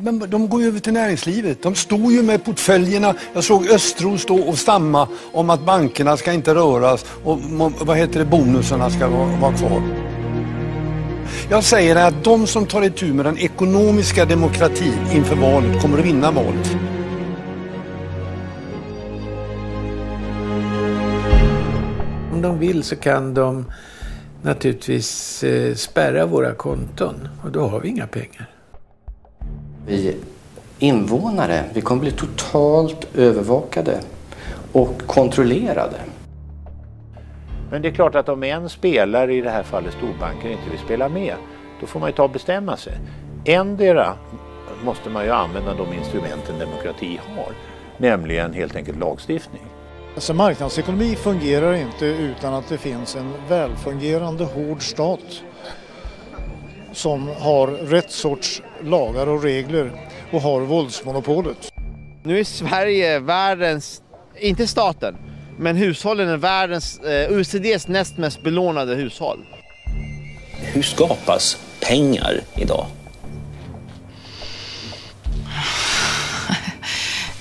Men de går ju över till näringslivet. De står ju med portföljerna. Jag såg Östros stå och stamma om att bankerna ska inte röras och vad heter det, bonusarna ska vara kvar. Jag säger att de som tar itu med den ekonomiska demokratin inför valet kommer att vinna valet. Om de vill så kan de naturligtvis eh, spärra våra konton och då har vi inga pengar. Vi invånare, vi kommer bli totalt övervakade och kontrollerade. Men det är klart att om en spelare, i det här fallet storbanken, inte vill spela med, då får man ju ta och bestämma sig. Endera måste man ju använda de instrument en demokrati har, nämligen helt enkelt lagstiftning. Alltså marknadsekonomi fungerar inte utan att det finns en välfungerande hård stat som har rätt sorts lagar och regler och har våldsmonopolet. Nu är Sverige världens, inte staten, men hushållen är världens, eh, OECDs näst mest belånade hushåll. Hur skapas pengar idag?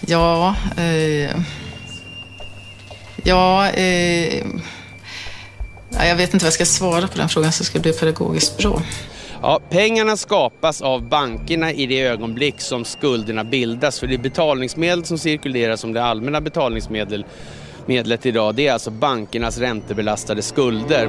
Ja, eh, ja, eh, jag vet inte vad jag ska svara på den frågan så ska det bli pedagogiskt bra. Ja, pengarna skapas av bankerna i det ögonblick som skulderna bildas. För det betalningsmedel som cirkulerar som det allmänna betalningsmedlet idag, det är alltså bankernas räntebelastade skulder.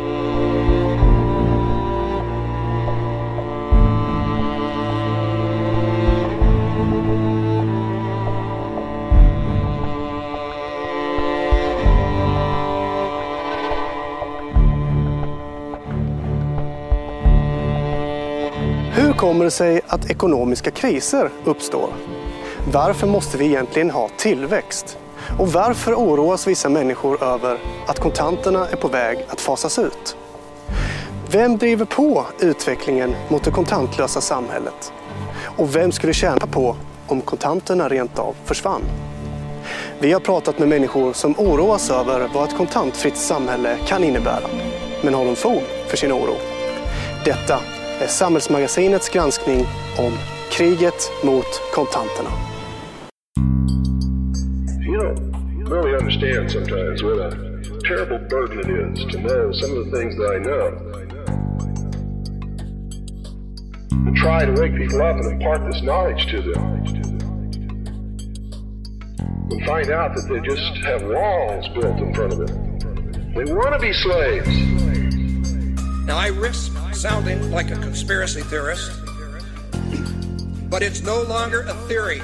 Kommer det sig att ekonomiska kriser uppstår? Varför måste vi egentligen ha tillväxt? Och varför oroas vissa människor över att kontanterna är på väg att fasas ut? Vem driver på utvecklingen mot det kontantlösa samhället? Och vem skulle tjäna på om kontanterna rent av försvann? Vi har pratat med människor som oroas över vad ett kontantfritt samhälle kan innebära. Men har de fog för sin oro? Detta är Samhällsmagasinets granskning om kriget mot kontanterna. You don't really understand sometimes what a terrible burden it is to know some of the things that I know. And try to wake people up and impart this knowledge to them. And find out that they just have walls built in front of them. They want to be slaves. Now I risk sounding like a conspiracy theorist, but it's no longer a theory.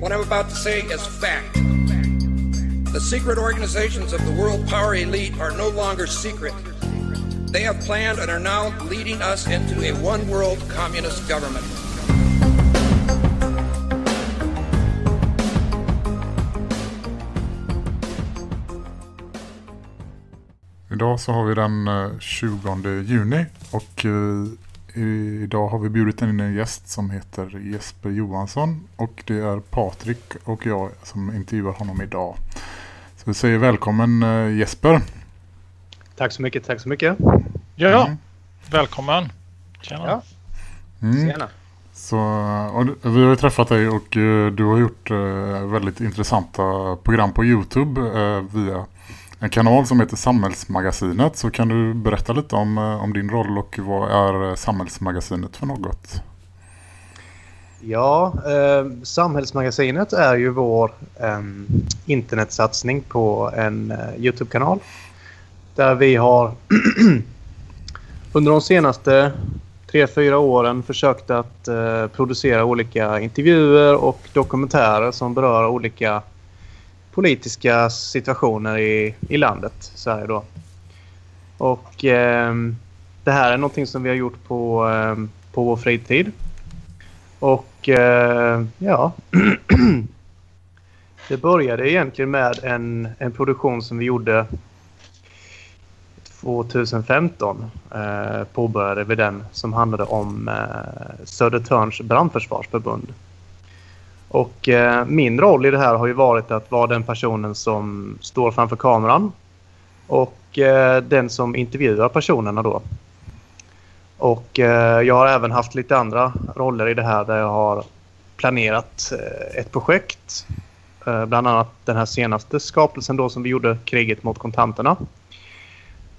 What I'm about to say is fact. The secret organizations of the world power elite are no longer secret. They have planned and are now leading us into a one world communist government. Idag så har vi den 20 eh, juni och eh, idag har vi bjudit in en gäst som heter Jesper Johansson och det är Patrik och jag som intervjuar honom idag. Så vi säger välkommen eh, Jesper. Tack så mycket, tack så mycket. Ja, ja. Mm. välkommen. Tjena. Ja. Mm. Tjena. Så, vi har ju träffat dig och du har gjort väldigt intressanta program på Youtube via en kanal som heter Samhällsmagasinet. Så kan du berätta lite om, eh, om din roll och vad är eh, Samhällsmagasinet för något? Ja, eh, Samhällsmagasinet är ju vår eh, internetsatsning på en eh, Youtube-kanal. Där vi har under de senaste tre, fyra åren försökt att eh, producera olika intervjuer och dokumentärer som berör olika politiska situationer i, i landet, Sverige då. Och eh, det här är någonting som vi har gjort på, eh, på vår fritid. Och eh, ja, det började egentligen med en, en produktion som vi gjorde 2015 eh, påbörjade vi den som handlade om eh, Södertörns brandförsvarsförbund. Och eh, min roll i det här har ju varit att vara den personen som står framför kameran och eh, den som intervjuar personerna då. Och eh, jag har även haft lite andra roller i det här där jag har planerat eh, ett projekt. Eh, bland annat den här senaste skapelsen då som vi gjorde, kriget mot kontanterna.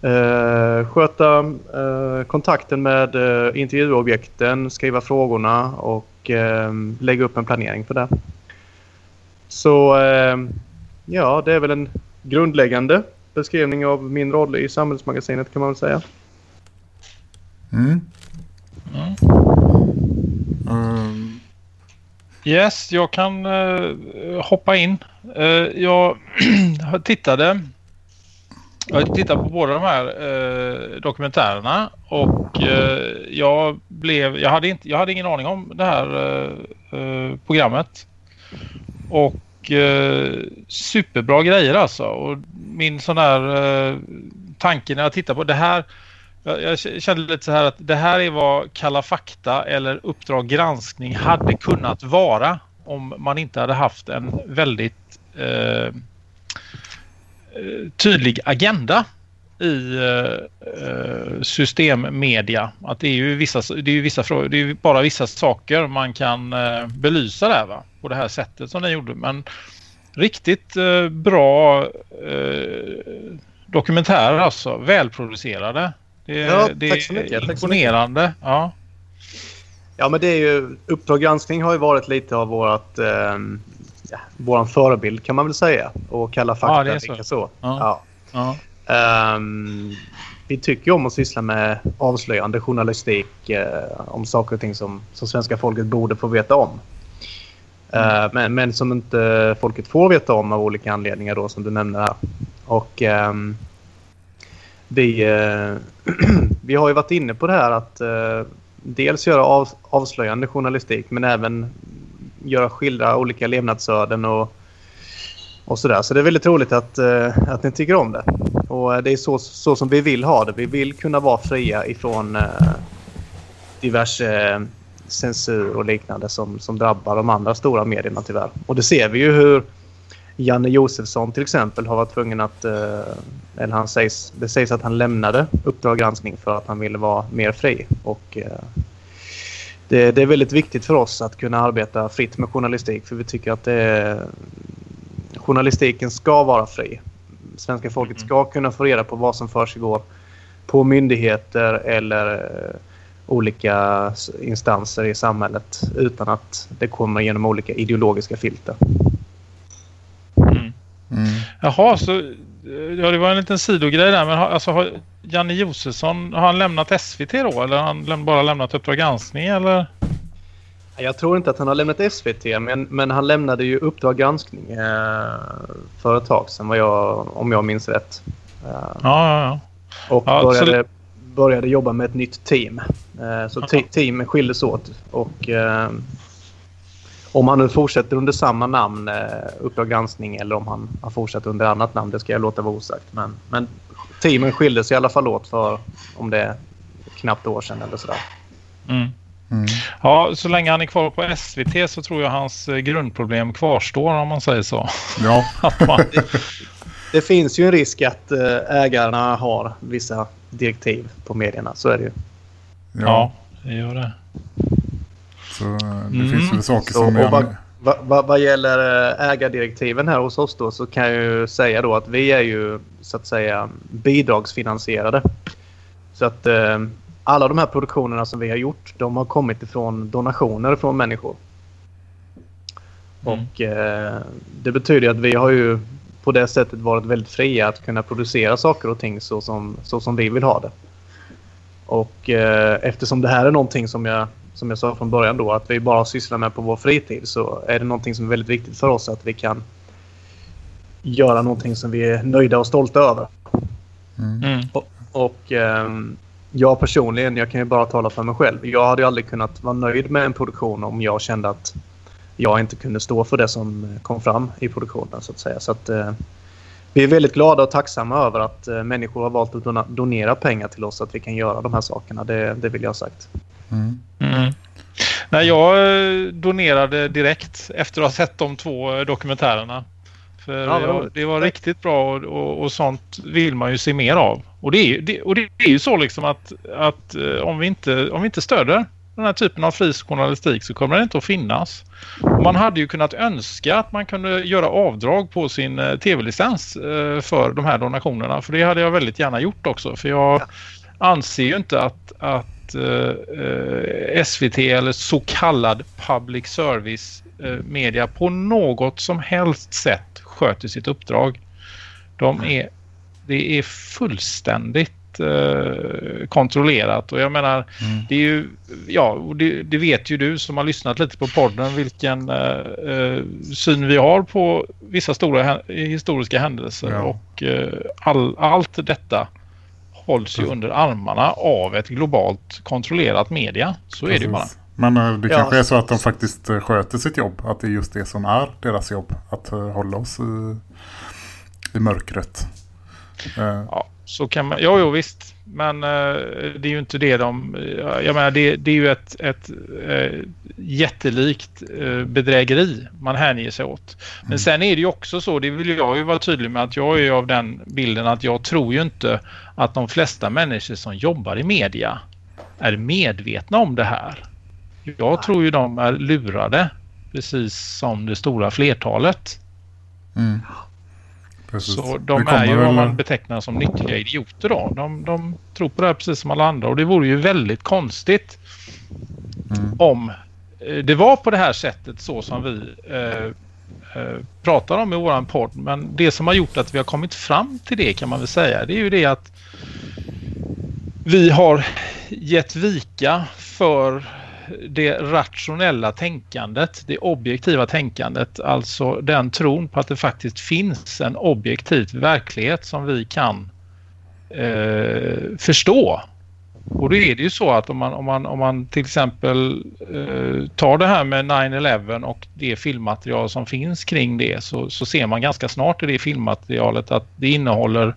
Eh, sköta eh, kontakten med eh, intervjuobjekten, skriva frågorna och eh, lägga upp en planering för det. Så eh, ja, det är väl en grundläggande beskrivning av min roll i Samhällsmagasinet kan man väl säga. Mm. Mm. Yes, jag kan uh, hoppa in. Uh, jag tittade jag har tittat på båda de här eh, dokumentärerna och eh, jag blev jag hade inte jag hade ingen aning om det här eh, eh, programmet. Och superbra grejer alltså och min sån där tanke när jag tittar på det här jag, jag kände lite så här att det här är vad Kalla fakta eller Uppdrag granskning hade kunnat vara om man inte hade haft en väldigt eh tydlig agenda i eh, systemmedia. Att det är ju vissa, det är ju vissa frågor, det är bara vissa saker man kan eh, belysa där va? På det här sättet som den gjorde. Men riktigt eh, bra eh, dokumentärer alltså. Välproducerade. Det, ja, det tack så mycket. är imponerande. Ja. ja, men det är ju... Uppdrag granskning har ju varit lite av vårt... Eh, ja, våran förebild kan man väl säga. Och Kalla fakta ja, så. så. Ja. ja. Um, vi tycker om att syssla med avslöjande journalistik eh, om saker och ting som, som svenska folket borde få veta om. Mm. Uh, men, men som inte folket får veta om av olika anledningar då som du nämner här. Och um, vi, eh, vi har ju varit inne på det här att eh, dels göra av, avslöjande journalistik men även göra skildra olika levnadsöden och, och sådär. Så det är väldigt roligt att, eh, att ni tycker om det. Och eh, det är så, så som vi vill ha det. Vi vill kunna vara fria ifrån eh, diverse censur och liknande som, som drabbar de andra stora medierna tyvärr. Och det ser vi ju hur Janne Josefsson till exempel har varit tvungen att... Eller han sägs, det sägs att han lämnade Uppdrag granskning för att han ville vara mer fri. Och, det, det, är väldigt viktigt för oss att kunna arbeta fritt med journalistik för vi tycker att det, journalistiken ska vara fri. Svenska folket mm. ska kunna få reda på vad som försiggår på myndigheter eller eh, olika instanser i samhället utan att det kommer genom olika ideologiska filter. Mm. Jaha, så ja, det var en liten sidogrej där. Men har, alltså, har Janne Josefsson, har han lämnat SVT då? Eller har han bara lämnat Uppdrag granskning? Eller? Jag tror inte att han har lämnat SVT, men, men han lämnade ju Uppdrag granskning eh, för ett tag sedan, jag, om jag minns rätt. Eh, ja, ja, ja. Och ja, började, så... började jobba med ett nytt team. Eh, så teamen skildes åt. Och eh, om han nu fortsätter under samma namn, eh, Uppdrag granskning, eller om han har fortsatt under annat namn, det ska jag låta vara osagt. Men, men teamen skildes i alla fall åt för om det är knappt år sedan eller sådär. Mm. Mm. Ja, så länge han är kvar på SVT så tror jag hans eh, grundproblem kvarstår om man säger så. Ja. det, det, finns ju en risk att eh, ägarna har vissa direktiv på medierna, så är det ju. Ja, ja det gör det. Så det mm. finns väl saker så, som... Vad, vad, vad gäller eh, ägardirektiven här hos oss då så kan jag ju säga då att vi är ju så att säga bidragsfinansierade. Så att eh, alla de här produktionerna som vi har gjort de har kommit ifrån donationer från människor. Mm. Och eh, det betyder att vi har ju på det sättet varit väldigt fria att kunna producera saker och ting så som, så som vi vill ha det. Och eh, eftersom det här är någonting som jag som jag sa från början då, att vi bara sysslar med på vår fritid så är det någonting som är väldigt viktigt för oss att vi kan göra någonting som vi är nöjda och stolta över. Mm. mm. Och, och um, jag personligen, jag kan ju bara tala för mig själv. Jag hade aldrig kunnat vara nöjd med en produktion om jag kände att jag inte kunde stå för det som kom fram i produktionen så att säga. Så att, uh, vi är väldigt glada och tacksamma över att uh, människor har valt att donera pengar till oss så att vi kan göra de här sakerna. Det, det vill jag ha sagt. Mm. Mm. Nej, jag eh, donerade direkt efter att ha sett de två eh, dokumentärerna. För Ja, det, var, det var riktigt bra och, och, och sånt vill man ju se mer av. Och det är ju, det, och det är ju så liksom att, att eh, om, vi inte, om vi inte stöder den här typen av fri journalistik så kommer den inte att finnas. Man hade ju kunnat önska att man kunde göra avdrag på sin tv-licens för de här donationerna. För det hade jag väldigt gärna gjort också. För jag anser ju inte att, att eh, eh, SVT eller så kallad public service eh, media på något som helst sätt sköter sitt uppdrag. De är, det är fullständigt eh, kontrollerat och jag menar det är ju, ja det, det vet ju du som har lyssnat lite på podden vilken eh, eh, syn vi har på vissa stora historiska händelser Ja. och eh, all, allt detta hålls ju under armarna av ett globalt kontrollerat media. Så är det ju bara. Precis. Men eh, det Ja. kanske är så att de faktiskt eh, sköter sitt jobb. Att det är just det som är deras jobb. Att eh, hålla oss i, i mörkret. Ja, så kan man, jo, jo visst. Men eh, det är ju inte det de... eh, Jag menar, det, det är ju ett, ett eh, jättelikt bedrägeri man hänger sig åt. Men sen är det ju också så, det vill jag ju vara tydlig med, att jag är ju av den bilden att jag tror ju inte att de flesta människor som jobbar i media är medvetna om det här. Jag tror ju de är lurade, precis som det stora flertalet. mm. Precis. Så de är ju vad man betecknar som nyttiga idioter då. De, de tror på det här precis som alla andra och det vore ju väldigt konstigt om eh, det var på det här sättet så som vi eh, eh, pratar om i våran podd. Men det som har gjort att vi har kommit fram till det kan man väl säga det är ju det att vi har gett vika för det rationella tänkandet, det objektiva tänkandet, alltså den tron på att det faktiskt finns en objektiv verklighet som vi kan eh, förstå. Och då är det ju så att om man, om man, om man till exempel eh, tar det här med 9-11 och det filmmaterial som finns kring det så, så ser man ganska snart i det filmmaterialet att det innehåller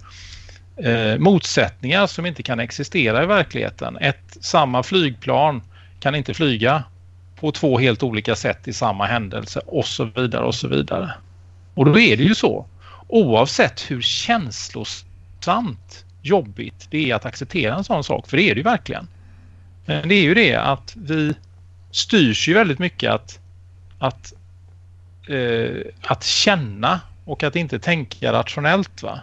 eh, motsättningar som inte kan existera i verkligheten. Ett samma flygplan kan inte flyga på två helt olika sätt i samma händelse och så vidare och så vidare. Och då är det ju så. Oavsett hur känslosamt jobbigt det är att acceptera en sån sak, för det är det ju verkligen. Men det är ju det att vi styrs ju väldigt mycket att, att, eh, att känna och att inte tänka rationellt. va?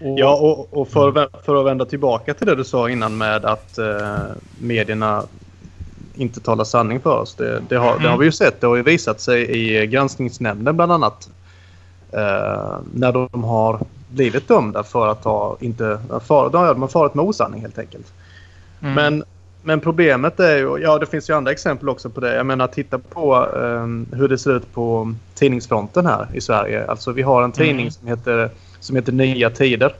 Och- Ja, och, och för, att för att vända tillbaka till det du sa innan med att eh, medierna inte talar sanning för oss. Det, det, har, det har Mm. vi ju sett. Det har ju visat sig i granskningsnämnden bland annat. Eh, när de har blivit dömda för att ha inte... För, de har farit med osanning helt enkelt. Mm. Men, men problemet är ju... Ja, det finns ju andra exempel också på det. Jag menar, titta på eh, hur det ser ut på tidningsfronten här i Sverige. Alltså vi har en tidning Mm. som, heter, som heter Nya Tider.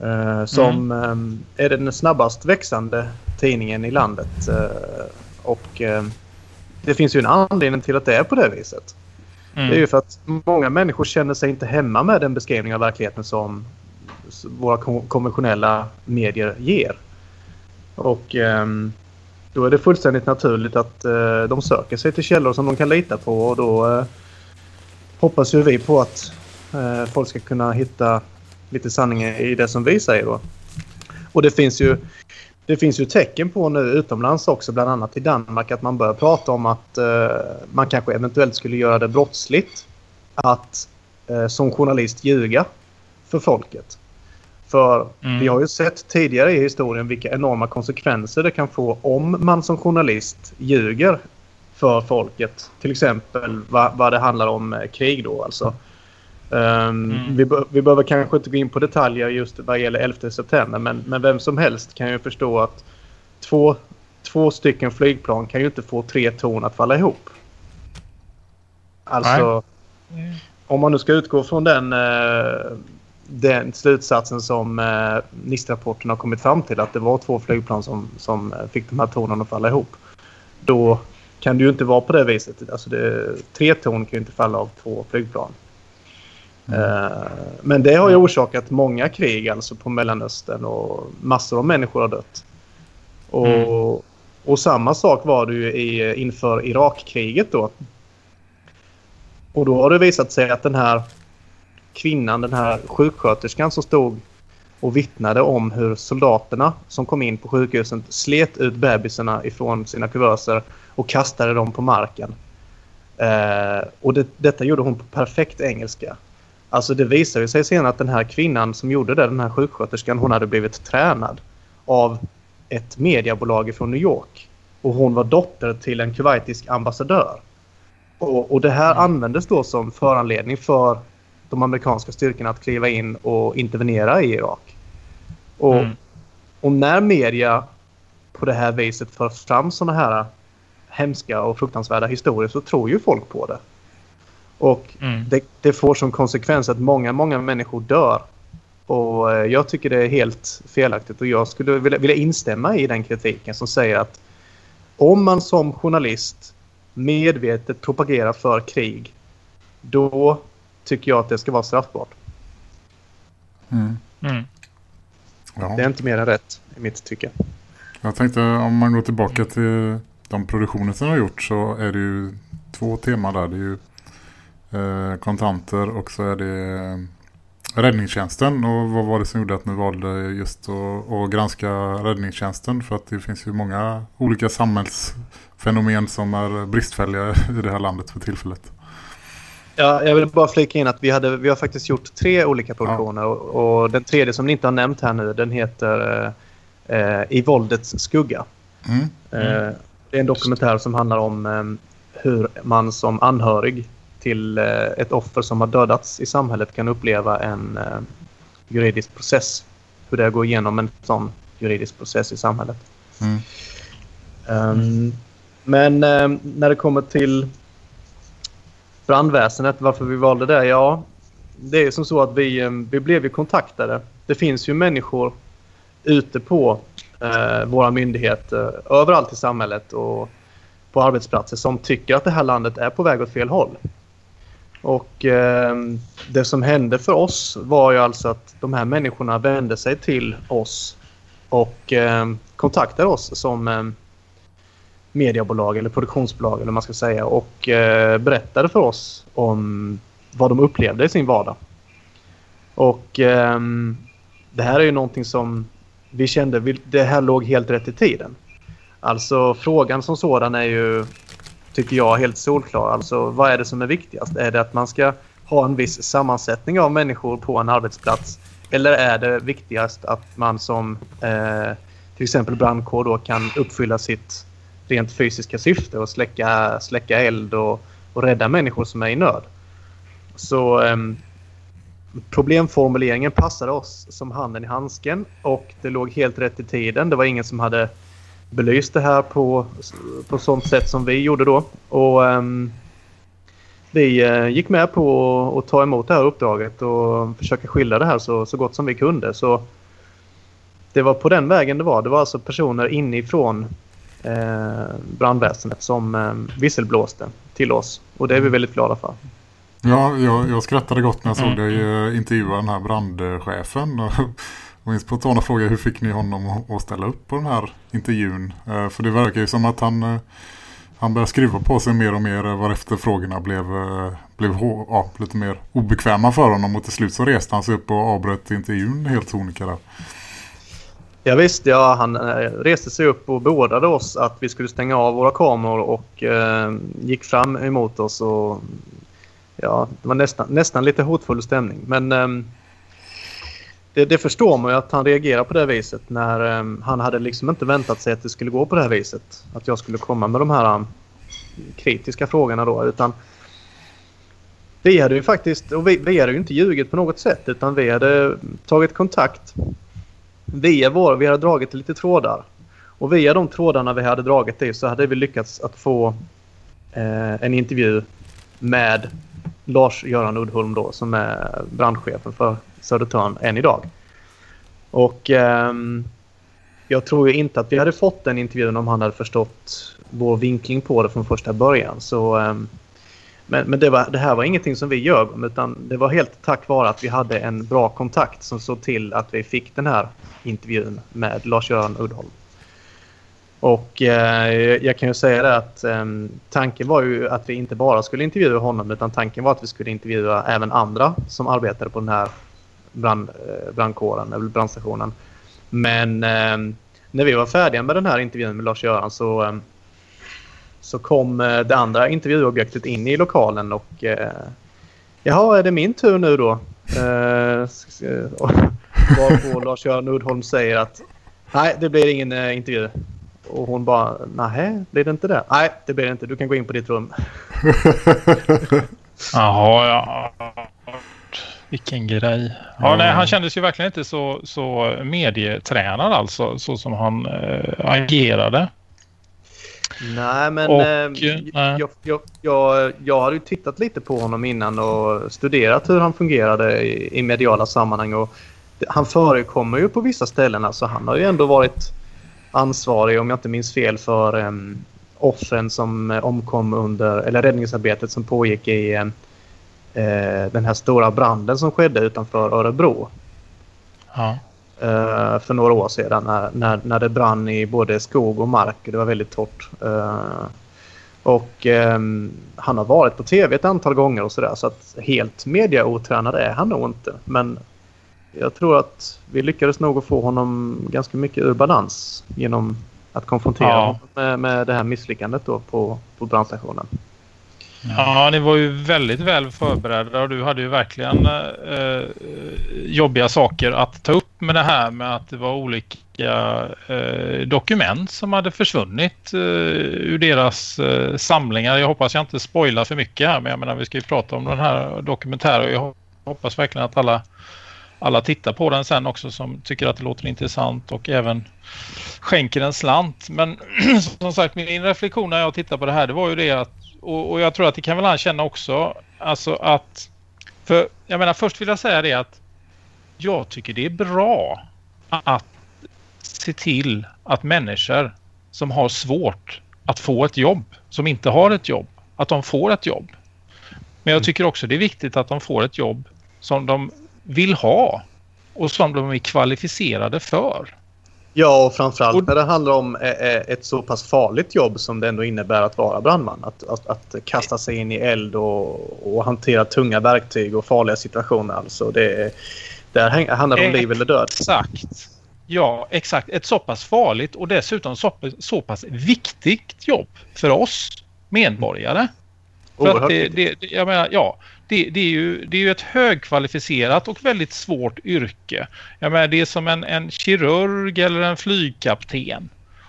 Eh, som eh, är den snabbast växande tidningen i landet. Eh, och eh, det finns ju en anledning till att det är på det viset. Mm. Det är ju för att många människor känner sig inte hemma med den beskrivning av verkligheten som våra kon- konventionella medier ger. Och ehm, då är det fullständigt naturligt att eh, de söker sig till källor som de kan lita på och då eh, hoppas ju vi på att folk ska kunna hitta lite sanning i det som vi säger då. Och det finns ju det finns ju tecken på nu utomlands också, bland annat i Danmark, att man börjar prata om att eh, man kanske eventuellt skulle göra det brottsligt att eh, som journalist ljuga för folket. För Mm. vi har ju sett tidigare i historien vilka enorma konsekvenser det kan få om man som journalist ljuger för folket. Till exempel vad, vad det handlar om eh, krig då alltså. Ehm, vi, be- vi behöver kanske inte gå in på detaljer just vad gäller 11 september men, men vem som helst kan ju förstå att två, två stycken flygplan kan ju inte få tre torn att falla ihop. Alltså, om man nu ska utgå från den, eh, den slutsatsen som eh, NIST-rapporten har kommit fram till att det var två flygplan som, som eh, fick de här tornen att falla ihop. Då kan det ju inte vara på det viset. Alltså det, tre torn kan ju inte falla av två flygplan. Eh, Men det har ju orsakat många krig alltså på Mellanöstern och massor av människor har dött. Och, och samma sak var det ju i, inför Irakkriget då. Och då har det visat sig att den här kvinnan, den här sjuksköterskan som stod och vittnade om hur soldaterna som kom in på sjukhuset slet ut bebisarna ifrån sina kuvöser och kastade dem på marken. Eh, och det, detta gjorde hon på perfekt engelska. Alltså det visade sig sen att den här kvinnan som gjorde det, den här sjuksköterskan, hon hade blivit tränad av ett mediebolag från New York. Och hon var dotter till en kuwaitisk ambassadör. Och, och det här användes då som föranledning för de amerikanska styrkorna att kliva in och intervenera i Irak. Och, mm. och när media på det här viset för fram sådana här hemska och fruktansvärda historier så tror ju folk på det. Och mm. det, det, får som konsekvens att många, många människor dör. Och eh, jag tycker det är helt felaktigt och jag skulle vilja, vilja instämma i den kritiken som säger att om man som journalist medvetet propagerar för krig då tycker jag att det ska vara straffbart. Mm. Mm. Ja. Det är inte mer än rätt i mitt tycke. Jag tänkte om man går tillbaka till de produktioner som har gjort så är det ju två teman där. Det är ju kontanter och så är det eh, räddningstjänsten. Och vad var det som gjorde att ni valde just att, att granska räddningstjänsten? För att det finns ju många olika samhällsfenomen som är bristfälliga i det här landet för tillfället. Ja, jag vill bara flika in att vi, hade, vi har faktiskt gjort tre olika produktioner. Ja. Och, och, den tredje som ni inte har nämnt här nu, den heter eh, I våldets skugga. Mm. Mm. Eh, det är en dokumentär som handlar om eh, hur man som anhörig till eh, ett offer som har dödats i samhället kan uppleva en eh, juridisk process. Hur det går igenom en sån juridisk process i samhället. Mm. Um, men um, när det kommer till brandväsendet, varför vi valde det? Ja, det är som så att vi, um, vi blev ju kontaktade. Det finns ju människor ute på uh, våra myndigheter överallt i samhället och på arbetsplatser som tycker att det här landet är på väg åt fel håll. Och eh, det som hände för oss var ju alltså att de här människorna vände sig till oss och eh, kontaktade oss som eh, mediebolag eller produktionsbolag eller man ska säga och eh, berättade för oss om vad de upplevde i sin vardag. Och eh, det här är ju någonting som vi kände, det här låg helt rätt i tiden. Alltså frågan som sådan är ju tycker jag, helt solklar. Alltså vad är det som är viktigast? Är det att man ska ha en viss sammansättning av människor på en arbetsplats? Eller är det viktigast att man som eh, till exempel brandkår då kan uppfylla sitt rent fysiska syfte och släcka, släcka eld och, och rädda människor som är i nöd? Så eh, problemformuleringen passade oss som handen i handsken och det låg helt rätt i tiden. Det var ingen som hade belyst det här på, på sånt sätt som vi gjorde då. Och um, vi uh, gick med på att ta emot det här uppdraget och försöka skilja det här så, så gott som vi kunde. Så det var på den vägen det var. Det var alltså personer inifrån eh, brandväsendet som eh, visselblåste till oss. Och det är vi mm. väldigt glada för. Ja, jag, jag skrattade gott när jag såg mm. dig eh, intervjua den här brandchefen. Jag minns på att fråga hur fick ni honom att ställa upp på den här intervjun? Eh, för det verkar ju som att han, eh, han började skruva på sig mer och mer eh, varefter frågorna blev, blev ja, lite mer obekväma för honom. Och till slut så reste han sig upp och avbröt intervjun helt sonika där. Ja visst, ja, han reste sig upp och beordrade oss att vi skulle stänga av våra kameror och eh, gick fram emot oss. Och, ja, det var nästan, nästan lite hotfull stämning. Men eh, det, det, förstår man ju att han reagerar på det viset när um, han hade liksom inte väntat sig att det skulle gå på det här viset. Att jag skulle komma med de här um, kritiska frågorna då. Utan vi hade ju faktiskt, och vi, vi hade ju inte ljugit på något sätt utan vi hade tagit kontakt via vår, vi hade dragit lite trådar. Och via de trådarna vi hade dragit i så hade vi lyckats att få eh, en intervju med Lars-Göran Uddholm då som är brandchefen för Södertörn än idag. Och eh, jag tror ju inte att vi hade fått den intervjun om han hade förstått vår vinkling på det från första början. Så, eh, men men det, var, det, här var ingenting som vi ljög om utan det var helt tack vare att vi hade en bra kontakt som såg till att vi fick den här intervjun med Lars-Göran Uddholm. Och eh, jag kan ju säga det att eh, tanken var ju att vi inte bara skulle intervjua honom utan tanken var att vi skulle intervjua även andra som arbetade på den här brand, eh, brandkåren eller brandstationen. Men eh, när vi var färdiga med den här intervjun med Lars-Göran så, eh, så kom eh, det andra intervjuobjektet in i lokalen och eh, jaha, är det min tur nu då? Eh, Varpå Lars-Göran Uddholm säger att nej, det blir ingen eh, intervju. Och hon bara, nej, blir det inte det? Nej, det blir det inte. Du kan gå in på ditt rum. Jaha, ja. Vilken grej. Ja, nej, han kändes ju verkligen inte så, så medietränad alltså, så som han äh, agerade. Nej, men Och, eh, nej. Jag, jag, jag, jag hade ju tittat lite på honom innan och studerat hur han fungerade i, i mediala sammanhang. Och han förekommer ju på vissa ställen. Alltså, han har ju ändå varit ansvarig, om jag inte minns fel, för um, offren som eh, omkom under, eller räddningsarbetet som pågick i eh, eh, den här stora branden som skedde utanför Örebro. Ja. eh, för några år sedan när, när, när det brann i både skog och mark. Det var väldigt torrt. Eh, och ehm, han har varit på tv ett antal gånger och sådär så att helt mediaotränad är han nog inte. Men jag tror att vi lyckades nog att få honom ganska mycket ur balans genom att konfrontera Ja. honom med, med det här misslyckandet då på, på brandstationen. Ja, ni var ju väldigt väl förberedda och du hade ju verkligen eh, jobbiga saker att ta upp med det här med att det var olika eh, dokument som hade försvunnit eh, ur deras eh, samlingar. Jag hoppas jag inte spoilar för mycket här men jag menar vi ska ju prata om den här dokumentären och jag hoppas verkligen att alla, alla tittar på den sen också som tycker att det låter intressant och även skänker en slant. Men som sagt min reflektion när jag tittar på det här det var ju det att och, och jag tror att det kan väl han känna också. Alltså att... För jag menar först vill jag säga det att jag tycker det är bra att se till att människor som har svårt att få ett jobb, som inte har ett jobb, att de får ett jobb. Men jag tycker också det är viktigt att de får ett jobb som de vill ha och som de är kvalificerade för. Ja, och framförallt när det handlar om eh, eh, ett så pass farligt jobb som det ändå innebär att vara brandman. Att, att, att kasta sig in i eld och, och hantera tunga verktyg och farliga situationer. Alltså det, där handlar det om liv eller död. Exakt. Ja, exakt. Ett så pass farligt och dessutom så, så pass viktigt jobb för oss medborgare. För Oerhört att det, det, jag menar, ja, det, det, är ju, det är ju ett högkvalificerat och väldigt svårt yrke. Jag menar, det är som en, en kirurg eller en flygkapten.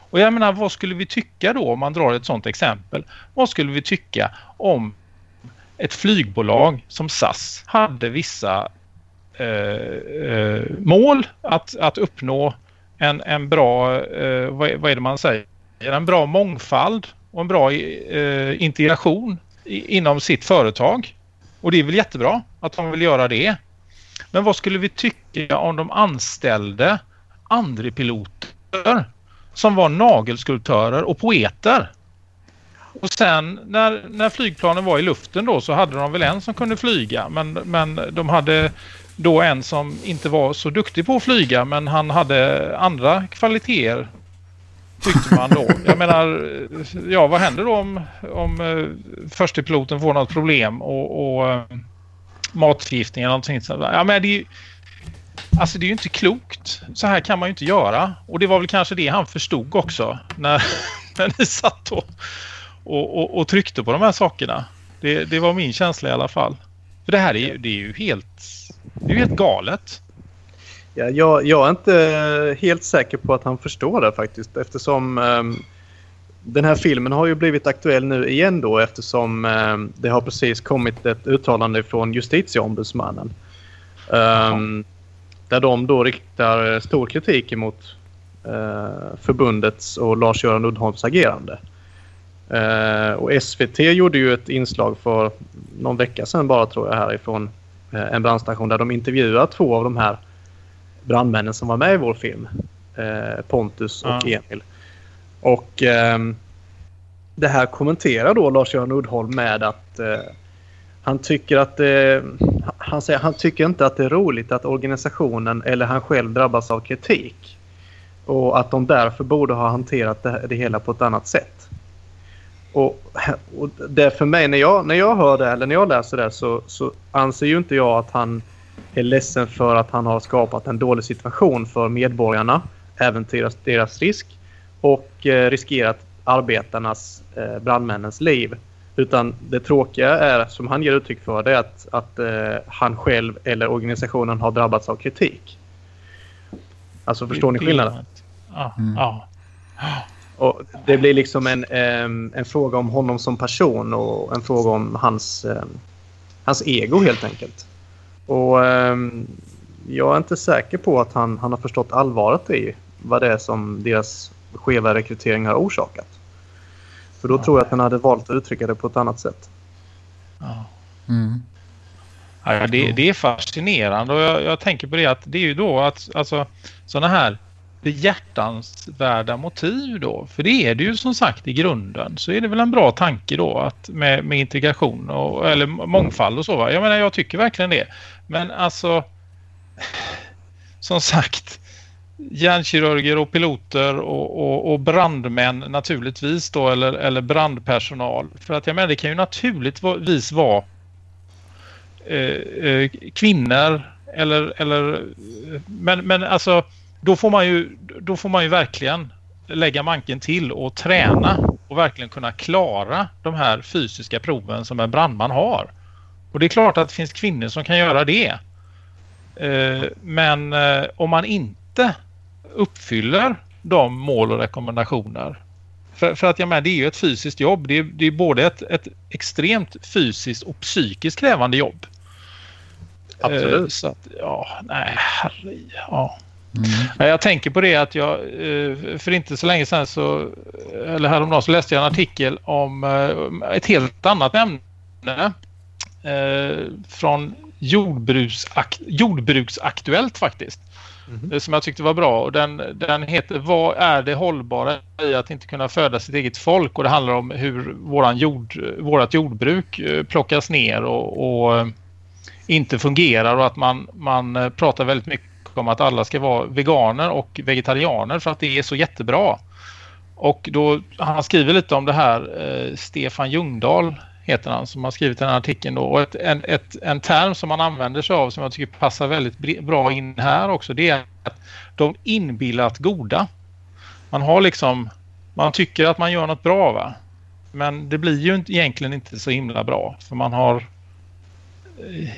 Och jag menar, vad skulle vi tycka då om man drar ett sådant exempel? Vad skulle vi tycka om ett flygbolag som SAS hade vissa eh, eh, mål att, att uppnå en, en bra, eh, vad, är- vad är det man säger, en bra mångfald och en bra eh, integration i, inom sitt företag. Och det är väl jättebra att de vill göra det. Men vad skulle vi tycka om de anställde andra piloter som var nagelskulptörer och poeter? Och sen när, när flygplanen var i luften då så hade de väl en som kunde flyga men, men de hade då en som inte var så duktig på att flyga men han hade andra kvaliteter tyckte man då. Jag menar, ja vad händer då om, om eh, första piloten får något problem och, och eh, matförgiftning eller någonting sånt. Ja men det är ju, Alltså det är ju inte klokt. Så här kan man ju inte göra. Och det var väl kanske det han förstod också när, när ni satt och, och, och, och tryckte på de här sakerna. Det, det var min känsla i alla fall. För det här är ju, det är ju helt, det är ju helt galet. Ja, jag, jag är inte helt säker på att han förstår det faktiskt eftersom um, den här filmen har ju blivit aktuell nu igen då eftersom um, det har precis kommit ett uttalande från justitieombudsmannen. Um, där de då riktar stor kritik emot uh, förbundets och Lars-Göran Uddholms agerande. Uh, och SVT gjorde ju ett inslag för någon vecka sedan bara tror jag härifrån uh, en brandstation där de intervjuar två av de här brandmännen som var med i vår film. Eh, Pontus och Ja. Emil. Och ehm, det här kommenterar då Lars-Göran Uddholm med att eh, han tycker att eh, han säger han tycker inte att det är roligt att organisationen eller han själv drabbas av kritik. Och att de därför borde ha hanterat det, det hela på ett annat sätt. Och, och det för mig, när jag, när jag hör det eller när jag läser det så, så anser ju inte jag att han är ledsen för att han har skapat en dålig situation för medborgarna, äventyrat deras risk och eh, riskerat arbetarnas, eh, brandmännens liv. Utan det tråkiga är, som han ger uttryck för, det är att, att eh, han själv eller organisationen har drabbats av kritik. Alltså förstår ni skillnaden? Ja. Mm. ja. Och det blir liksom en, en fråga om honom som person och en fråga om hans, hans ego helt enkelt. Och jag är inte säker på att han, han har förstått allvaret i vad det är som deras skeva rekrytering har orsakat. För då ja. tror jag att han hade valt att uttrycka det på ett annat sätt. Ja. Mm. Ja, det, det, är fascinerande och jag, jag, tänker på det att det är ju då att alltså, sådana här behjärtansvärda motiv då. För det är det ju som sagt i grunden. Så är det väl en bra tanke då att med, med integration och, eller mångfald och så. Va? Jag menar jag tycker verkligen det. Men alltså som sagt hjärnkirurger och piloter och, och, och, brandmän naturligtvis då eller, eller brandpersonal. För att jag menar det kan ju naturligtvis vara eh, eh, kvinnor eller, eller men, men alltså då får man ju då får man ju verkligen lägga manken till och träna och verkligen kunna klara de här fysiska proven som en brandman har. Och det är klart att det finns kvinnor som kan göra det. Eh, men eh, om man inte uppfyller de mål och rekommendationer. För, för att jag menar, det är ju ett fysiskt jobb. Det är, det är både ett, ett extremt fysiskt och psykiskt krävande jobb. Absolut. Eh, så att, ja, nej, herre, ja. Mm. Jag tänker på det att jag för inte så länge sedan så eller häromdagen så läste jag en artikel om ett helt annat ämne från jordbruksakt, jordbruksaktuellt faktiskt. Mm. Som jag tyckte var bra. Och den, den heter Vad är det hållbara i att inte kunna föda sitt eget folk? Och det handlar om hur våran jord, vårat jordbruk eh, plockas ner och, och eh, inte fungerar. Och att man, man pratar väldigt mycket om att alla ska vara veganer och vegetarianer för att det är så jättebra. Och då, han skriver lite om det här, eh, Stefan Ljungdahl heter han som har skrivit den här artikeln. Då. Och ett, en, ett, en term som man använder sig av som jag tycker passar väldigt bra in här också det är att de inbillat goda. Man har liksom, man tycker att man gör något bra va? Men det blir ju egentligen inte så himla bra för man har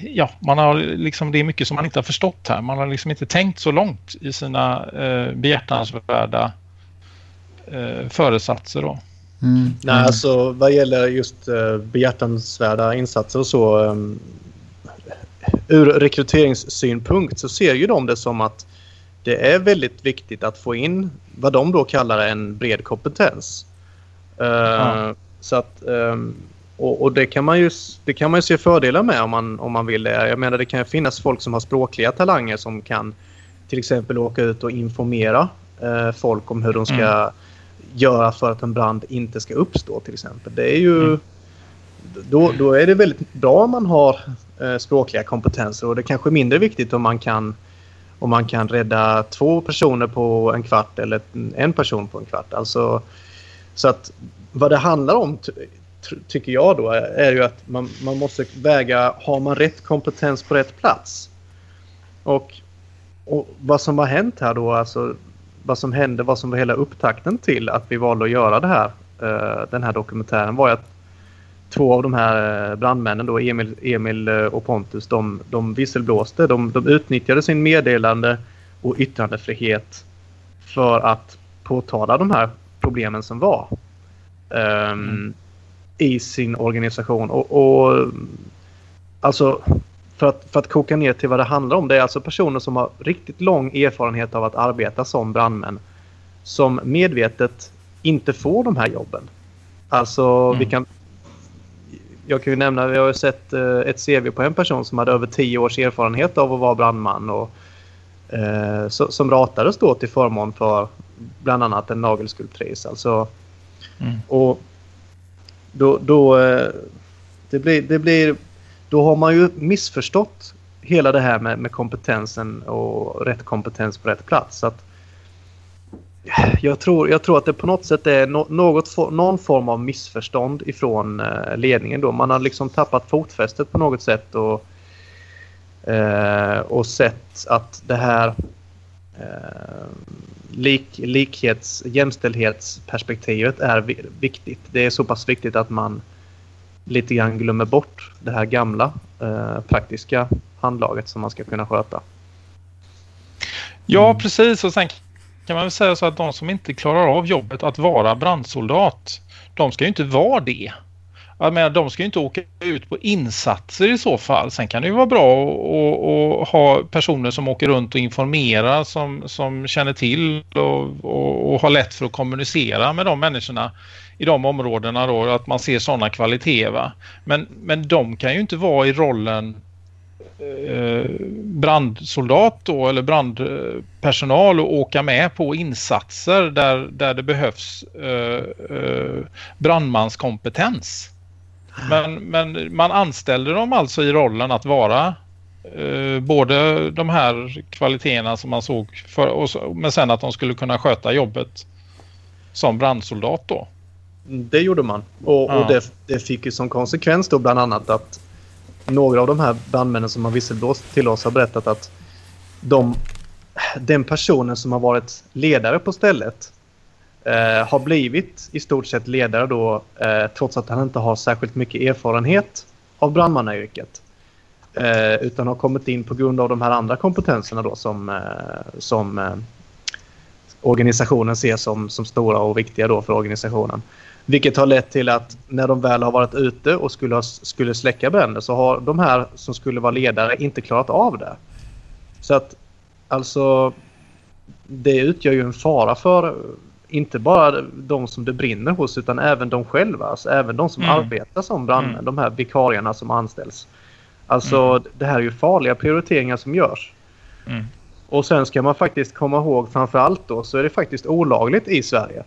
ja, man har liksom, det är mycket som man inte har förstått här. Man har liksom inte tänkt så långt i sina eh, behjärtansvärda eh, föresatser då. Mm. Nej, alltså vad gäller just uh, behjärtansvärda insatser och så. Um, ur rekryteringssynpunkt så ser ju de det som att det är väldigt viktigt att få in vad de då kallar en bred kompetens. Uh, ja. Så att, um, och, och, det, kan man ju, det kan man ju se fördelar med om man, om man vill det. Jag menar det kan finnas folk som har språkliga talanger som kan till exempel åka ut och informera uh, folk om hur de ska mm göra för att en brand inte ska uppstå till exempel. Det är ju... Mm. Då, då är det väldigt bra om man har eh, språkliga kompetenser och det är kanske är mindre viktigt om man kan om man kan rädda två personer på en kvart eller en person på en kvart. Alltså, så att vad det handlar om tycker jag då är ju att man, man måste väga, har man rätt kompetens på rätt plats? Och, och vad som har hänt här då, alltså vad som hände, vad som var hela upptakten till att vi valde att göra det här, eh, den här dokumentären var ju att två av de här eh, brandmännen, då, Emil, Emil eh, och Pontus, de, de visselblåste. De, de utnyttjade sin meddelande och yttrandefrihet för att påtala de här problemen som var um, mm i sin organisation. Och, och alltså för att, för att koka ner till vad det handlar om. Det är alltså personer som har riktigt lång erfarenhet av att arbeta som brandmän. Som medvetet inte får de här jobben. Alltså mm. vi kan... Jag kan ju nämna, vi har sett eh, ett CV på en person som hade över tio års erfarenhet av att vara brandman. Och, eh, som ratades då till förmån för bland annat en nagelskulptris. Alltså, mm. Och då... då eh, det, blir, det blir då har man ju missförstått hela det här med, med kompetensen och rätt kompetens på rätt plats. Så att jag, tror, jag tror att det på något sätt är no, något, någon form av missförstånd ifrån eh, ledningen. Då. Man har liksom tappat fotfästet på något sätt och, eh, och sett att det här eh, lik, likhets, jämställdhetsperspektivet är viktigt. Det är så pass viktigt att man lite grann glömmer bort det här gamla eh, praktiska handlaget som man ska kunna sköta. Ja, precis. Och sen kan man väl säga så att de som inte klarar av jobbet att vara brandsoldat, de ska ju inte vara det. Jag menar, de ska ju inte åka ut på insatser i så fall. Sen kan det ju vara bra att ha personer som åker runt och informerar, som, som känner till och, och, och har lätt för att kommunicera med de människorna i de områdena då, att man ser sådana kvaliteter. Men, men de kan ju inte vara i rollen eh, brandsoldat då, eller brandpersonal och åka med på insatser där, där det behövs eh, eh, brandmanskompetens. Men, men man anställde dem alltså i rollen att vara eh, både de här kvaliteterna som man såg för, och, men sen att de skulle kunna sköta jobbet som brandsoldat då. Det gjorde man. Och, ja. och det, det, fick ju som konsekvens då bland annat att några av de här brandmännen som har visselblåst till oss har berättat att de, den personen som har varit ledare på stället eh, har blivit i stort sett ledare då eh, trots att han inte har särskilt mycket erfarenhet av brandmannayrket. Eh, utan har kommit in på grund av de här andra kompetenserna då som, eh, som eh, organisationen ser som, som stora och viktiga då för organisationen. Vilket har lett till att när de väl har varit ute och skulle, ha, skulle släcka bränder så har de här som skulle vara ledare inte klarat av det. Så att alltså det utgör ju en fara för inte bara de som det brinner hos utan även de själva. Alltså även de som mm. arbetar som brandmän. Mm. De här vikarierna som anställs. Alltså mm. det här är ju farliga prioriteringar som görs. Mm. Och sen ska man faktiskt komma ihåg framförallt då så är det faktiskt olagligt i Sverige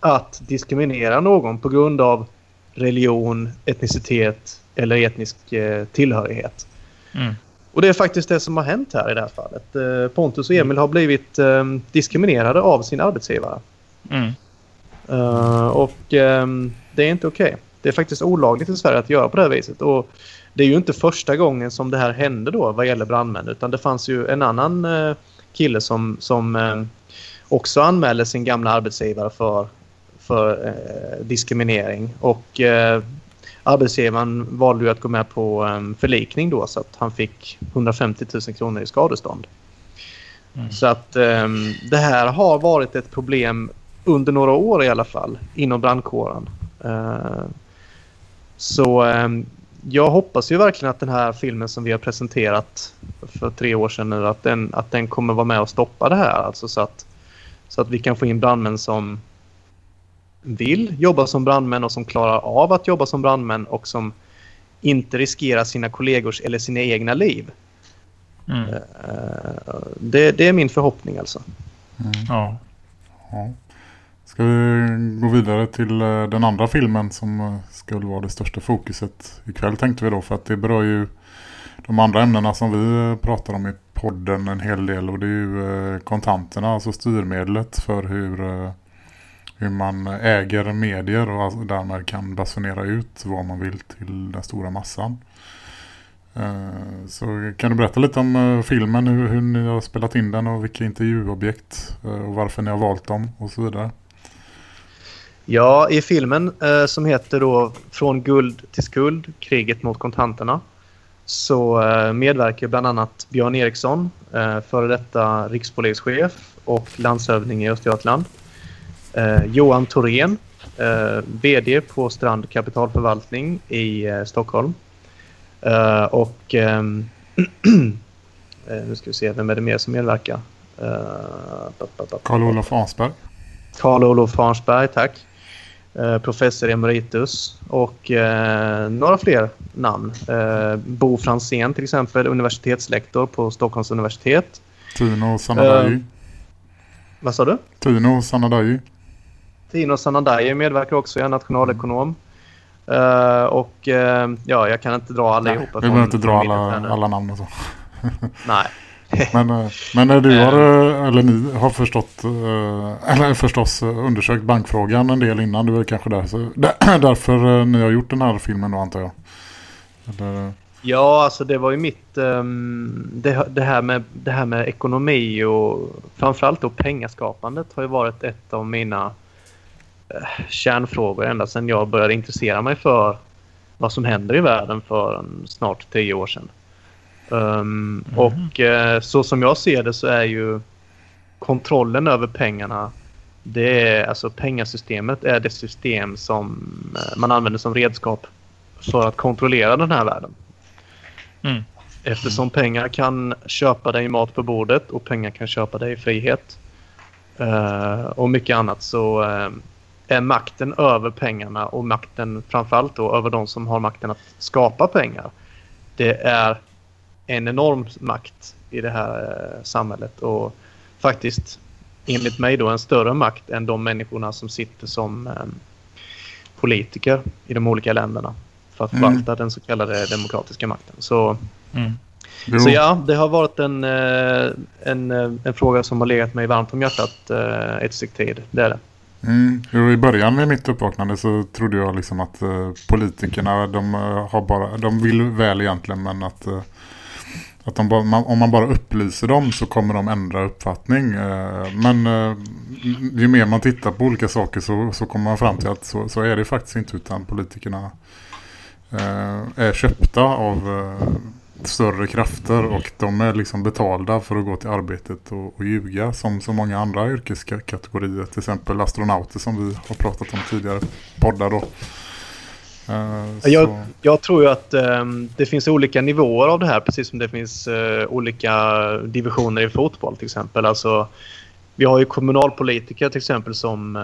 att diskriminera någon på grund av religion, etnicitet eller etnisk eh, tillhörighet. Mm. Och det är faktiskt det som har hänt här i det här fallet. Eh, Pontus och Emil har blivit eh, diskriminerade av sin arbetsgivare. Mm. Uh, och um, det är inte okej. Okay. Det är faktiskt olagligt i Sverige att göra på det här viset. Och det är ju inte första gången som det här hände då vad gäller brandmän. Utan det fanns ju en annan uh, kille som, som uh, också anmälde sin gamla arbetsgivare för, för diskriminering. Och arbetsgivaren valde ju att gå med på um, förlikning då så att han fick 150 000 kronor i skadestånd. Mm. Så att um, det här har varit ett problem under några år i alla fall inom brandkåren. Uh, så um, jag hoppas ju verkligen att den här filmen som vi har presenterat för tre år sedan nu, att den, att den kommer vara med och stoppa det här. Alltså så att, så att vi kan få in brandmän som vill jobba som brandmän och som klarar av att jobba som brandmän och som inte riskerar sina kollegors eller sina egna liv. Mm. Uh, det, det, är min förhoppning alltså. Mm. Ja. Ska vi gå vidare till eh, den andra filmen som eh, skulle vara det största fokuset ikväll tänkte vi då för att det berör ju de andra ämnena som vi eh, pratar om i podden en hel del och det är ju kontanterna, alltså styrmedlet för hur, hur man äger medier och alltså därmed kan basunera ut vad man vill till den stora massan. Så kan du berätta lite om filmen, hur, hur ni har spelat in den och vilka intervjuobjekt och varför ni har valt dem och så vidare? Ja, i filmen eh, som heter då Från guld till skuld, kriget mot kontanterna så eh, medverkar bland annat Björn Eriksson, eh, före detta rikspolischef och landshövding i Östergötland. Eh, Johan Thorén, eh, VD på Strand kapitalförvaltning i eh, Stockholm. Och ehm, nu ska vi se, vem är det mer som medverkar? Karl-Olof Arnsberg. Karl-Olof Arnsberg, tack. Eh, professor emeritus och eh, några fler namn. Eh, Bo Fransén till exempel, universitetslektor på Stockholms universitet. Tino Sanadaji. Eh, vad sa du? Tino Sanadaji. Tino Sanadaji medverkar också, jag är nationalekonom. Uh, och uh, ja, jag kan inte dra alla ihop. Vi behöver inte dra alla, alla namn och så. Nej. Men, eh, men när du har, eh, eller ni har förstått, eh, eller förstås undersökt bankfrågan en del innan, du är kanske där, så, därför ni har gjort den här filmen då antar jag. Eller... Ja, alltså det var ju mitt... Um, det, det, här med, det här med ekonomi och framförallt då pengaskapandet har ju varit ett av mina uh, kärnfrågor ända sedan jag började intressera mig för vad som händer i världen för en, snart tio år sedan. Um, mm. Och uh, så som jag ser det så är ju kontrollen över pengarna det är alltså pengasystemet är det system som uh, man använder som redskap för att kontrollera den här världen. Mm. Eftersom pengar kan köpa dig mat på bordet och pengar kan köpa dig frihet uh, och mycket annat så uh, är makten över pengarna och makten framförallt då över de som har makten att skapa pengar. Det är en enorm makt i det här uh, samhället och faktiskt enligt mig då en större makt än de människorna som sitter som politiker i de olika länderna för att förvalta mm. den så kallade demokratiska makten. Så, mm. så ja, det har varit en, eh, en, eh, en fråga som har legat mig varmt om hjärtat eh, ett stycke tid. Det är det. Mm. Jo, I början med mitt uppvaknande så trodde jag liksom att uh, politikerna de, har bara, de vill väl egentligen men att, uh, att de man, om man bara upplyser dem så kommer de ändra uppfattning. Eh, men eh, ju mer man tittar på olika saker så, så kommer man fram till att så, så är det faktiskt inte utan politikerna Eh, är köpta av eh, större krafter och de är liksom betalda för att gå till arbetet och, och ljuga som så många andra yrkeskategorier. Till exempel astronauter som vi har pratat om tidigare poddar då. Uh, jag, jag, tror ju att um, det finns olika nivåer av det här precis som det finns uh, olika divisioner i fotboll till exempel. Alltså vi har ju kommunalpolitiker till exempel som eh,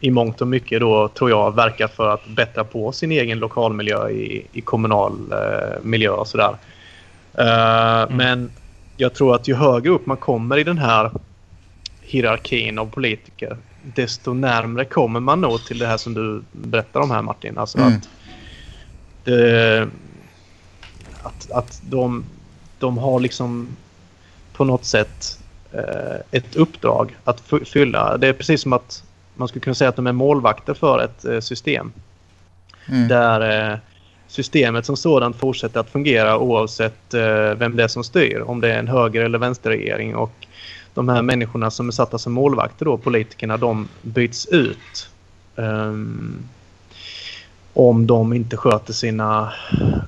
i mångt och mycket då tror jag verkar för att bättra på sin egen lokalmiljö i, i kommunal eh, miljö och sådär. Eh, mm. Men jag tror att ju högre upp man kommer i den här hierarkin av politiker desto närmre kommer man nog till det här som du berättar om här Martin. Alltså mm. att, det, att, att de, de har liksom på något sätt Eh, ett uppdrag att fylla. Det är precis som att man skulle kunna säga att de är målvakter för ett eh, system. Mm. Där eh, systemet som sådant fortsätter att fungera oavsett vem det är som styr. Om det är en höger eller vänsterregering. Och de här människorna som är satta som målvakter, då, politikerna, de byts ut. Um, om de inte sköter sina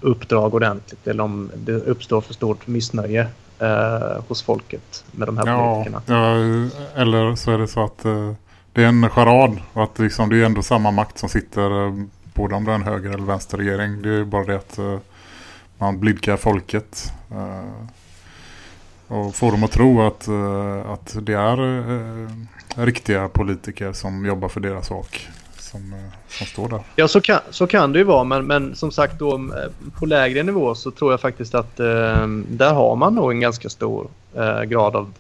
uppdrag ordentligt eller om det uppstår för stort missnöje eh, hos folket med de här ja, politikerna. Ja, eller så är det så att eh, det är en charad och att liksom, det är ändå samma makt som sitter eh, både om det är en höger eller vänster regering. Det är bara det att eh, man blidkar folket eh, och få dem att tro att, eh, att det är eh, riktiga politiker som jobbar för deras sak som, eh, som står där. Ja, så kan, så kan det ju vara. Men, men som sagt då på lägre nivå så tror jag faktiskt att eh, där har man nog en ganska stor eh, grad av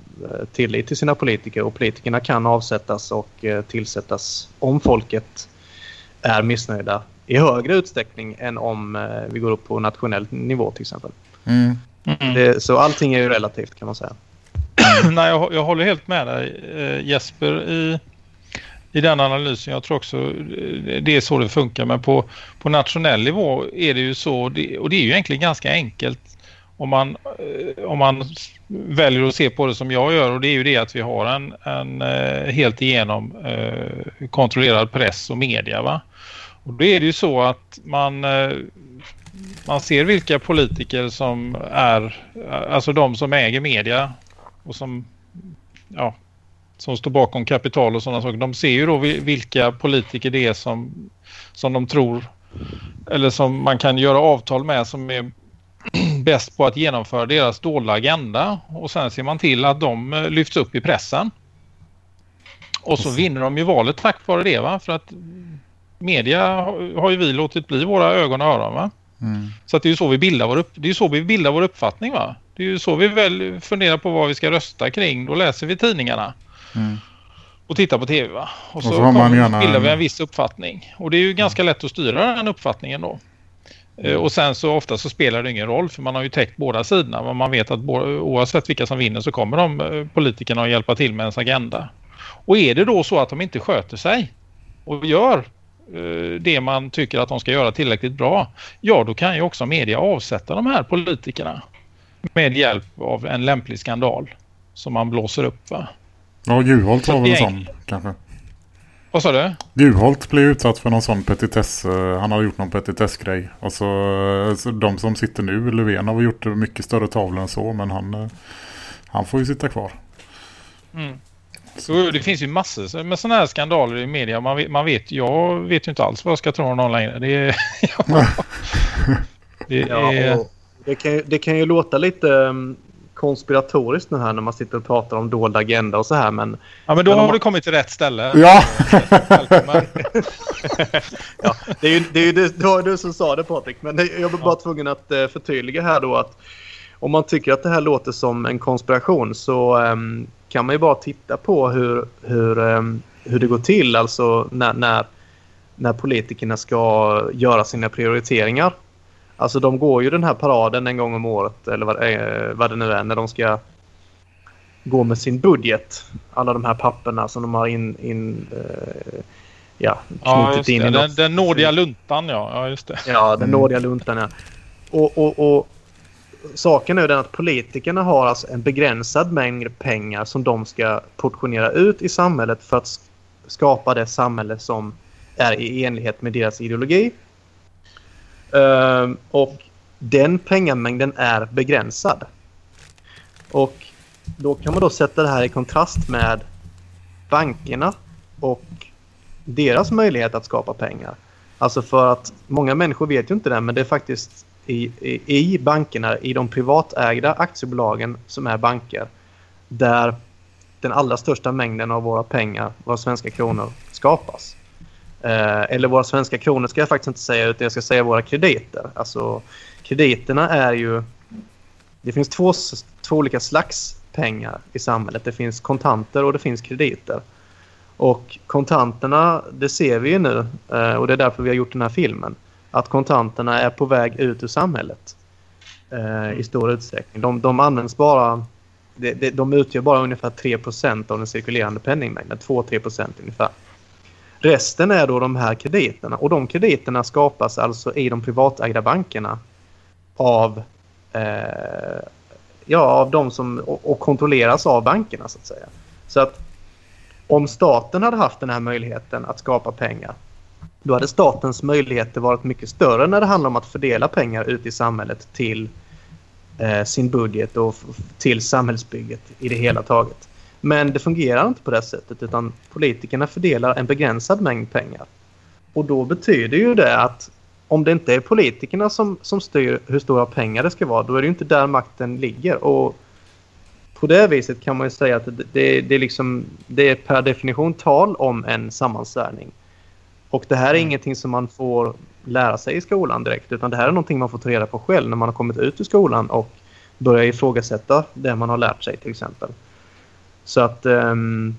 tillit till sina politiker. Och politikerna kan avsättas och eh, tillsättas om folket är missnöjda i högre utsträckning än om vi går upp på nationell nivå till exempel. Mm. Det, så allting är ju relativt kan man säga. Nej, jag, jag håller helt med dig Jesper i i den analysen. Jag tror också eh, det är så det funkar. Men på, på nationell nivå är det ju så och det är ju egentligen ganska enkelt om man, eh, om man väljer att se på det som jag gör och det är ju det att vi har en, en eh, helt igenom eh, kontrollerad press och media va. Och då är det ju så att man, eh, man ser vilka politiker som är, alltså de som äger media och som ja, som står bakom kapital och sådana saker. De ser ju då vilka politiker det är som, som de tror eller som man kan göra avtal med som är bäst på att genomföra deras dolda agenda och sen ser man till att de eh, lyfts upp i pressen. Och så vinner de ju valet tack vare det va? För att media har ju vi låtit bli våra ögon och öron va? Mm. Så att det är ju så vi bildar vår, upp, det är så vi bildar vår uppfattning va? Det är ju så vi väl funderar på vad vi ska rösta kring. Då läser vi tidningarna. Mm. Och tittar på tv va? Och så, och så har man gärna... bildar vi en viss uppfattning. Och det är ju ganska lätt att styra den uppfattningen då. Eh, och sen så ofta så spelar det ingen roll för man har ju täckt båda sidorna. Men man vet att oavsett vilka som vinner så kommer de eh, politikerna att hjälpa till med ens agenda. Och är det då så att de inte sköter sig och gör det man tycker att de ska göra tillräckligt bra, ja då kan ju också media avsätta de här politikerna med hjälp av en lämplig skandal som man blåser upp. Va? Ja, Juholt var väl en sån kanske. Vad sa du? Juholt blev utsatt för någon sån petitess. Eh, han hade gjort någon petitessgrej. Och så, eh, så de som sitter nu, Löfven har gjort mycket större tavlor än så. Men han, eh, han får ju sitta kvar. Mm. Så det finns ju massor med sådana här skandaler i media. Man vet, man vet, jag vet ju inte alls vad jag ska tro om någon längre. Det, är, ja, det, är... det, kan, det kan ju låta lite mm, konspiratoriskt nu här när man sitter och pratar om dold agenda och så här. Men, ja, men då men har man... du kommit till rätt ställe. Ja! ja det är ju det, är ju det, det var du som sa det Patrik. Men jag var bara tvungen att uh, förtydliga här då att om man tycker att det här låter som en konspiration så um, kan man ju bara titta på hur, hur, um, hur det går till. Alltså när, när, när politikerna ska göra sina prioriteringar. Alltså de går ju den här paraden en gång om året eller vad, eh, vad det nu är när de ska gå med sin budget. Alla de här papperna som de har in, in eh, ja, knutit ja, in i den, den nådiga luntan ja. ja, just det. Ja, den nådiga luntan ja. Och, och, och saken är den att politikerna har alltså en begränsad mängd pengar som de ska portionera ut i samhället för att skapa det samhälle som är i enlighet med deras ideologi. Uh, och den pengamängden är begränsad. Och då kan man då sätta det här i kontrast med bankerna och deras möjlighet att skapa pengar. Alltså för att många människor vet ju inte det men det är faktiskt i, i, i bankerna, i de privatägda aktiebolagen som är banker där den allra största mängden av våra pengar, våra svenska kronor, skapas. Eh, eller våra svenska kronor ska jag faktiskt inte säga utan jag ska säga våra krediter. Alltså krediterna är ju... Det finns två, två olika slags pengar i samhället. Det finns kontanter och det finns krediter. Och kontanterna, det ser vi ju nu eh, och det är därför vi har gjort den här filmen. Att kontanterna är på väg ut ur samhället eh, i stor utsträckning. De, de används bara... De, de utgör bara ungefär 3% av den cirkulerande penningmängden. 2-3% ungefär. Resten är då de här krediterna och de krediterna skapas alltså i de privatägda bankerna av, eh, ja, av de som och, och, kontrolleras av bankerna så att säga. Så att om staten hade haft den här möjligheten att skapa pengar då hade statens möjligheter varit mycket större när det handlar om att fördela pengar ut i samhället till eh, sin budget och till samhällsbygget i det hela taget. Men det fungerar inte på det sättet utan politikerna fördelar en begränsad mängd pengar. Och då betyder ju det att om det inte är politikerna som, som styr hur stora pengar det ska vara då är det inte där makten ligger. Och på det viset kan man ju säga att det, det, det, är, liksom, det är per definition tal om en sammansvärjning. Och det här är mm. ingenting som man får lära sig i skolan direkt utan det här är någonting man får ta reda på själv när man har kommit ut ur skolan och börjar ifrågasätta det man har lärt sig till exempel. Så att um,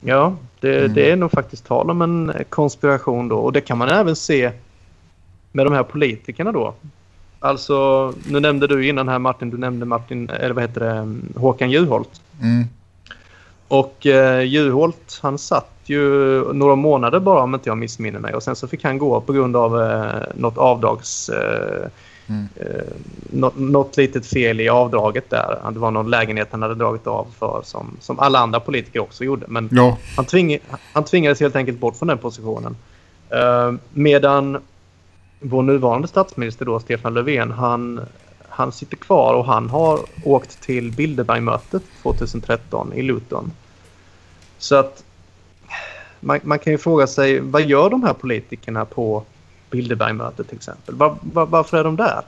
ja, det, mm. det, är nog faktiskt tal om en konspiration då. Och det kan man även se med de här politikerna då. Alltså, nu nämnde du innan här Martin, du nämnde Martin, eller vad heter det, Håkan Juholt. Mm. Och eh, Juholt, han satt ju några månader bara om inte jag missminner mig. Och sen så fick han gå på grund av eh, något avdrags... Eh, Mm. Eh, något, något litet fel i avdraget där. Det var någon lägenhet han hade dragit av för som, som alla andra politiker också gjorde. Men ja. han, tving, han tvingades helt enkelt bort från den positionen. Uh, medan vår nuvarande statsminister då, Stefan Löfven, han, han sitter kvar och han har åkt till Bilderbergmötet 2013 i Luton. Så att man, man, kan ju fråga sig vad gör de här politikerna på Bilderbergmötet till exempel. Var, var, varför är de där?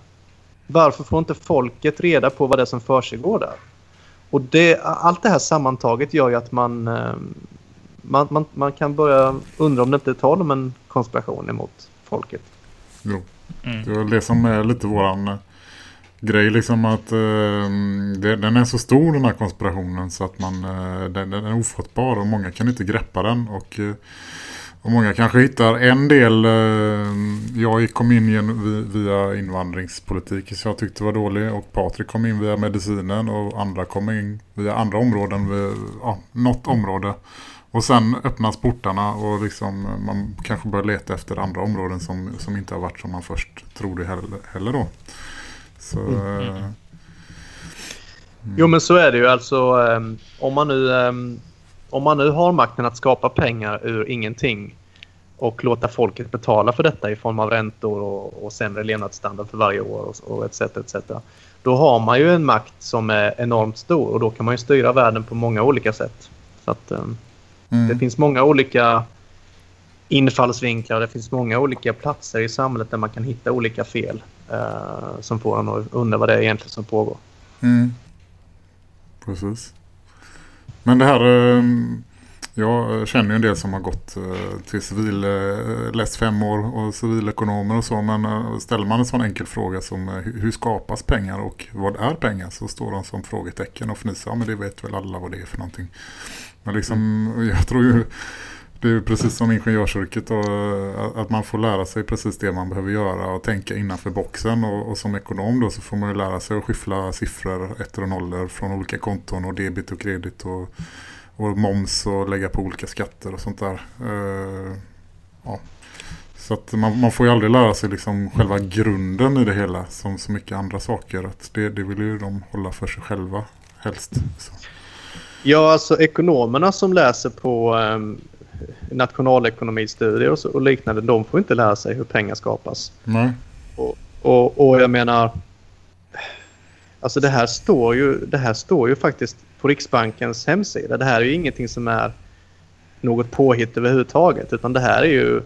Varför får inte folket reda på vad det är som försiggår där? Och det, allt det här sammantaget gör ju att man, eh, man, man, man kan börja undra om det inte är tal om en konspiration emot folket. Jo, mm. det är det som är lite våran eh, grej liksom att eh, det, den är så stor den här konspirationen så att man eh, den, den, är ofattbar och många kan inte greppa den och eh, Och många kanske hittar en del, eh, jag kom in igen via invandringspolitik så jag tyckte var dålig och Patrik kom in via medicinen och andra kom in via andra områden, via, ja, något område. Och sen öppnas portarna och liksom, eh, man kanske börjar leta efter andra områden som, som inte har varit som man först trodde heller, heller då. Så, mm. Eh, jo men så är det ju alltså um, om man nu um, om man nu har makten att skapa pengar ur ingenting och låta folket betala för detta i form av räntor och, och sämre levnadsstandard för varje år och, och etc, etc. Då har man ju en makt som är enormt stor och då kan man ju styra världen på många olika sätt. Så att, um, mm. Det finns många olika infallsvinklar och det finns många olika platser i samhället där man kan hitta olika fel uh, som får en att undra vad det är egentligen som pågår. Mm. Precis. Men det här, ehm, jag känner ju en del som har gått eh, till civil, eh, läst fem år och civilekonomer och så. Men eh, ställer man en sån enkel fråga som hur skapas pengar och vad är pengar så står de som frågetecken och fnyser. Ja men det vet väl alla vad det är för någonting. Men liksom, jag tror ju det är precis som ingenjörsyrket och eh, att man får lära sig precis det man behöver göra och tänka innanför boxen och, och som ekonom då så får man ju lära sig att skiffla siffror, ettor och nollor från olika konton och debit och kredit och, och moms och lägga på olika skatter och sånt där. Uh, ja. Så att man, man, får ju aldrig lära sig liksom själva grunden i det hela som så mycket andra saker. Att det, det vill ju de hålla för sig själva helst. Så. Ja, alltså ekonomerna som läser på um nationalekonomistudier och, liknande, de får inte lära sig hur pengar skapas. Nej. Och, och, och jag menar, alltså det här, står ju, det här står ju faktiskt på Riksbankens hemsida. Det här är ju ingenting som är något påhitt överhuvudtaget utan det här är ju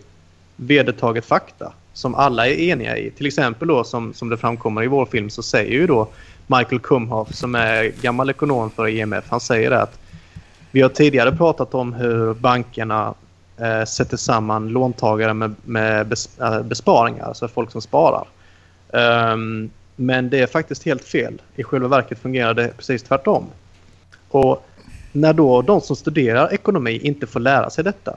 vedertaget fakta som alla är eniga i. Till exempel då som, som det framkommer i vår film så säger ju då Michael Kumhoff som är gammal ekonom för IMF, han säger att vi har tidigare pratat om hur bankerna eh, sätter samman låntagare med, med bes, äh, besparingar, alltså folk som sparar. Um, men det är faktiskt helt fel. I själva verket fungerar det precis tvärtom. Och när då de som studerar ekonomi inte får lära sig detta,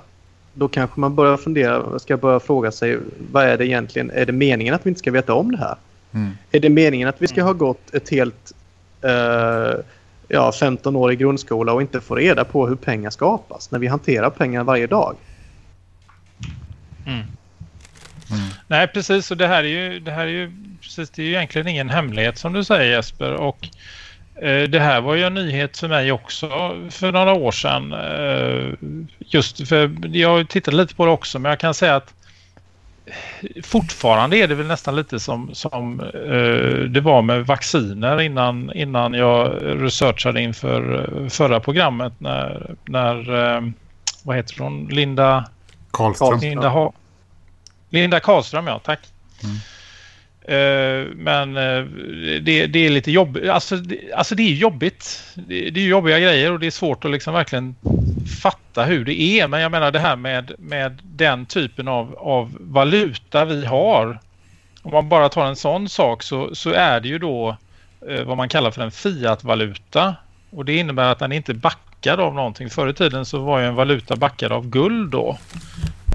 då kanske man börjar fundera, ska börja fråga sig vad är det egentligen, är det meningen att vi inte ska veta om det här? Mm. Är det meningen att vi ska ha gått ett helt uh, ja, 15 år i grundskola och inte få reda på hur pengar skapas när vi hanterar pengar varje dag. Mm. Mm. Nej, precis. Och det här är ju, det här är ju, precis, det är ju egentligen ingen hemlighet som du säger Jesper. Och eh, det här var ju en nyhet för mig också för några år sedan. Eh, just för jag tittade lite på det också, men jag kan säga att fortfarande är det väl nästan lite som, som uh, det var med vacciner innan, innan jag researchade inför uh, förra programmet när, när uh, vad heter hon? Linda Karlström. Linda, ha Linda Karlström, ja tack. Mm. Eh, men eh, det, det, är lite jobbigt. Alltså, det, alltså det är jobbigt. Det, det är jobbiga grejer och det är svårt att liksom verkligen fatta hur det är. Men jag menar det här med, med den typen av, av valuta vi har. Om man bara tar en sån sak så, så är det ju då eh, vad man kallar för en fiat-valuta. Och det innebär att den inte backar backad av någonting. Förr i tiden så var ju en valuta backad av guld då.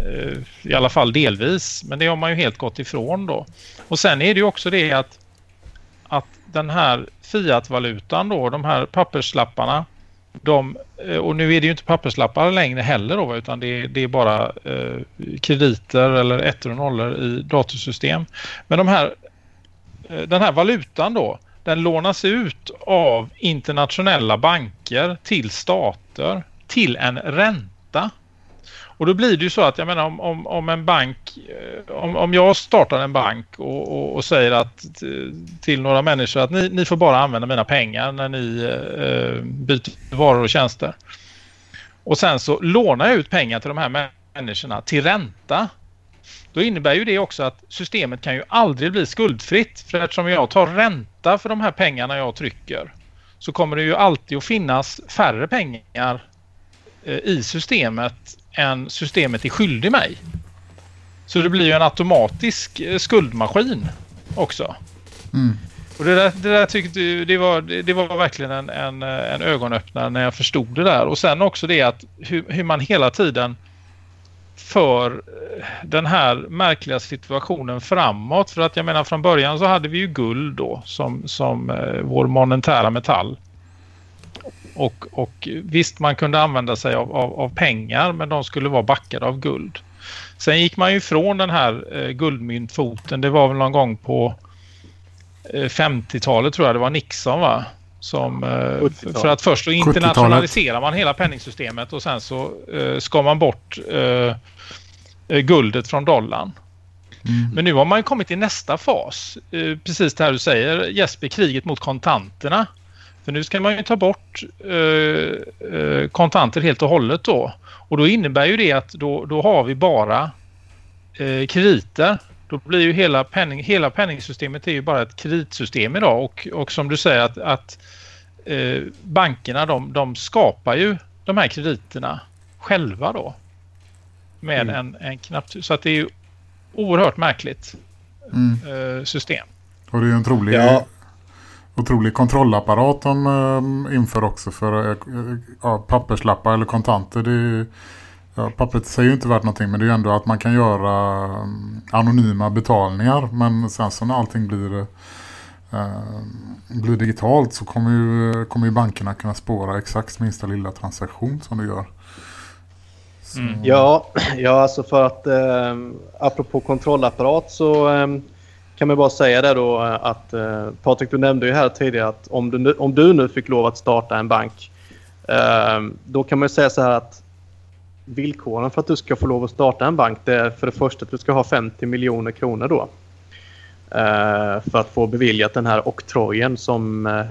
Eh, I alla fall delvis. Men det har man ju helt gått ifrån då. Och sen är det ju också det att, att den här fiat-valutan då, de här papperslapparna de, eh, och nu är det ju inte papperslappar längre heller då, utan det, det är bara eh, krediter eller ettor och nollor i datorsystem. Men de här, eh, den här valutan då, den lånas ut av internationella banker till stater till en ränta. Och då blir det ju så att jag menar om, om, om en bank, eh, om, om jag startar en bank och, och, och säger att eh, till några människor att ni, ni får bara använda mina pengar när ni eh, byter varor och tjänster. Och sen så lånar jag ut pengar till de här människorna till ränta. Då innebär ju det också att systemet kan ju aldrig bli skuldfritt. För eftersom jag tar ränta för de här pengarna jag trycker så kommer det ju alltid att finnas färre pengar eh, i systemet än systemet är skyldig mig. Så det blir ju en automatisk eh, skuldmaskin också. Mm. Och det där, det där tyckte det var, det var verkligen en, en, en ögonöppnare när jag förstod det där. Och sen också det att hur, hur man hela tiden för eh, den här märkliga situationen framåt. För att jag menar från början så hade vi ju guld då som, som eh, vår monetära metall. Och, och visst man kunde använda sig av, av, av, pengar men de skulle vara backade av guld. Sen gick man ju ifrån den här eh, guldmyntfoten. Det var väl någon gång på eh, 50-talet tror jag det var Nixon va? Som, eh, för att först då internationaliserar man hela penningsystemet och sen så eh, ska man bort eh, eh, guldet från dollarn. Mm. Men nu har man ju kommit till nästa fas. Eh, precis det här du säger Jesper, kriget mot kontanterna. För nu ska man ju ta bort eh, eh, kontanter helt och hållet då. Och då innebär ju det att då, då har vi bara eh, krediter. Då blir ju hela, penning, hela penningsystemet är ju bara ett kreditsystem idag. Och, och som du säger att, att eh, bankerna de, de skapar ju de här krediterna själva då. Med mm. en, en knapp. Så att det är ju oerhört märkligt mm. eh, system. Och det är ju en trolig ja otrolig kontrollapparat de äh, inför också för ja, papperslappar eller kontanter. Det är, ja, pappret säger ju inte värt någonting men det är ju ändå att man kan göra äh, anonyma betalningar. Men sen så när allting blir, blir digitalt så kommer ju, kommer ju bankerna kunna spåra exakt minsta lilla transaktion som du gör. Mm. Ja, ja, alltså för att eh, apropå kontrollapparat så eh, kan man bara säga det då eh, att eh, Patrik du nämnde ju här tidigare att om du, om du nu fick lov att starta en bank eh, då kan man säga så här att villkoren för att du ska få lov att starta en bank det är för det första att du ska ha 50 miljoner kronor då. Eh, för att få beviljat den här oktrojen som eh,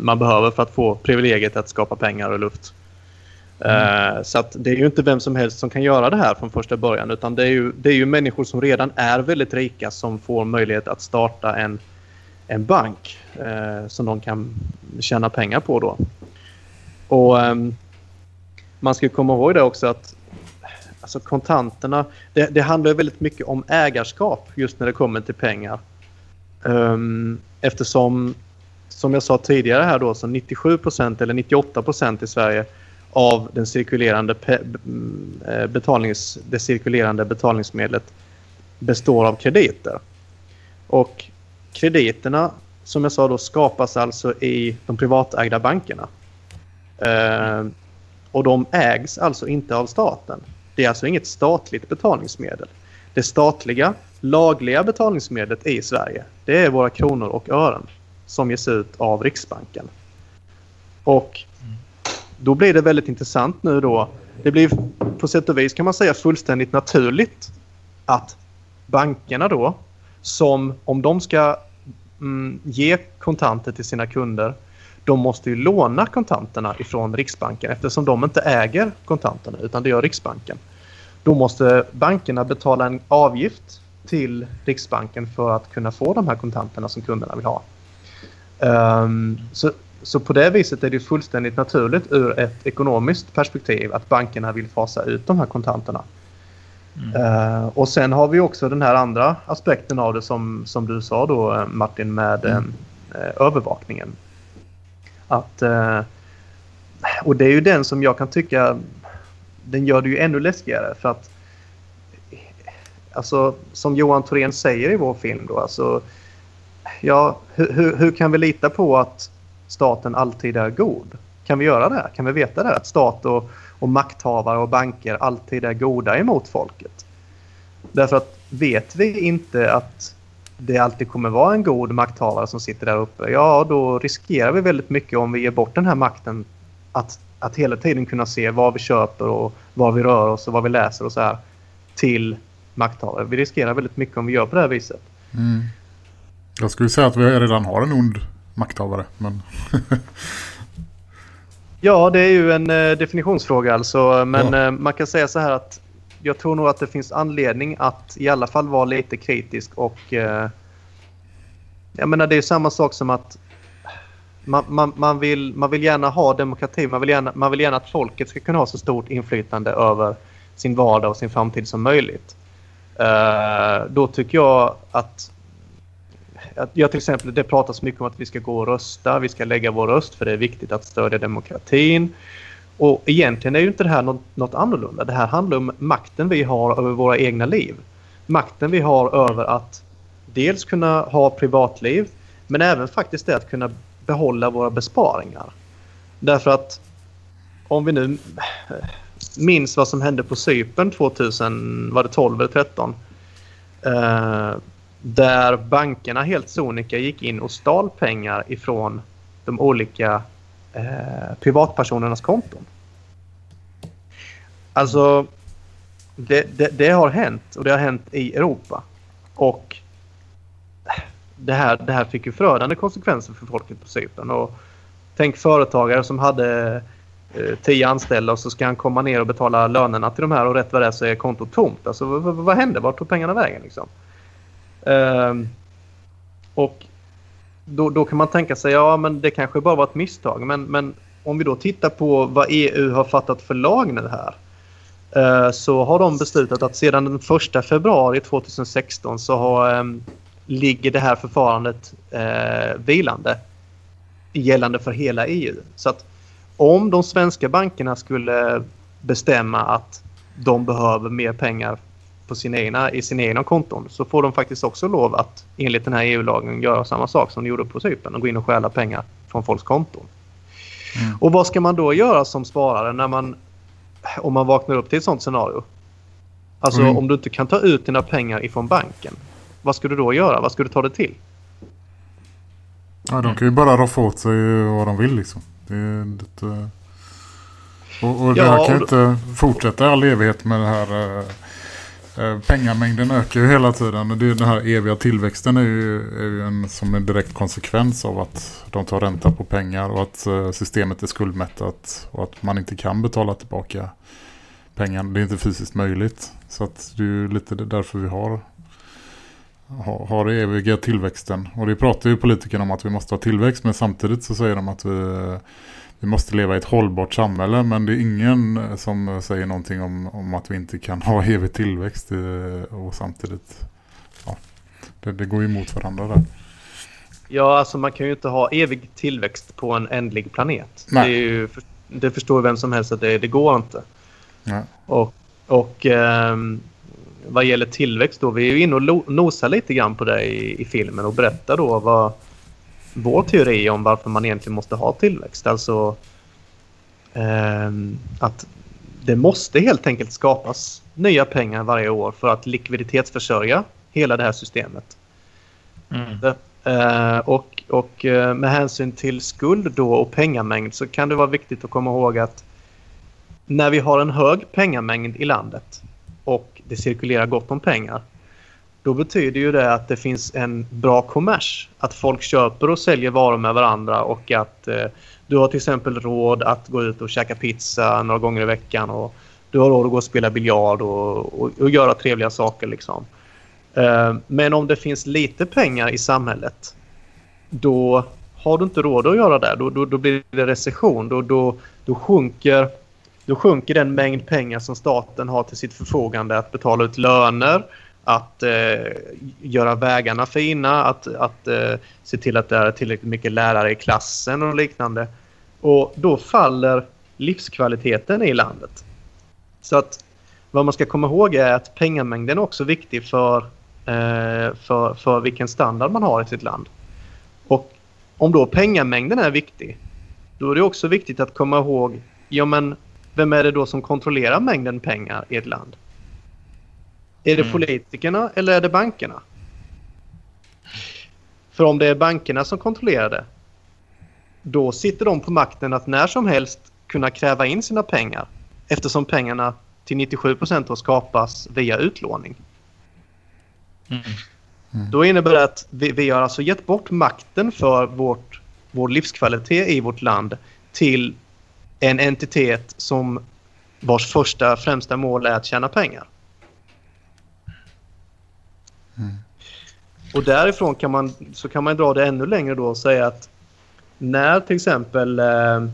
man behöver för att få privilegiet att skapa pengar och luft. Mm. Så att det är ju inte vem som helst som kan göra det här från första början utan det är ju, det är ju människor som redan är väldigt rika som får möjlighet att starta en, en bank eh, som de kan tjäna pengar på då. Och eh, man ska komma ihåg det också att alltså kontanterna, det, det handlar väldigt mycket om ägarskap just när det kommer till pengar. Um, eftersom, som jag sa tidigare här då, så 97% eller 98% i Sverige av den cirkulerande eh, betalnings, det cirkulerande betalningsmedlet består av krediter. Och krediterna som jag sa då skapas alltså i de privatägda bankerna. Ehm, och de ägs alltså inte av staten. Det är alltså inget statligt betalningsmedel. Det statliga, lagliga betalningsmedlet i Sverige det är våra kronor och ören som ges ut av Riksbanken. Och då blir det väldigt intressant nu då. Det blir på sätt och vis kan man säga fullständigt naturligt att bankerna då som om de ska mm, ge kontanter till sina kunder de måste ju låna kontanterna ifrån Riksbanken eftersom de inte äger kontanterna utan det gör Riksbanken. Då måste bankerna betala en avgift till Riksbanken för att kunna få de här kontanterna som kunderna vill ha. Um, så så på det viset är det fullständigt naturligt ur ett ekonomiskt perspektiv att bankerna vill fasa ut de här kontanterna. Mm. Uh, och sen har vi också den här andra aspekten av det som, som du sa då eh, Martin med mm. uh, övervakningen. Att, eh, och det är ju den som jag kan tycka den gör det ju ännu läskigare för att alltså som Johan Thorén säger i vår film då alltså ja, hur, hur kan vi lita på att staten alltid är god? Kan vi göra det? Kan vi veta det? Att stat och, och makthavare och banker alltid är goda emot folket? Därför att vet vi inte att det alltid kommer vara en god makthavare som sitter där uppe, ja då riskerar vi väldigt mycket om vi ger bort den här makten att, att hela tiden kunna se vad vi köper och vad vi rör oss och vad vi läser och så här till makthavare. Vi riskerar väldigt mycket om vi gör på det här viset. Mm. Jag skulle säga att vi redan har en ond makthavare. Men ja, det är ju en eh, definitionsfråga alltså. Men ja. eh, man kan säga så här att jag tror nog att det finns anledning att i alla fall vara lite kritisk och eh, jag menar det är samma sak som att man, man, man, vill, man vill gärna ha demokrati. Man vill, gärna, man vill gärna att folket ska kunna ha så stort inflytande över sin vardag och sin framtid som möjligt. Uh, då tycker jag att jag till exempel, det pratas mycket om att vi ska gå och rösta. Vi ska lägga vår röst för det är viktigt att stödja demokratin. Och egentligen är ju inte det här något, något annorlunda. Det här handlar om makten vi har över våra egna liv. Makten vi har över att dels kunna ha privatliv men även faktiskt det att kunna behålla våra besparingar. Därför att om vi nu minns vad som hände på Cypern 2012 eller 2013. Eh, där bankerna helt sonika gick in och stal pengar ifrån de olika eh, privatpersonernas konton. Alltså, det, det, det, har hänt och det har hänt i Europa. Och det här, det här fick ju förödande konsekvenser för folket på Cypern. Och tänk företagare som hade eh, tio anställda och så ska han komma ner och betala lönerna till de här och rätt vad det är så är kontot tomt. Alltså vad, vad hände? Vart tog pengarna vägen liksom? Um, och då, då kan man tänka sig, ja men det kanske bara var ett misstag. Men, men om vi då tittar på vad EU har fattat för lag med det här. Uh, så har de beslutat att sedan den 1 februari 2016 så har, um, ligger det här förfarandet uh, vilande gällande för hela EU. Så att om de svenska bankerna skulle bestämma att de behöver mer pengar på sina egna, i sina egna konton så får de faktiskt också lov att enligt den här EU-lagen göra samma sak som de gjorde på Cypern och gå in och stjäla pengar från folks konton. Mm. Och vad ska man då göra som sparare när man om man vaknar upp till ett sånt scenario? Alltså mm. om du inte kan ta ut dina pengar ifrån banken. Vad ska du då göra? Vad ska du ta det till? Ja, de kan ju bara roffa åt sig vad de vill liksom. Det är lite... Och, och det här kan ju inte fortsätta i all evighet med det här... Eh, Eh, pengamängden ökar ju hela tiden och det är den här eviga tillväxten är ju, är ju en, som en direkt konsekvens av att de tar ränta på pengar och att eh, systemet är skuldmättat och att man inte kan betala tillbaka pengar. Det är inte fysiskt möjligt. Så att det är ju lite därför vi har har, har eviga tillväxten. Och det pratar ju politikerna om att vi måste ha tillväxt men samtidigt så säger de att vi, eh, vi måste leva i ett hållbart samhälle men det är ingen som säger någonting om, om att vi inte kan ha evig tillväxt och samtidigt ja, det, det går ju emot varandra där. Ja, alltså man kan ju inte ha evig tillväxt på en ändlig planet. Det, ju, det förstår vem som helst att det, det går inte. Nej. Och, och ähm, vad gäller tillväxt då, vi är ju inne och nosar lite grann på det i, i filmen och berättar då vad vår teori om varför man egentligen måste ha tillväxt. Alltså eh, att det måste helt enkelt skapas nya pengar varje år för att likviditetsförsörja hela det här systemet. Mm. Eh, och, och eh, med hänsyn till skuld då och pengamängd så kan det vara viktigt att komma ihåg att när vi har en hög pengamängd i landet och det cirkulerar gott om pengar. Då betyder ju det att det finns en bra kommers. Att folk köper och säljer varor med varandra och att eh, du har till exempel råd att gå ut och käka pizza några gånger i veckan och du har råd att gå och spela biljard och, och, och göra trevliga saker liksom. Eh, men om det finns lite pengar i samhället då har du inte råd att göra det. Då, då, då blir det recession. Då, då, då sjunker då sjunker den mängd pengar som staten har till sitt förfogande att betala ut löner, att eh, göra vägarna fina, att, att eh, se till att det är tillräckligt mycket lärare i klassen och liknande. Och då faller livskvaliteten i landet. Så att vad man ska komma ihåg är att pengamängden är också viktig för, eh, för, för vilken standard man har i sitt land. Och om då pengamängden är viktig, då är det också viktigt att komma ihåg, ja men vem är det då som kontrollerar mängden pengar i ett land? Är det mm. politikerna eller är det bankerna? För om det är bankerna som kontrollerar det, då sitter de på makten att när som helst kunna kräva in sina pengar eftersom pengarna till 97 procent skapas via utlåning. Mm. Mm. Då innebär det att vi, vi har alltså gett bort makten för vårt, vår livskvalitet i vårt land till en entitet som vars första främsta mål är att tjäna pengar. Mm. Och därifrån kan man, så kan man dra det ännu längre då och säga att när till exempel eh,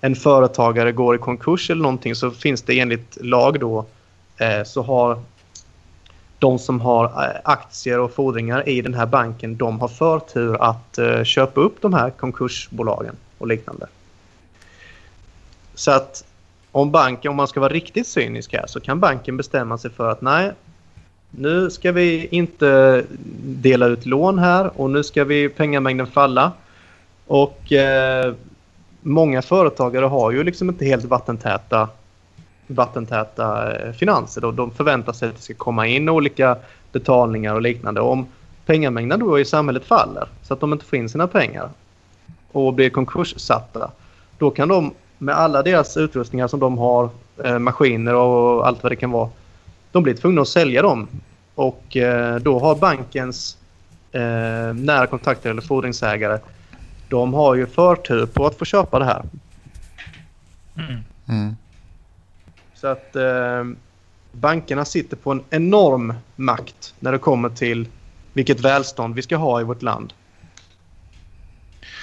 en företagare går i konkurs eller någonting så finns det enligt lag då eh, så har de som har eh, aktier och fordringar i den här banken de har förtur att eh, köpa upp de här konkursbolagen och liknande. Så att om banken, om man ska vara riktigt cynisk här, så kan banken bestämma sig för att nej, nu ska vi inte dela ut lån här och nu ska vi pengamängden falla. Och eh, många företagare har ju liksom inte helt vattentäta, vattentäta eh, finanser. Då. De förväntar sig att det ska komma in olika betalningar och liknande. Och om pengamängden då i samhället faller så att de inte får in sina pengar och blir konkurssatta. Då kan de med alla deras utrustningar som de har, eh, maskiner och allt vad det kan vara. De blir tvungna att sälja dem och eh, då har bankens eh, nära kontakter eller fordringsägare de har ju förtur på att få köpa det här. Mm. Mm. Så att eh, bankerna sitter på en enorm makt när det kommer till vilket välstånd vi ska ha i vårt land.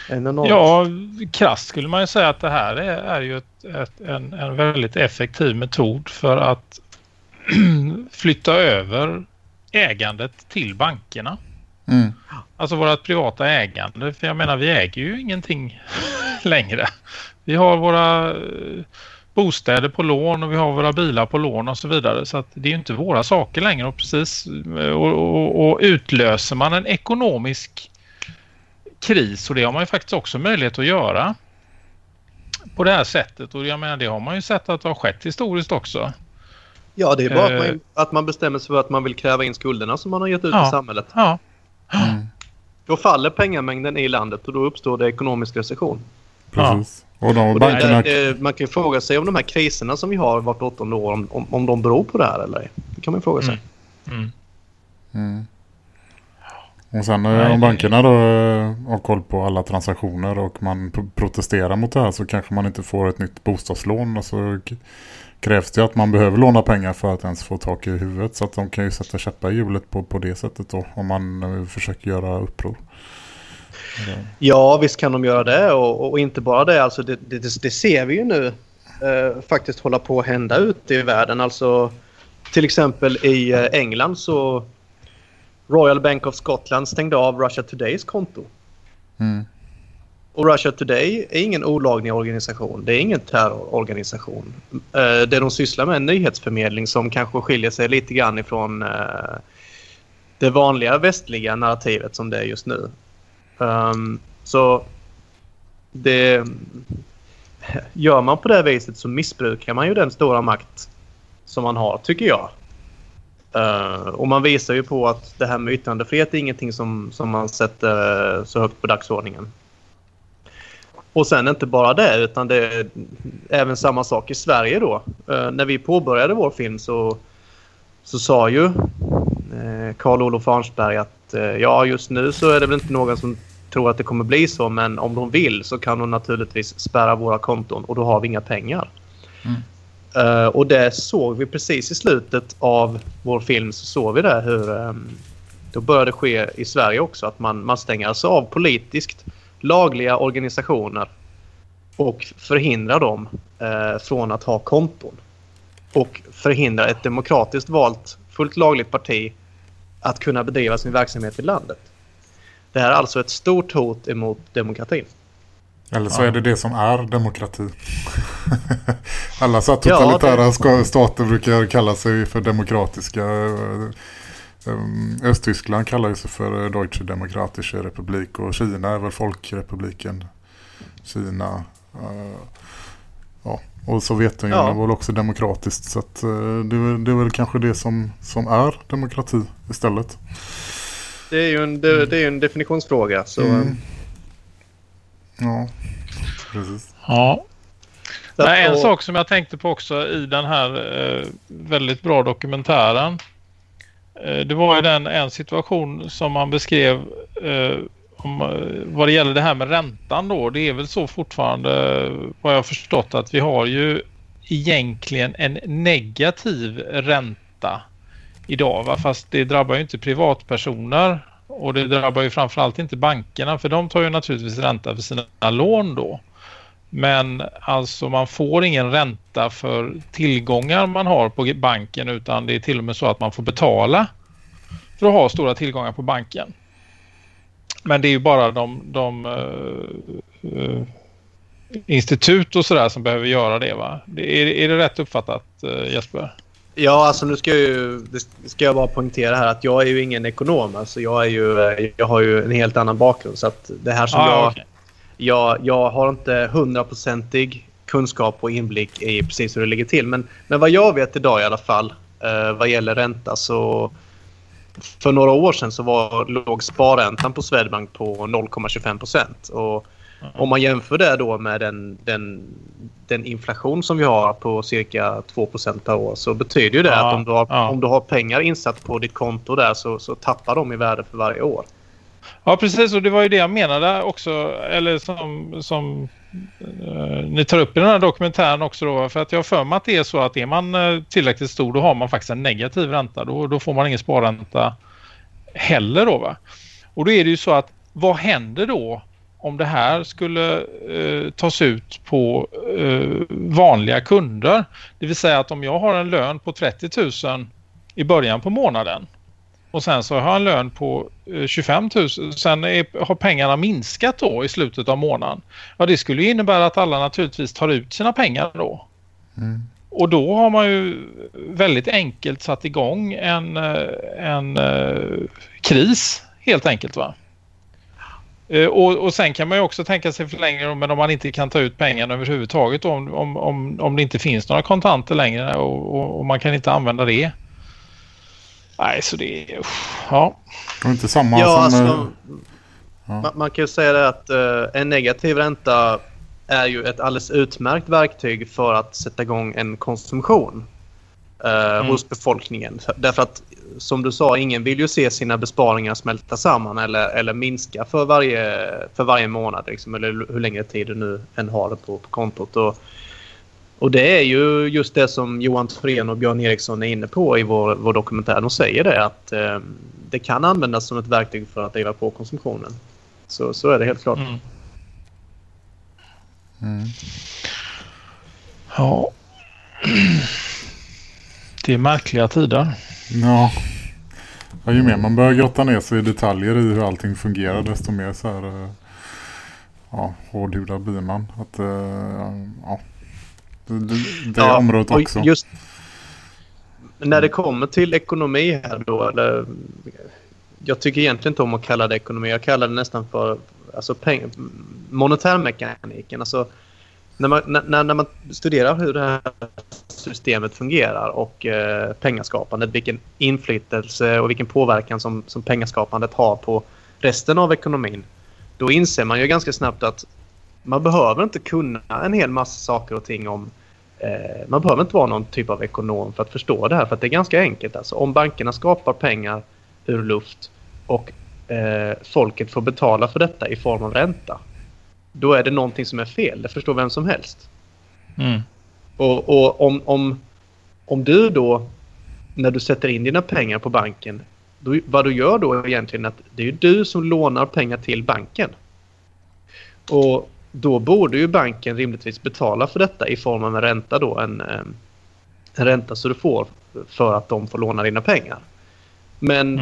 Enorm... Ja, krasst skulle man ju säga att det här är, är ju ett, ett, en, en väldigt effektiv metod för att flytta över ägandet till bankerna. Mm. Alltså vårt privata ägande. För jag menar, vi äger ju ingenting längre. Vi har våra eh, bostäder på lån och vi har våra bilar på lån och så vidare. Så att det är ju inte våra saker längre. Och, precis, och, och, och utlöser man en ekonomisk kris och det har man ju faktiskt också möjlighet att göra på det här sättet. Och jag menar, det har man ju sett att det har skett historiskt också. Ja, det är bara Eh. att, man, att man bestämmer sig för att man vill kräva in skulderna som man har gett ut Ja. i samhället. Ja. Då faller pengamängden i landet och då uppstår det ekonomisk recession. Precis. Och de Och det, bankerna... det, man kan ju fråga sig om de här kriserna som vi har vart åttonde år, om, om, om de beror på det här eller ej. Det kan man ju fråga sig. Mm. Mm. Och sen eh, Nej, om det- bankerna då eh, har koll på alla transaktioner och man pro- protesterar mot det här så kanske man inte får ett nytt bostadslån och så krävs det att man behöver låna pengar för att ens få tak i huvudet så att de kan ju sätta käppar i hjulet på, på det sättet då om man eh, försöker göra uppror. Ja, visst kan de göra det och, och inte bara det. Alltså det, det, det ser vi ju nu eh, faktiskt hålla på att hända ute i världen. Alltså till exempel i eh, England så Royal Bank of Scotland stängde av Russia Todays konto. Mm. Och Russia Today är ingen olaglig organisation. Det är ingen terrororganisation. Eh, det de sysslar med är nyhetsförmedling som kanske skiljer sig lite grann ifrån eh, det vanliga västliga narrativet som det är just nu. Um, så det... Gör man på det här viset så missbrukar man ju den stora makt som man har, tycker jag. Uh, och man visar ju på att det här med yttrandefrihet är ingenting som, som man sätter eh, så högt på dagsordningen. Och sen inte bara det, utan det är även samma sak i Sverige då. Eh, när vi påbörjade vår film så, så sa ju eh, Karl-Olof Arnsberg att eh, ja, just nu så är det väl inte någon som tror att det kommer bli så, men om de vill så kan de naturligtvis spärra våra konton och då har vi inga pengar. Eh, och det såg vi precis i slutet av vår film så såg vi det hur um, då började det ske i Sverige också att man, man stänger alltså av politiskt lagliga organisationer och förhindrar dem eh, från att ha konton. Och förhindrar ett demokratiskt valt, fullt lagligt parti att kunna bedriva sin verksamhet i landet. Det här är alltså ett stort hot emot demokratin. Eller så är det det som är demokrati. Alla så här Ja, totalitära det- ska- stater brukar kalla sig för demokratiska. Eh, Um, Östtyskland kallar ju sig för Deutsche Demokratische Republik och Kina är väl Folkrepubliken Kina. eh, ja. Och Sovjetunionen Ja. var väl också demokratiskt så att, eh, det, är, väl- det är väl kanske det som, som är demokrati istället. Det är ju en, det, det är en definitionsfråga. Så, Mm. eh, Ja, precis. Ja. Nej, en sak som jag tänkte på också i den här eh, väldigt bra dokumentären. Eh, det var ju den en situation som man beskrev eh, om, eh, vad det gäller det här med räntan då. Det är väl så fortfarande vad jag har förstått att vi har ju egentligen en negativ ränta idag. Va? Fast det drabbar ju inte privatpersoner och det drabbar ju framförallt inte bankerna för de tar ju naturligtvis ränta för sina lån då. Men alltså man får ingen ränta för tillgångar man har på banken utan det är till och med så att man får betala för att ha stora tillgångar på banken. Men det är ju bara de, de eh, eh, institut och sådär som behöver göra det va? Är, är det rätt uppfattat eh, Jesper? Ja, alltså nu ska jag ju det ska jag bara poängtera här att jag är ju ingen ekonom. Alltså jag, är ju, jag har ju en helt annan bakgrund. Så att det här som Ah, jag, okej. Jag... Jag har inte hundraprocentig kunskap och inblick i precis hur det ligger till. Men, men vad jag vet idag i alla fall eh, vad gäller ränta så... För några år sedan så var, låg sparräntan på Swedbank på 0,25 procent. Och om man jämför det då med den, den, den inflation som vi har på cirka 2 per år så betyder det Ja, att om du, har, ja. om du har pengar insatt på ditt konto där så, så tappar de i värde för varje år. Ja, precis. Och det var ju det jag menade också. Eller som, som eh, ni tar upp i den här dokumentären också. Då, för att jag har för mig att det är så att är man eh, tillräckligt stor då har man faktiskt en negativ ränta. Då, då får man ingen sparränta heller. Då, va? Och då är det ju så att vad händer då om det här skulle eh, tas ut på eh, vanliga kunder? Det vill säga att om jag har en lön på 30 000 i början på månaden och sen så har en lön på eh, 25 000. Sen är, har pengarna minskat då i slutet av månaden. Ja, det skulle ju innebära att alla naturligtvis tar ut sina pengar då. Och då har man ju väldigt enkelt satt igång en, eh, en eh, kris helt enkelt va. Eh, Och, och sen kan man ju också tänka sig för längre men om man inte kan ta ut pengarna överhuvudtaget om, om, om, om det inte finns några kontanter längre och, och, och man kan inte använda det. Nej, så det är... Ja. Det var inte samma Ja, som... alltså, eh, man, man kan ju säga det att eh, en negativ ränta är ju ett alldeles utmärkt verktyg för att sätta igång en konsumtion eh, hos befolkningen. Därför att som du sa, ingen vill ju se sina besparingar smälta samman eller, eller minska för varje, för varje månad. Liksom, eller hur länge tid du nu än har det på, på kontot. Och, och det är ju just det som Johan Thorén och Björn Eriksson är inne på i vår, vår dokumentär. De säger det att eh, det kan användas som ett verktyg för att driva på konsumtionen. Så, så är det helt klart. Mm. Ja. Det är märkliga tider. Ja. ja, ju mer man börjar grotta ner sig i detaljer i hur allting fungerar desto mer så här eh, ja, hårdhudad blir man. Att, eh, ja, det, det, Ja, området också. Just när det kommer till ekonomi här då, eller, jag tycker egentligen inte om att kalla det ekonomi. Jag kallar det nästan för alltså, peng, monetärmekaniken. Alltså, när, man, när, när man studerar hur det här systemet fungerar och eh, pengaskapandet, vilken inflytelse och vilken påverkan som, som pengaskapandet har på resten av ekonomin, då inser man ju ganska snabbt att man behöver inte kunna en hel massa saker och ting om Eh, man behöver inte vara någon typ av ekonom för att förstå det här. För det är ganska enkelt. Alltså, om bankerna skapar pengar ur luft och eh, folket får betala för detta i form av ränta. Då är det någonting som är fel. Det förstår vem som helst. Mm. Och, och om, om, om du då, när du sätter in dina pengar på banken, då, vad du gör då är egentligen att det är du som lånar pengar till banken. Och då borde ju banken rimligtvis betala för detta i form av en ränta då. En, en ränta så du får för att de får låna dina pengar. Men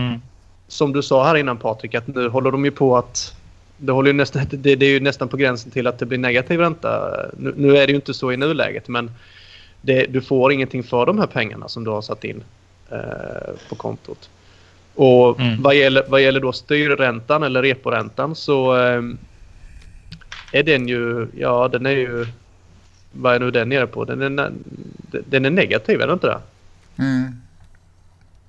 som du sa här innan Patrik att nu håller de ju på att det, håller ju nästan, det, det är ju nästan på gränsen till att det blir negativ ränta. Nu, nu är det ju inte så i nuläget men det, du får ingenting för de här pengarna som du har satt in eh, på kontot. Och vad, gäller, vad gäller då styrräntan eller reporäntan så eh, är den ju, ja den är ju, vad är nu den nere på? Den är, den är negativ, är den inte det? Mm.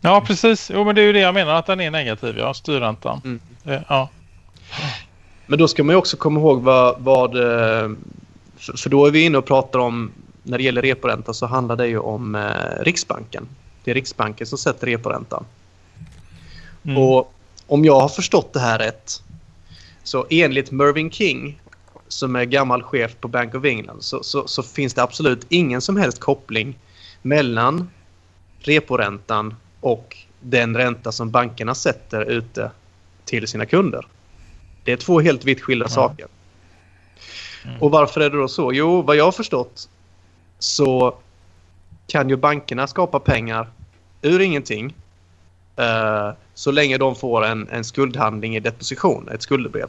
Ja, precis. Jo, men det är ju det jag menar att den är negativ, ja. Styrräntan. Det- Ja. Men då ska man ju också komma ihåg vad, vad eh, för, för då är vi inne och pratar om, när det gäller reporänta så handlar det ju om eh, Riksbanken. Det är Riksbanken som sätter reporäntan. Och om jag har förstått det här rätt så enligt Mervyn King som är gammal chef på Bank of England så, så, så finns det absolut ingen som helst koppling mellan reporäntan och den ränta som bankerna sätter ute till sina kunder. Det är två helt vitt skilda saker. Och varför är det då så? Jo, vad jag har förstått så kan ju bankerna skapa pengar ur ingenting eh, så länge de får en, en skuldhandling i deposition, ett skuldebrev.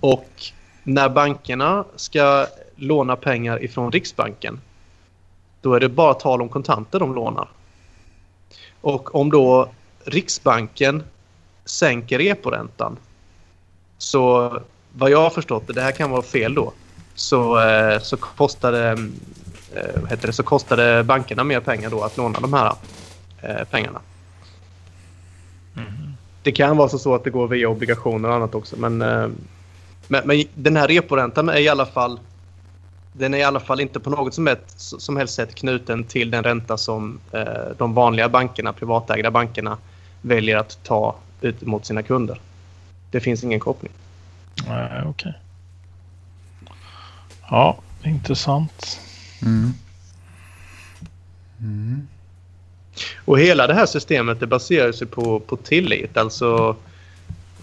Och när bankerna ska låna pengar ifrån Riksbanken då är det bara tal om kontanter de lånar. Och om då Riksbanken sänker reporäntan så vad jag har förstått, det här kan vara fel då, så, eh, så, kostade, eh, heter det, så kostade bankerna mer pengar då att låna de här eh, pengarna. Det kan vara så att det går via obligationer och annat också men, men, men den här reporäntan är i alla fall den är i alla fall inte på något som, ett, som helst sätt knuten till den ränta som eh, de vanliga bankerna, privatägda bankerna, väljer att ta ut mot sina kunder. Det finns ingen koppling. Nej, okej. Okay. Ja, intressant. Mm. Mm. Och hela det här systemet det baserar sig på, på tillit. Alltså,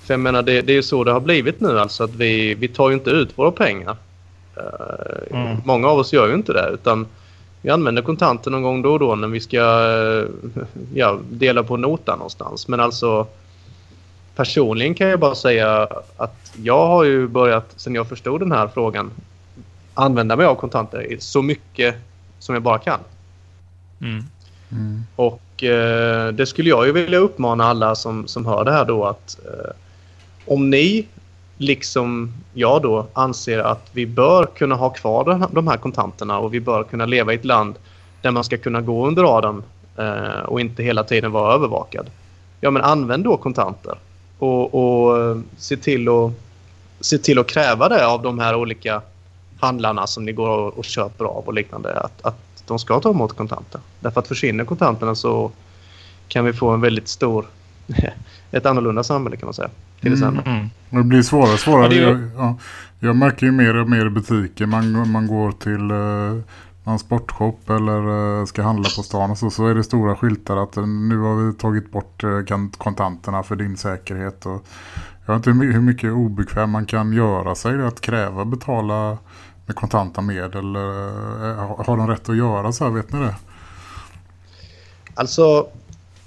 för jag menar, det, det är ju så det har blivit nu. Alltså att vi, vi tar ju inte ut våra pengar. Uh, mm. Många av oss gör ju inte det. Utan vi använder kontanter någon gång då och då när vi ska uh, ja, dela på notan någonstans. Men alltså personligen kan jag bara säga att jag har ju börjat, sen jag förstod den här frågan, använda mig av kontanter så mycket som jag bara kan. Mm. Mm. Och eh, det skulle jag ju vilja uppmana alla som, som hör det här då att eh, om ni liksom jag då anser att vi bör kunna ha kvar de här kontanterna och vi bör kunna leva i ett land där man ska kunna gå under radarn eh, och inte hela tiden vara övervakad. Ja men använd då kontanter och, och eh, se, till att, se till att kräva det av de här olika handlarna som ni går och, och köper av och liknande. Att, att de ska ta emot kontanter. Därför att försvinner kontanterna så kan vi få en väldigt stor, ett annorlunda samhälle kan man säga. Till mm, mm. Det blir svårare och svårare. Ja, jag, ja, jag märker ju mer och mer i butiker. Man, man går till uh, en sportshop eller uh, ska handla på stan och så, så är det stora skyltar att uh, nu har vi tagit bort kontanterna för din säkerhet. Och jag vet inte hur mycket obekväm man kan göra sig att kräva betala med kontanta medel? Eh, har de rätt att göra så här, vet ni det? Alltså,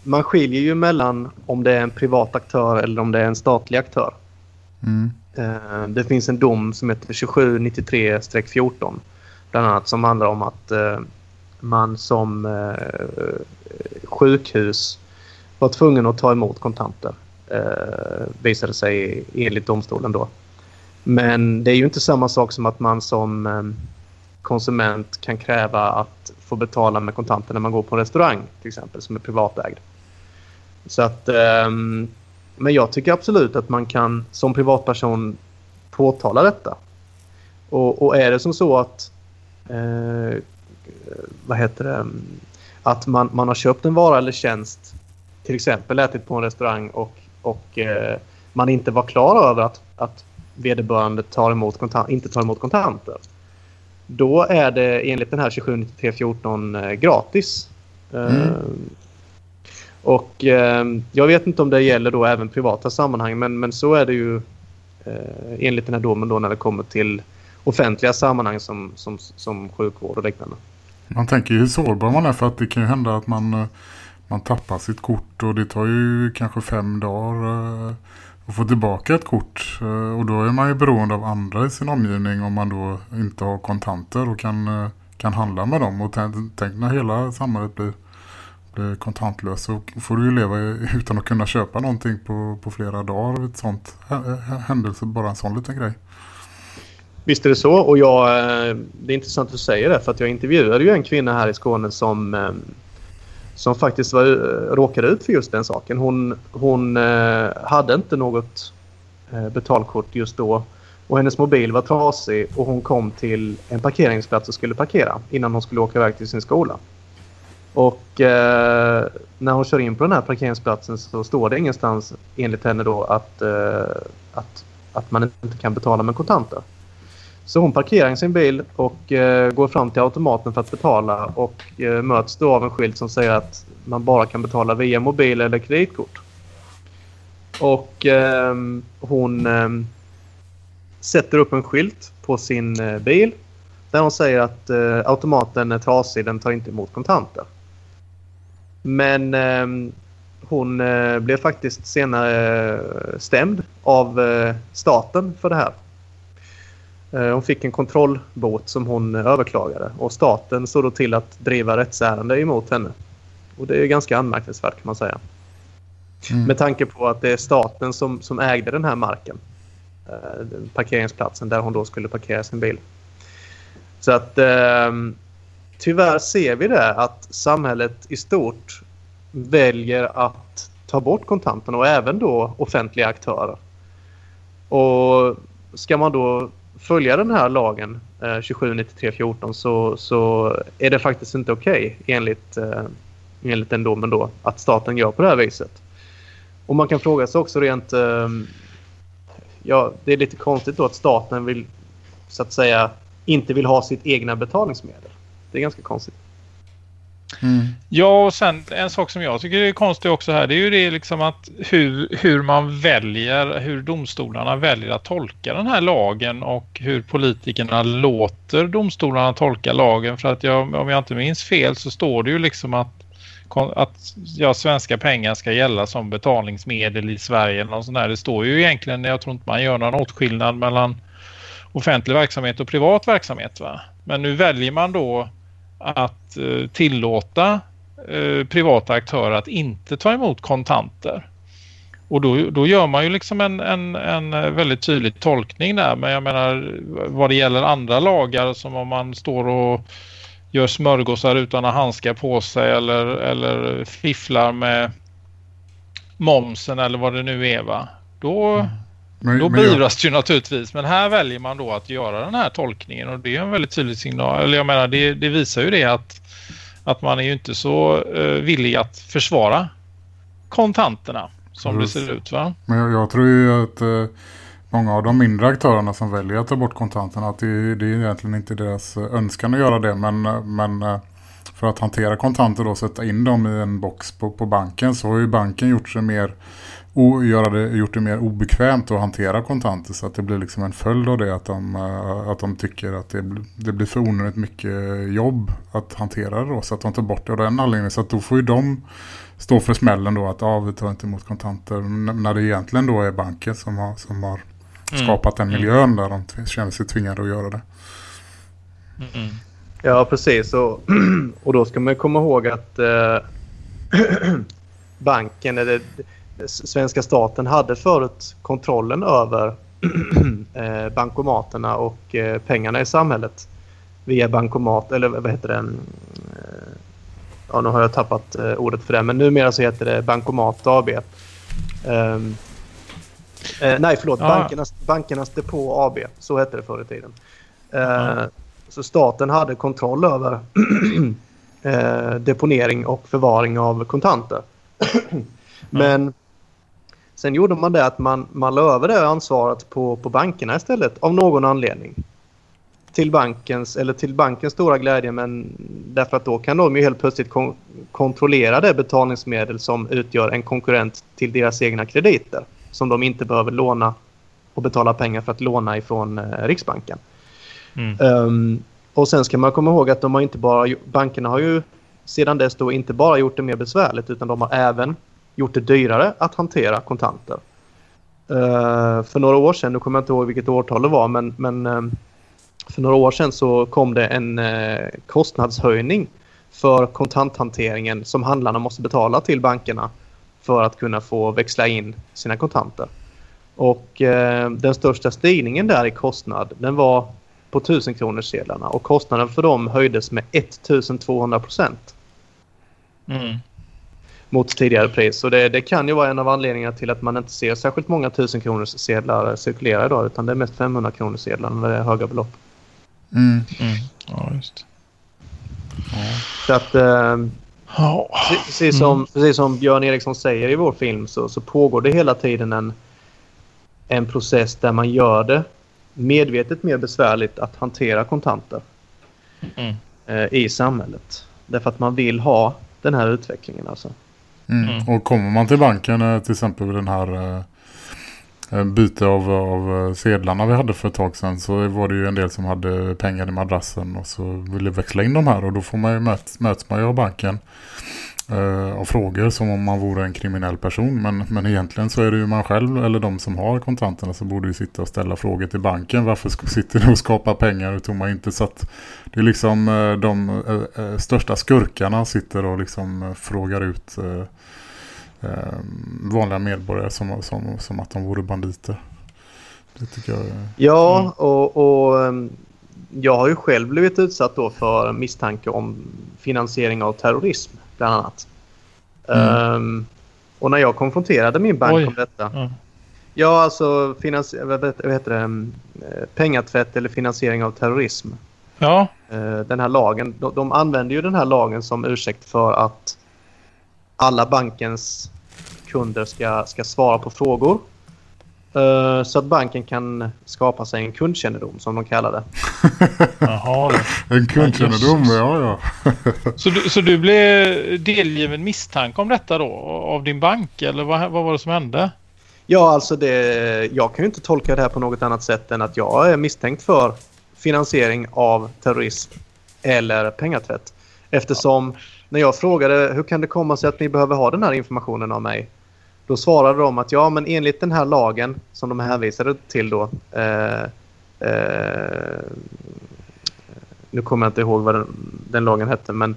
man skiljer ju mellan om det är en privat aktör eller om det är en statlig aktör. Mm. Eh, det finns en dom som heter 2793-14 bland annat som handlar om att eh, man som sjukhus var tvungen att ta emot kontanter visade sig enligt domstolen då. Men det är ju inte samma sak som att man som konsument kan kräva att få betala med kontanter när man går på en restaurang till exempel som är privatägd. Så att, um, men jag tycker absolut att man kan som privatperson påtala detta. Och, och är det som så att uh, vad heter det, att man, man har köpt en vara eller tjänst till exempel ätit på en restaurang och, och uh, man inte var klar över att, att vederbörande tar emot kontan- inte tar emot kontanter. Då är det enligt den här 279314 eh, gratis. Eh, mm. Och eh, jag vet inte om det gäller då även privata sammanhang men, men så är det ju eh, enligt den här domen då när det kommer till offentliga sammanhang som, som, som sjukvård och liknande. Man tänker ju hur sårbar man är för att det kan ju hända att man, eh, man tappar sitt kort och det tar ju kanske fem dagar eh, att få tillbaka ett kort. Eh, och då är man ju beroende av andra i sin omgivning om man då inte har kontanter och kan, kan handla med dem. Och tänk när hela samhället blir, Eh, blir kontantlös så får du ju leva utan att kunna köpa någonting på, på flera dagar. Ett sånt händelse, bara en sån liten grej. Visst är det så och jag, eh, det är intressant att du säger det för att jag intervjuade ju en kvinna här i Skåne som eh, som faktiskt var, råkade ut för just den saken. Hon, hon hade inte något betalkort just då och hennes mobil var trasig och hon kom till en parkeringsplats och skulle parkera innan hon skulle åka iväg till sin skola. Och eh, när hon kör in på den här parkeringsplatsen så står det ingenstans enligt henne då att, eh, att, att man inte kan betala med kontanter. Så hon parkerar sin bil och eh, går fram till automaten för att betala och eh, möts då av en skylt som säger att man bara kan betala via mobil eller kreditkort. Och eh, hon ehm, sätter upp en skylt på sin eh, bil där hon säger att eh, automaten är trasig, den tar inte emot kontanter. Men ehm, hon eh, blev faktiskt senare stämd av staten för det här. Eh, hon fick en kontrollbåt som hon överklagade och staten såg då till att driva rättsärende emot henne. Och det är ganska anmärkningsvärt kan man säga. Mm. Med tanke på att det är staten som, som ägde den här marken. Eh, parkeringsplatsen där hon då skulle parkera sin bil. Så att eh, tyvärr ser vi det att samhället i stort väljer att ta bort kontanterna och även då offentliga aktörer. Och ska man då följa den här lagen eh, 2793.14 så, så är det faktiskt inte okej okay, enligt, eh, enligt den domen då att staten gör på det här viset. Och man kan fråga sig också rent... Eh, ja, det är lite konstigt då att staten vill så att säga inte vill ha sitt egna betalningsmedel. Det är ganska konstigt. Mm. Ja, och sen en sak som jag tycker är konstigt också här det är ju det liksom att hur, hur man väljer, hur domstolarna väljer att tolka den här lagen och hur politikerna låter domstolarna tolka lagen. För att jag, om jag inte minns fel så står det ju liksom att att ja, svenska pengar ska gälla som betalningsmedel i Sverige. Och sånt där. Det står ju egentligen, jag tror inte man gör någon åtskillnad mellan offentlig verksamhet och privat verksamhet. Va? Men nu väljer man då att eh, tillåta eh, privata aktörer att inte ta emot kontanter. Och då, då gör man ju liksom en, en, en eh, väldigt tydlig tolkning där. Men jag menar vad det gäller andra lagar som om man står och gör smörgåsar utan att handska på sig eller, eller fifflar med momsen eller vad det nu är va. Då, mm men, då beivras det ju naturligtvis. Men här väljer man då att göra den här tolkningen och det är en väldigt tydlig signal. Eller jag menar det, det visar ju det att, att man är ju inte så uh, villig att försvara kontanterna som Just. det ser ut va. Men jag, jag tror ju att uh många av de mindre aktörerna som väljer att ta bort kontanterna att det, det är egentligen inte deras önskan att göra det men, men eh, för att hantera kontanter och sätta in dem i en box på, på banken så har ju banken gjort sig mer och göra det, gjort det mer obekvämt att hantera kontanter så att det blir liksom en följd av det att de, eh, att de tycker att det, det blir för onödigt mycket jobb att hantera det då så att de tar bort det av den anledningen så att då får ju de stå för smällen då att ja, vi tar inte emot kontanter när det egentligen då är banken som har, som har mm. skapat den miljön där de känner sig tvingade att göra det. Mm. Ja, precis. Och, och då ska man komma ihåg att eh, banken, eller svenska staten, hade förut kontrollen över eh, bankomaterna och eh, pengarna i samhället via bankomat, eller vad heter den? Eh, ja, nu har jag tappat ordet för det, men numera så heter det Bankomat AB. Um, Eh, nej, förlåt. Ja. Bankernas, bankernas depå AB. Så hette det förr i tiden. Eh, Så staten hade kontroll över eh, deponering och förvaring av kontanter. Men sen gjorde man det att man, man la över det ansvaret på, på bankerna istället av någon anledning. Till bankens, eller till bankens stora glädje men därför att då kan de ju helt plötsligt kon kontrollera det betalningsmedel som utgör en konkurrent till deras egna krediter som de inte behöver låna och betala pengar för att låna ifrån eh, Riksbanken. Mm. Um, och sen ska man komma ihåg att de har inte bara, bankerna har ju sedan dess då inte bara gjort det mer besvärligt utan de har även gjort det dyrare att hantera kontanter. Uh, för några år sedan, nu kommer jag inte ihåg vilket årtal det var, men, men uh, för några år sedan så kom det en uh, kostnadshöjning för kontanthanteringen som handlarna måste betala till bankerna för att kunna få växla in sina kontanter. Och uh, den största stigningen där i kostnad den var på 1000 kronors sedlarna och kostnaden för dem höjdes med 1200 procent. Mm. Mot tidigare pris. Och det, det, kan ju vara en av anledningarna till att man inte ser särskilt många 1000 kronors sedlar cirkulera idag utan det är mest 500 kronors sedlar när det är höga belopp. Mm. Mm. Ja, just. Ja. Så att eh, Precis, som, mm. precis som Björn Eriksson säger i vår film så, så pågår det hela tiden en, en process där man gör det medvetet mer besvärligt att hantera kontanter mm. eh, i samhället. Därför att man vill ha den här utvecklingen alltså. Mm. mm. Och kommer man till banken eh, till exempel den här eh, Eh, byte av, av sedlarna vi hade för ett tag sedan så var det ju en del som hade pengar i madrassen och så ville växla in de här och då får man ju möts, möts man ju av banken och frågor som om man vore en kriminell person. Men, men egentligen så är det ju man själv eller de som har kontanterna som borde ju sitta och ställa frågor till banken. Varför sitter du och skapar pengar och tog man inte? Så att det är liksom eh, de eh, eh, största skurkarna sitter och liksom eh, frågar ut eh, eh, vanliga medborgare som, som, som att de vore banditer. Det tycker jag är... Ja, och, och um, jag har ju själv blivit utsatt då för misstanke om finansiering av terrorism, bland annat. Mm. Um, och när jag konfronterade min bank Oj. om detta. Ja. Ja, alltså finans vad vet- vad heter det? Um, eh, pengatvätt eller finansiering av terrorism. Ja. Eh, Den här lagen, de, de använder ju den här lagen som ursäkt för att alla bankens kunder ska, ska svara på frågor. Eh, Så att banken kan skapa sig en kundkännedom som de kallar det. Jaha. En kundkännedom, ja ja. Så du, så du blev delgiven misstanke om detta då av din bank eller vad, vad var det som hände? Ja, alltså det, jag kan ju inte tolka det här på något annat sätt än att jag är misstänkt för finansiering av terrorism eller pengatvätt. Eftersom när jag frågade hur kan det komma sig att ni behöver ha den här informationen av mig? Då svarade de att ja, men enligt den här lagen som de hänvisade till då. Eh, eh, nu kommer jag inte ihåg vad den, den lagen hette, men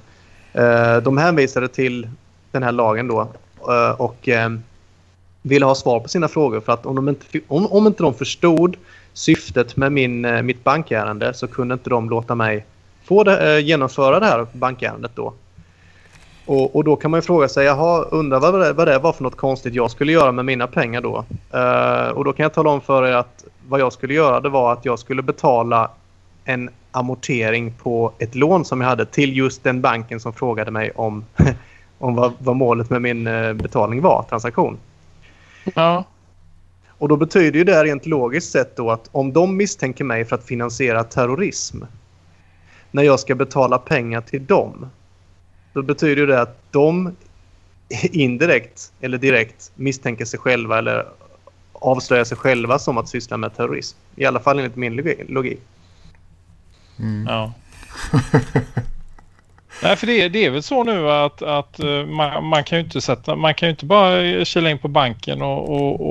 eh, de hänvisade till den här lagen då. Eh, och eh, ville ha svar på sina frågor för att om, de inte, om, om inte de förstod syftet med min, eh, mitt bankärende så kunde inte de låta mig få det, eh, genomföra det här bankärendet då. Och, och då kan man ju fråga sig, jaha, undrar vad det, vad det var för något konstigt jag skulle göra med mina pengar då. Eh, och då kan jag tala om för er att vad jag skulle göra det var att jag skulle betala en amortering på ett lån som jag hade till just den banken som frågade mig om, om vad, vad målet med min eh, betalning var, transaktion. Ja. Och då betyder ju det rent logiskt sett då att om de misstänker mig för att finansiera terrorism när jag ska betala pengar till dem då betyder ju det att de indirekt eller direkt misstänker sig själva eller avslöjar sig själva som att syssla med terrorism. I alla fall enligt min logi- logik. Ja. Nej, för det, är- det är väl så nu att, att eh, man, man kan ju inte sätta, man kan ju inte bara kila in på banken och, och,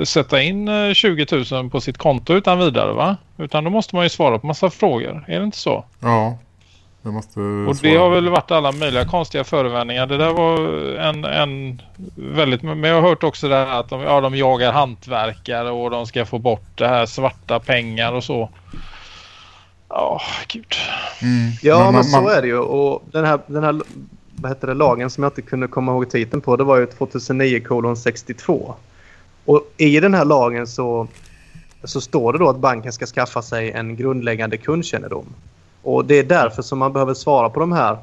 och sätta in eh, 20 000 på sitt konto utan vidare va? Utan då måste man ju svara på massa frågor. Är det inte så? Ja, det måste Och det har väl varit alla möjliga konstiga förevändningar. Det där var en, en väldigt... Men jag har hört också det här att de, ja, de jagar hantverkare och de ska få bort det här svarta pengar och så. Ja, gud. Ja, men, Men man- så man- är det ju. Och den här, den här vad heter det, lagen som jag inte kunde komma ihåg titeln på, det var ju 2009 kolon 62. Och i den här lagen så, så står det då att banken ska skaffa sig en grundläggande kundkännedom. Och det är därför som man behöver svara på de här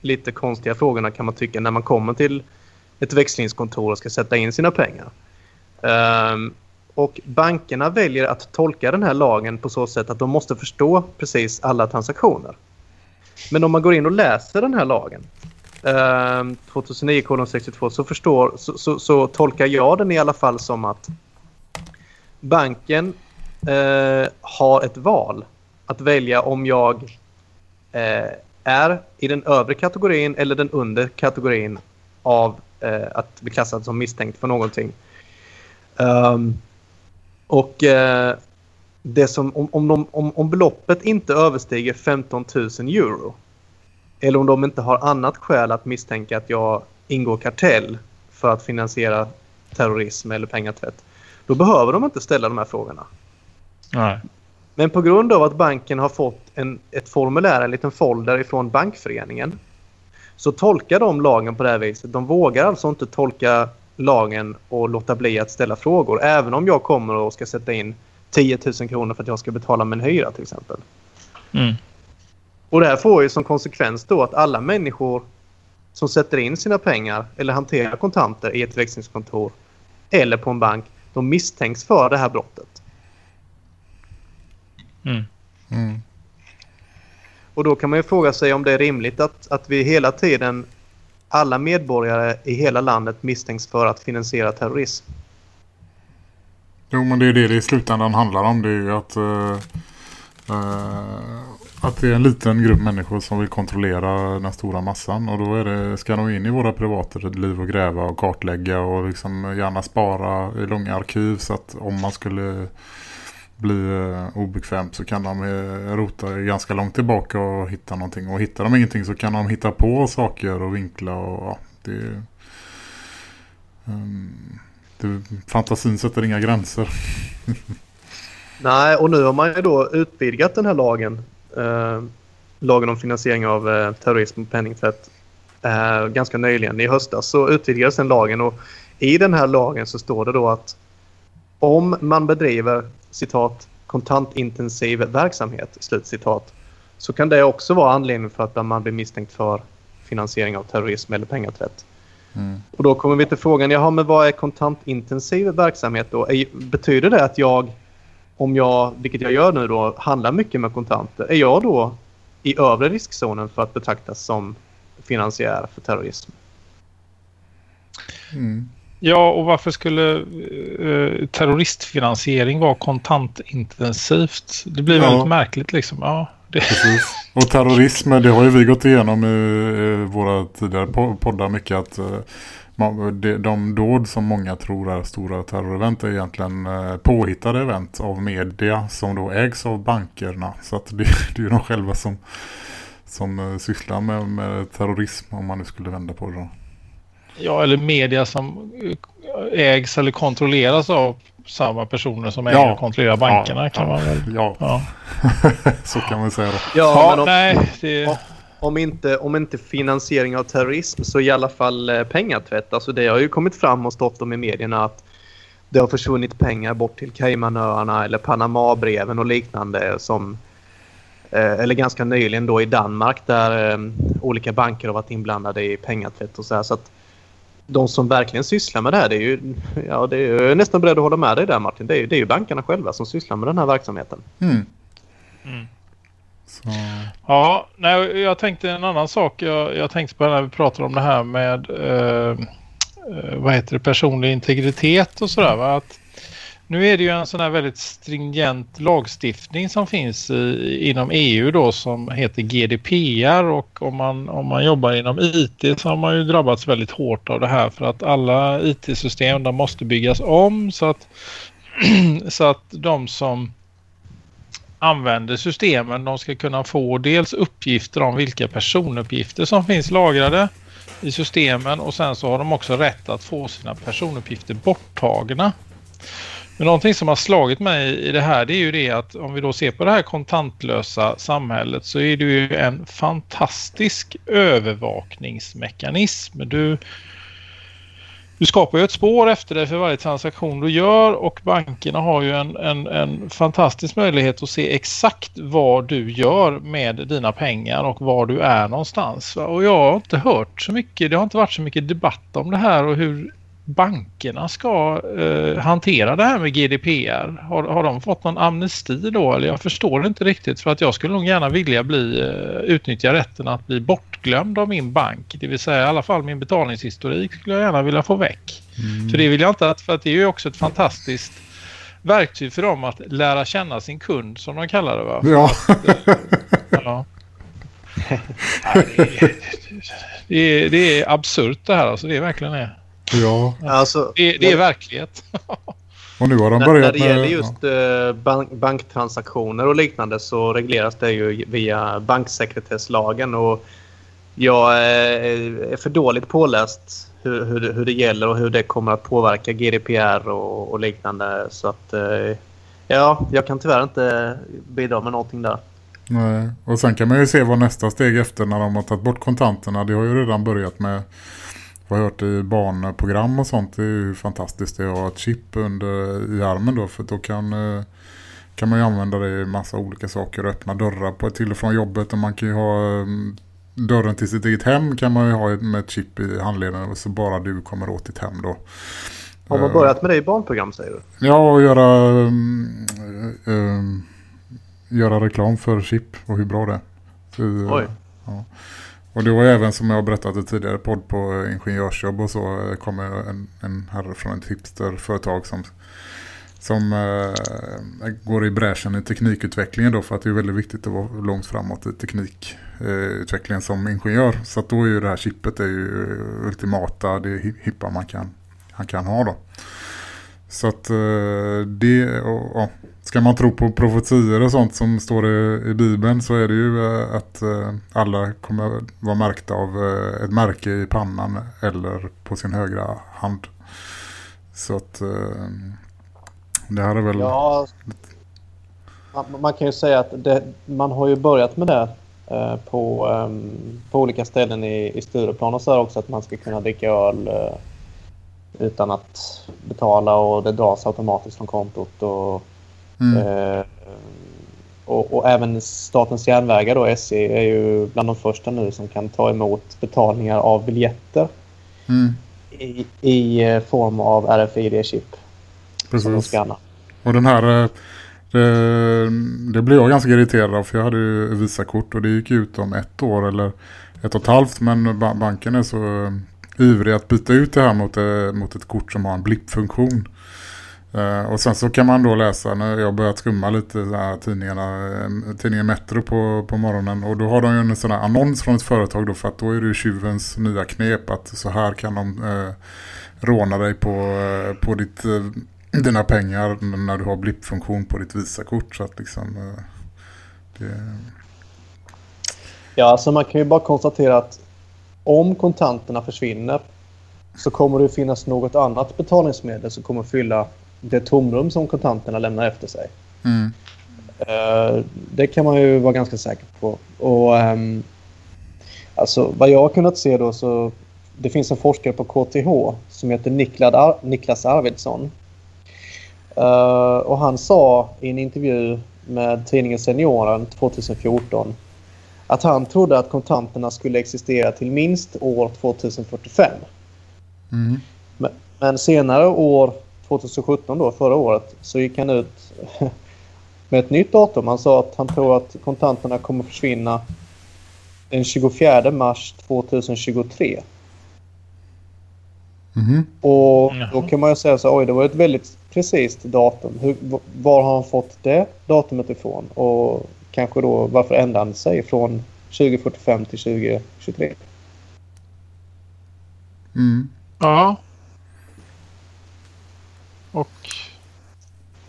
lite konstiga frågorna kan man tycka när man kommer till ett växlingskontor och ska sätta in sina pengar. Um, och bankerna väljer att tolka den här lagen på så sätt att de måste förstå precis alla transaktioner. Men om man går in och läser den här lagen, ehm, 2009-62, så, förstår, så, så, så tolkar jag den i alla fall som att banken eh, har ett val att välja om jag eh, är i den övre kategorin eller den under kategorin av eh, att bli klassad som misstänkt för någonting. Um, och eh, det som, om, om, de, om, om beloppet inte överstiger 15 000 euro eller om de inte har annat skäl att misstänka att jag ingår kartell för att finansiera terrorism eller pengatvätt, då behöver de inte ställa de här frågorna. Nej. Men på grund av att banken har fått en, ett formulär, en liten folder ifrån bankföreningen så tolkar de lagen på det här viset. De vågar alltså inte tolka lagen och låta bli att ställa frågor. Även om jag kommer och ska sätta in 10 000 kronor för att jag ska betala min hyra till exempel. Mm. Och det här får ju som konsekvens då att alla människor som sätter in sina pengar eller hanterar kontanter i ett växlingskontor eller på en bank, de misstänks för det här brottet. Mm. Mm. Och då kan man ju fråga sig om det är rimligt att, att vi hela tiden, alla medborgare i hela landet misstänks för att finansiera terrorism. Jo, men det är det det i slutändan handlar om. Det är ju att, eh, eh, att det är en liten grupp människor som vill kontrollera den stora massan och då är det, ska de in i våra privata liv och gräva och kartlägga och liksom gärna spara i långa arkiv så att om man skulle bli eh, obekvämt så kan de eh, rota ganska långt tillbaka och hitta någonting och hittar de ingenting så kan de hitta på saker och vinkla och ja, det, um, det fantasin sätter inga gränser. Nej, och nu har man ju då utvidgat den här lagen. Eh, lagen om finansiering av eh, terrorism och penningtvätt. Eh, ganska nyligen i höstas så utvidgades den lagen och i den här lagen så står det då att om man bedriver citat kontantintensiv verksamhet slutcitat så kan det också vara anledning för att man blir misstänkt för finansiering av terrorism eller pengatvätt. Mm. Och då kommer vi till frågan, jaha men vad är kontantintensiv verksamhet då? Betyder det att jag om jag, vilket jag gör nu då, handlar mycket med kontanter, är jag då i övre riskzonen för att betraktas som finansiär för terrorism? Mm. Ja, och varför skulle uh, terroristfinansiering vara kontantintensivt? Det blir ja. väldigt märkligt liksom. Ja, det... Precis. Och terrorism, det har ju vi gått igenom i, våra tidigare poddar mycket att uh, de dåd som många tror är stora terrorevent är egentligen eh, påhittade event av media som då ägs av bankerna. Så att det, det är ju de själva som, som eh, sysslar med, med terrorism om man nu skulle vända på det då. Ja, eller media som eh, ägs eller kontrolleras av samma personer som äger ja. och kontrollerar bankerna ja, kan ja, man väl. Ja, ja. så kan man säga då. Ja, men om, nej, det om inte, om inte finansiering av terrorism så i alla fall eh, pengatvätt. Alltså det har ju kommit fram och stått om i medierna att det har försvunnit pengar bort till Caymanöarna eller Panamabreven och liknande som eh, eller ganska nyligen då i Danmark där olika banker har varit inblandade i pengatvätt och så här. Så att de som verkligen sysslar med det här, det är ju, ja, det är, jag är nästan beredd att hålla med dig där Martin. Det är, det är ju bankerna själva som sysslar med den här verksamheten. Mm. Mm. Så. Ja, nej, jag tänkte en annan sak. Jag, jag tänkte på när vi pratade om det här med eh, eh vad heter det, personlig integritet och sådär. Att nu är det ju en sån här väldigt stringent lagstiftning som finns i, inom EU då som heter GDPR och om man, om man jobbar inom IT så har man ju drabbats väldigt hårt av det här. För att alla IT-system de måste byggas om så att, så att de som använder systemen de ska kunna få dels uppgifter om vilka personuppgifter som finns lagrade i systemen. Och sen så har de också rätt att få sina personuppgifter borttagna. Men någonting som har slagit mig i det här det är ju det att om vi då ser på det här kontantlösa samhället så är det ju en fantastisk övervakningsmekanism. Du du skapar ju ett spår efter dig för varje transaktion du gör och bankerna har ju en, en, en fantastisk möjlighet att se exakt vad du gör med dina pengar och var du är någonstans. Och jag har inte hört så mycket, det har inte varit så mycket debatt om det här och hur bankerna ska eh, hantera det här med GDPR. Har, har de fått någon amnesti då? Eller jag förstår inte riktigt för att jag skulle nog gärna vilja bli, eh, utnyttja rätten att bli bortglömd av min bank. Det vill säga i alla fall min betalningshistorik skulle jag gärna vilja få väck. Mm. För det vill jag inte att, för att det är ju också ett fantastiskt verktyg för dem att lära känna sin kund som de kallar det va? Ja. Det, är, det är absurt det här alltså, det är verkligen det. Ja. Alltså, det, det är verklighet. och nu har de börjat När det gäller just med... Eh, bank, banktransaktioner och liknande så regleras det ju via banksekretesslagen och jag är för dåligt påläst hur, hur, hur det gäller och hur det kommer att påverka GDPR och, och liknande. Så att eh, ja, jag kan tyvärr inte bidra med någonting där. Nej, och sen kan man ju se vad nästa steg efter när de har tagit bort kontanterna. Det har ju redan börjat med har hört i barnprogram och sånt. Det är ju fantastiskt att ha ett chip under, i armen då. För då kan, eh, kan man ju använda det i massa olika saker. Och öppna dörrar på till och från jobbet. Och man kan ju ha mm, dörren till sitt eget hem kan man ju ha med ett chip i handleden. Så bara du kommer åt ditt hem då. Har man börjat med det i barnprogram säger du? Ja, och göra, um, um, göra reklam för chip och hur bra det är. Så, Oj. Ja. Och det var även som jag berättat i tidigare podd på ingenjörsjobb och så eh, kommer en, en herre från ett hipsterföretag som som eh, går i bräschen i teknikutvecklingen då för att det är väldigt viktigt att vara långt framåt i teknikutvecklingen som ingenjör. Så att då är ju det här chippet är ju eh, ultimata, det hippa man kan, han kan ha då. Så att eh, det, och, och, ska man tro på profetier och sånt som står i, i Bibeln så är det ju eh, att eh, alla kommer vara märkta av eh, ett märke i pannan eller på sin högra hand. Så att det här är väl... Ja, man, kan ju säga att det, man har ju börjat med det på, på olika ställen i, i Stureplan och så här också att man ska kunna dricka öl utan att betala och det dras automatiskt från kontot. Och, mm. uh, och, och, även Statens järnvägar, då, SJ, är ju bland de första nu som kan ta emot betalningar av biljetter mm. i, i form av RFID-chip. Precis. Och den här, eh, det, det blev jag ganska irriterad av för jag hade ju Visakort och det gick ut om ett år eller ett och ett halvt men banken är så eh, ivrig att byta ut det här mot, eh, mot ett kort som har en blippfunktion. Eh, och sen så kan man då läsa när jag börjat skumma lite så här tidningarna, eh, tidningen Metro på, på morgonen och då har de ju en sån här annons från ett företag då för att då är det ju tjuvens nya knep att så här kan de eh, råna dig på, eh, på ditt dina pengar när du har blippfunktion på ditt visakort. Så att liksom, det... Ja, alltså man kan ju bara konstatera att om kontanterna försvinner så kommer det finnas något annat betalningsmedel som kommer fylla det tomrum som kontanterna lämnar efter sig. Mm. Uh, det kan man ju vara ganska säker på. Och um, alltså vad jag har kunnat se då så det finns en forskare på KTH som heter Niklas Arvidsson Uh, och han sa i en intervju med tidningen Senioren 2014 att han trodde att kontanterna skulle existera till minst år 2045. Mm. Men, senare år 2017 då, förra året, så gick han ut med ett nytt datum. Han sa att han tror att kontanterna kommer försvinna den 24 mars 2023. Mm. Och då kan man ju säga så oj det var ett väldigt precis datum. Hur, var har han fått det datumet ifrån? Och kanske då varför ändrade han sig från 2045 till 2023? Mm. Ja. Och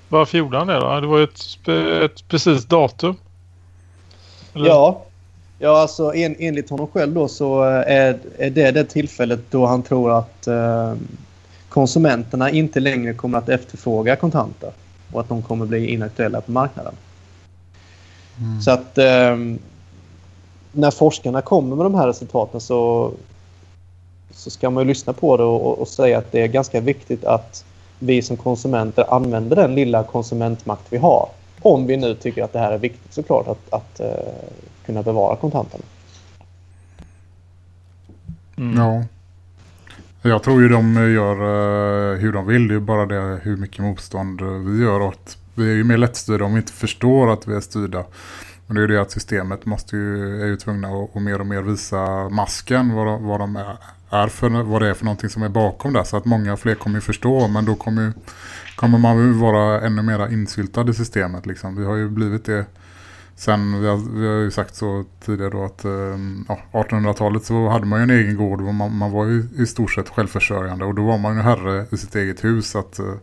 varför gjorde han det då? Det var ju ett, ett precis datum. Eller? Ja. Ja, alltså en, enligt honom själv då så är, är det det tillfället då han tror att eh, konsumenterna inte längre kommer att efterfråga kontanter och att de kommer bli inaktuella på marknaden. Mm. Så att eh, när forskarna kommer med de här resultaten så, så ska man ju lyssna på det och, och, säga att det är ganska viktigt att vi som konsumenter använder den lilla konsumentmakt vi har. Om vi nu tycker att det här är viktigt såklart att, att uh, kunna bevara kontanterna. Mm. Ja. Jag tror ju de gör uh, hur de vill. Det är bara det hur mycket motstånd vi gör. Och vi är ju mer lättstyrda om vi inte förstår att vi är styrda. Men det är ju det att systemet måste ju, är ju tvungna att och mer och mer visa masken. Vad, de, vad de är, är för, vad det är för någonting som är bakom det. Så att många fler kommer ju förstå. Men då kommer, ju, kommer man ju vara ännu mer insyltad i systemet. Liksom. Vi har ju blivit det Sen, vi har, vi har ju sagt så tidigare då att eh, ja, 1800-talet så hade man ju en egen gård och man, man var ju i stort sett självförsörjande och då var man ju herre i sitt eget hus att eh,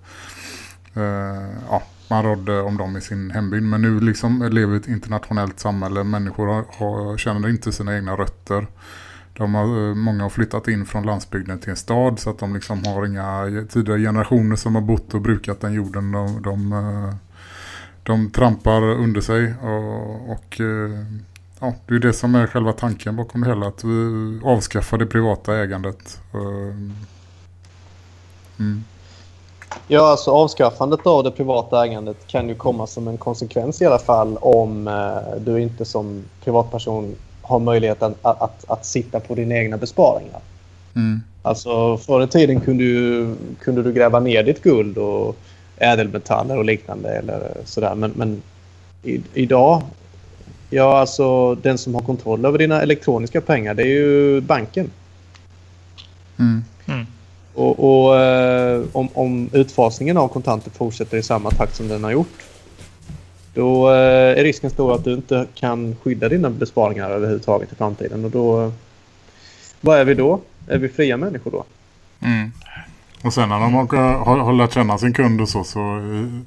eh, ja, man rådde om dem i sin hembygd. Men nu liksom lever vi i ett internationellt samhälle. Människor har, har, känner inte sina egna rötter. De har, eh, många har flyttat in från landsbygden till en stad så att de liksom har inga tidigare generationer som har bott och brukat den jorden. De, de eh, de trampar under sig och, och eh, ja, det är det som är själva tanken bakom det hela. Att vi avskaffar det privata ägandet. Mm. Ja, alltså avskaffandet av det privata ägandet kan ju komma som en konsekvens i alla fall om eh, du inte som privatperson har möjlighet att, att, att sitta på dina egna besparingar. Mm. Alltså förr i tiden kunde du, kunde du gräva ner ditt guld och ädelmetaller och liknande eller sådär. Men, men i, idag, ja alltså den som har kontroll över dina elektroniska pengar det är ju banken. Mm. Mm. Och, och eh, om, om utfasningen av kontanter fortsätter i samma takt som den har gjort då eh, är risken stor att du inte kan skydda dina besparingar överhuvudtaget i framtiden. Och då, vad är vi då? Är vi fria människor då? Mm. Och sen när de har, har, har lärt känna sin kund och så, så i,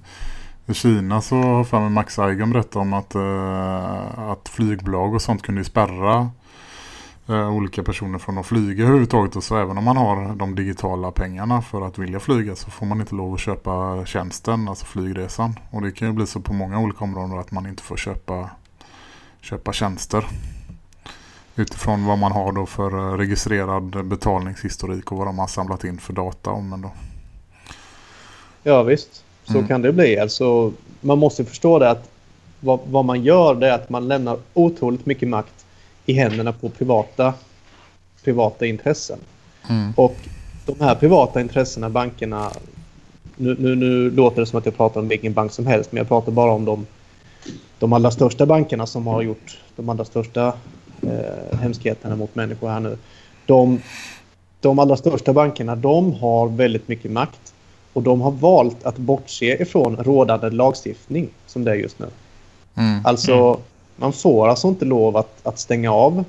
i Kina så har Max Eigen berättat om att, eh, att flygbolag och sånt kunde spärra uh, olika personer från att flyga överhuvudtaget. Och så även om man har de digitala pengarna för att vilja flyga så får man inte lov att köpa tjänsten, alltså flygresan. Och det kan ju bli så på många olika områden att man inte får köpa, köpa tjänster utifrån vad man har då för eh, registrerad betalningshistorik och vad de har samlat in för data om en då. Ja visst, så mm. kan det bli. Alltså, man måste förstå det att vad, vad, man gör det är att man lämnar otroligt mycket makt i händerna på privata, privata intressen. Mm. Och de här privata intressena, bankerna, nu, nu, nu, låter det som att jag pratar om vilken bank som helst men jag pratar bara om de, de allra största bankerna som har gjort de allra största eh, hemskheterna mot människor här nu. De, de allra största bankerna de har väldigt mycket makt och de har valt att bortse ifrån rådande lagstiftning som det är just nu. Mm. Alltså, mm man får alltså inte lov att, att stänga av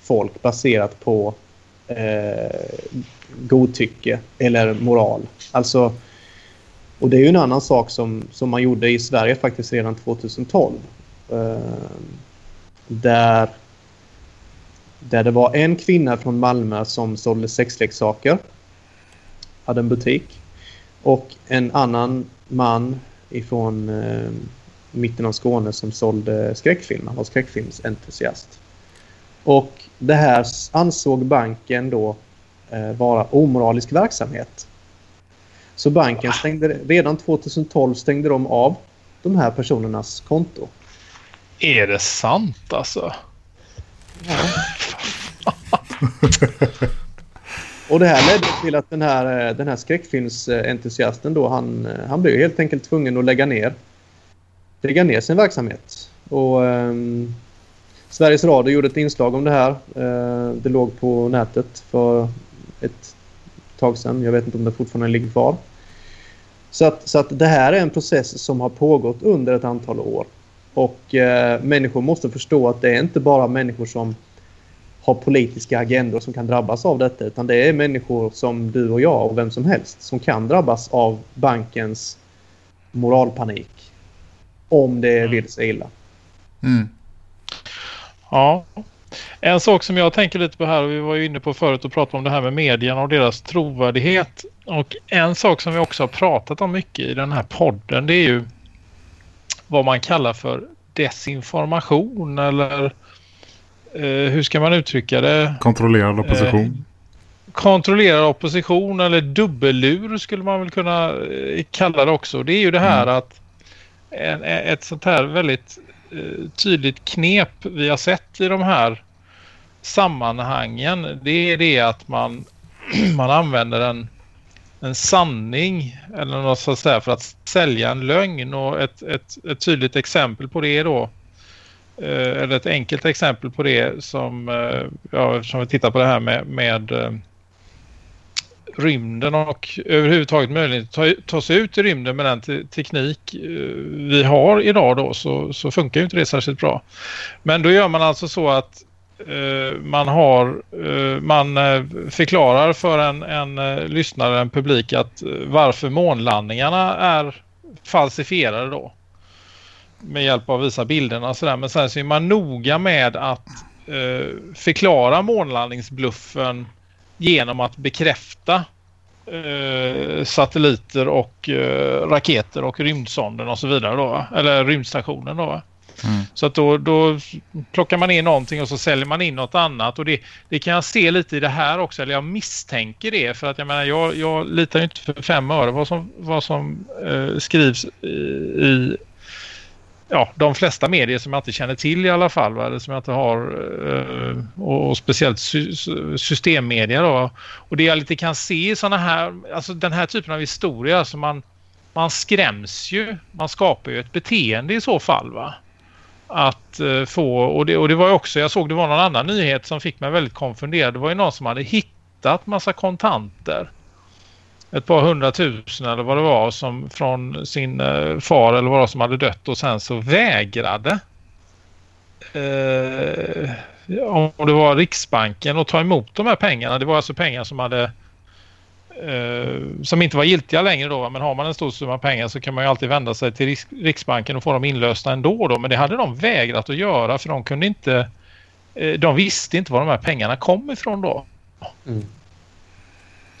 folk baserat på eh, godtycke eller moral. Alltså, och det är ju en annan sak som, som man gjorde i Sverige faktiskt redan 2012. Eh, där där det var en kvinna från Malmö som sålde sexleksaker. Hade en butik. Och en annan man ifrån eh, mitten av Skåne som sålde skräckfilm. Han var skräckfilmsentusiast. Och det här ansåg banken då eh, vara omoralisk verksamhet. Så banken stängde redan 2012 stängde de av de här personernas konto. Är det sant alltså? Ja. Och det här ledde till att den här, eh, den här skräckfilmsentusiasten då, han, eh, han blev helt enkelt tvungen att lägga ner, lägga ner sin verksamhet. Och eh, Sveriges Radio gjorde ett inslag om det här. Eh, det låg på nätet för ett tag sedan. Jag vet inte om det fortfarande ligger kvar. Så att, så att det här är en process som har pågått under ett antal år. Och eh, människor måste förstå att det är inte bara människor som har politiska agendor som kan drabbas av detta utan det är människor som du och jag och vem som helst som kan drabbas av bankens moralpanik om det mm. vill sig illa. Mm. Ja. En sak som jag tänker lite på här och vi var ju inne på förut och pratade om det här med medierna och deras trovärdighet. Och en sak som vi också har pratat om mycket i den här podden det är ju vad man kallar för desinformation eller eh, hur ska man uttrycka det? Kontrollerad opposition. Eh, kontrollerad opposition eller dubbellur skulle man väl kunna eh, kalla det också. Det är ju det här mm. att en, ett sånt här väldigt eh, tydligt knep vi har sett i de här sammanhangen. Det är det att man, man använder en, en sanning eller något sånt där för att sälja en lögn. Och ett, ett, ett tydligt exempel på det då eh, eller ett enkelt exempel på det som, eh, ja, eftersom vi tittar på det här med, med rymden och överhuvudtaget möjlighet att ta, ta sig ut i rymden med den teknik eh, vi har idag då så, så funkar ju inte det särskilt bra. Men då gör man alltså så att eh, man har eh, man eh, förklarar för en, en eh, lyssnare, en publik att varför månlandningarna är falsifierade då med hjälp av att visa bilderna och sådär. Men sen så är man noga med att eh, förklara månlandningsbluffen genom att bekräfta eh, satelliter och eh, raketer och rymdsonden och så vidare då. Eller rymdstationen då. Mm. Så att då, då plockar man in någonting och så säljer man in något annat. Och det, det kan jag se lite i det här också. Eller jag misstänker det. För att jag menar, jag, jag litar inte för fem öre vad som, vad som eh, skrivs i, i ja, de flesta medier som jag inte känner till i alla fall, va? eller som jag inte har eh, och, och, speciellt sy systemmedia då. Och det jag lite kan se i sådana här, alltså den här typen av historia, alltså man, man skräms ju, man skapar ju ett beteende i så fall va. Att eh, få, och det, och det var ju också, jag såg det var någon annan nyhet som fick mig väldigt konfunderad. Det var ju någon som hade hittat massa kontanter ett par hundratusen eller vad det var som från sin eh, far eller vad det var som hade dött och sen så vägrade eh, om det var Riksbanken att ta emot de här pengarna. Det var alltså pengar som hade eh, som inte var giltiga längre då. Men har man en stor summa pengar så kan man ju alltid vända sig till Riksbanken och få dem inlösta ändå då. Men det hade de vägrat att göra för de kunde inte eh, de visste inte var de här pengarna kom ifrån då. Mm.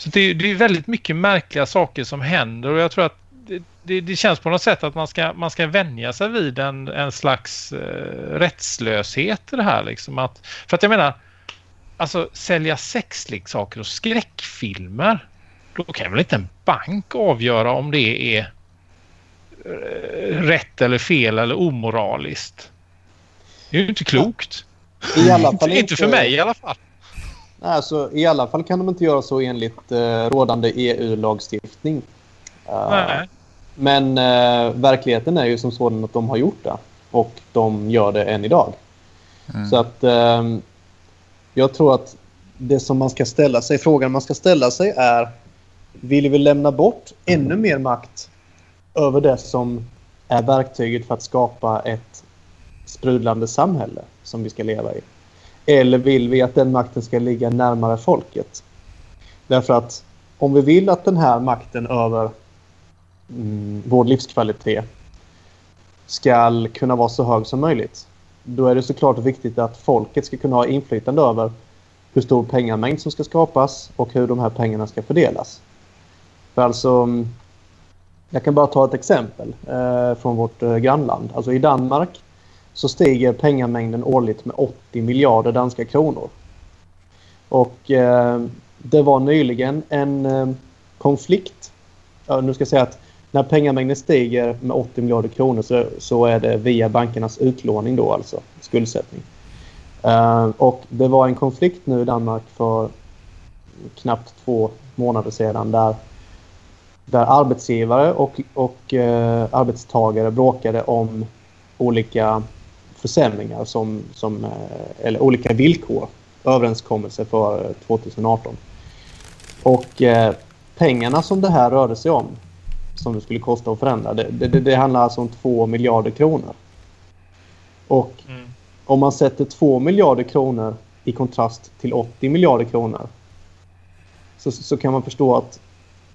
Så det, det är väldigt mycket märkliga saker som händer och jag tror att det, det, det, känns på något sätt att man ska, man ska vänja sig vid en, en slags eh, rättslöshet i det här. Liksom. Att, för att jag menar, alltså sälja sexleksaker och skräckfilmer, då kan väl inte en bank avgöra om det är eh, rätt eller fel eller omoraliskt. Det är ju inte klokt. Inte, inte för mig i alla fall. Alltså, I alla fall kan de inte göra så enligt eh, rådande EU-lagstiftning. Uh, men uh, verkligheten är ju som sådan att de har gjort det. Och de gör det än idag. Mm. Så att uh, jag tror att det som man ska ställa sig, frågan man ska ställa sig är vill vi lämna bort ännu mer makt över det som är verktyget för att skapa ett sprudlande samhälle som vi ska leva i? Eller vill vi att den makten ska ligga närmare folket? Därför att om vi vill att den här makten över mm, vår livskvalitet ska kunna vara så hög som möjligt. Då är det såklart viktigt att folket ska kunna ha inflytande över hur stor pengamängd som ska skapas och hur de här pengarna ska fördelas. För alltså, mm, jag kan bara ta ett exempel eh, från vårt eh, grannland. Alltså i Danmark så stiger pengamängden årligt med 80 miljarder danska kronor. Och eh, det var nyligen en eh, konflikt. Ja, nu ska jag säga att när pengamängden stiger med 80 miljarder kronor så, så är det via bankernas utlåning då alltså, skuldsättning. Eh, och det var en konflikt nu i Danmark för knappt två månader sedan där, där arbetsgivare och, och eh, arbetstagare bråkade om olika försämringar som, som, uh, eller olika villkor, överenskommelser för 2018. Och pengarna som det här rörde sig om som det skulle kosta att förändra. Det, det, det handlar alltså om 2 miljarder kronor. Och mm. om man sätter 2 miljarder kronor i kontrast till 80 miljarder kronor så, så kan man förstå att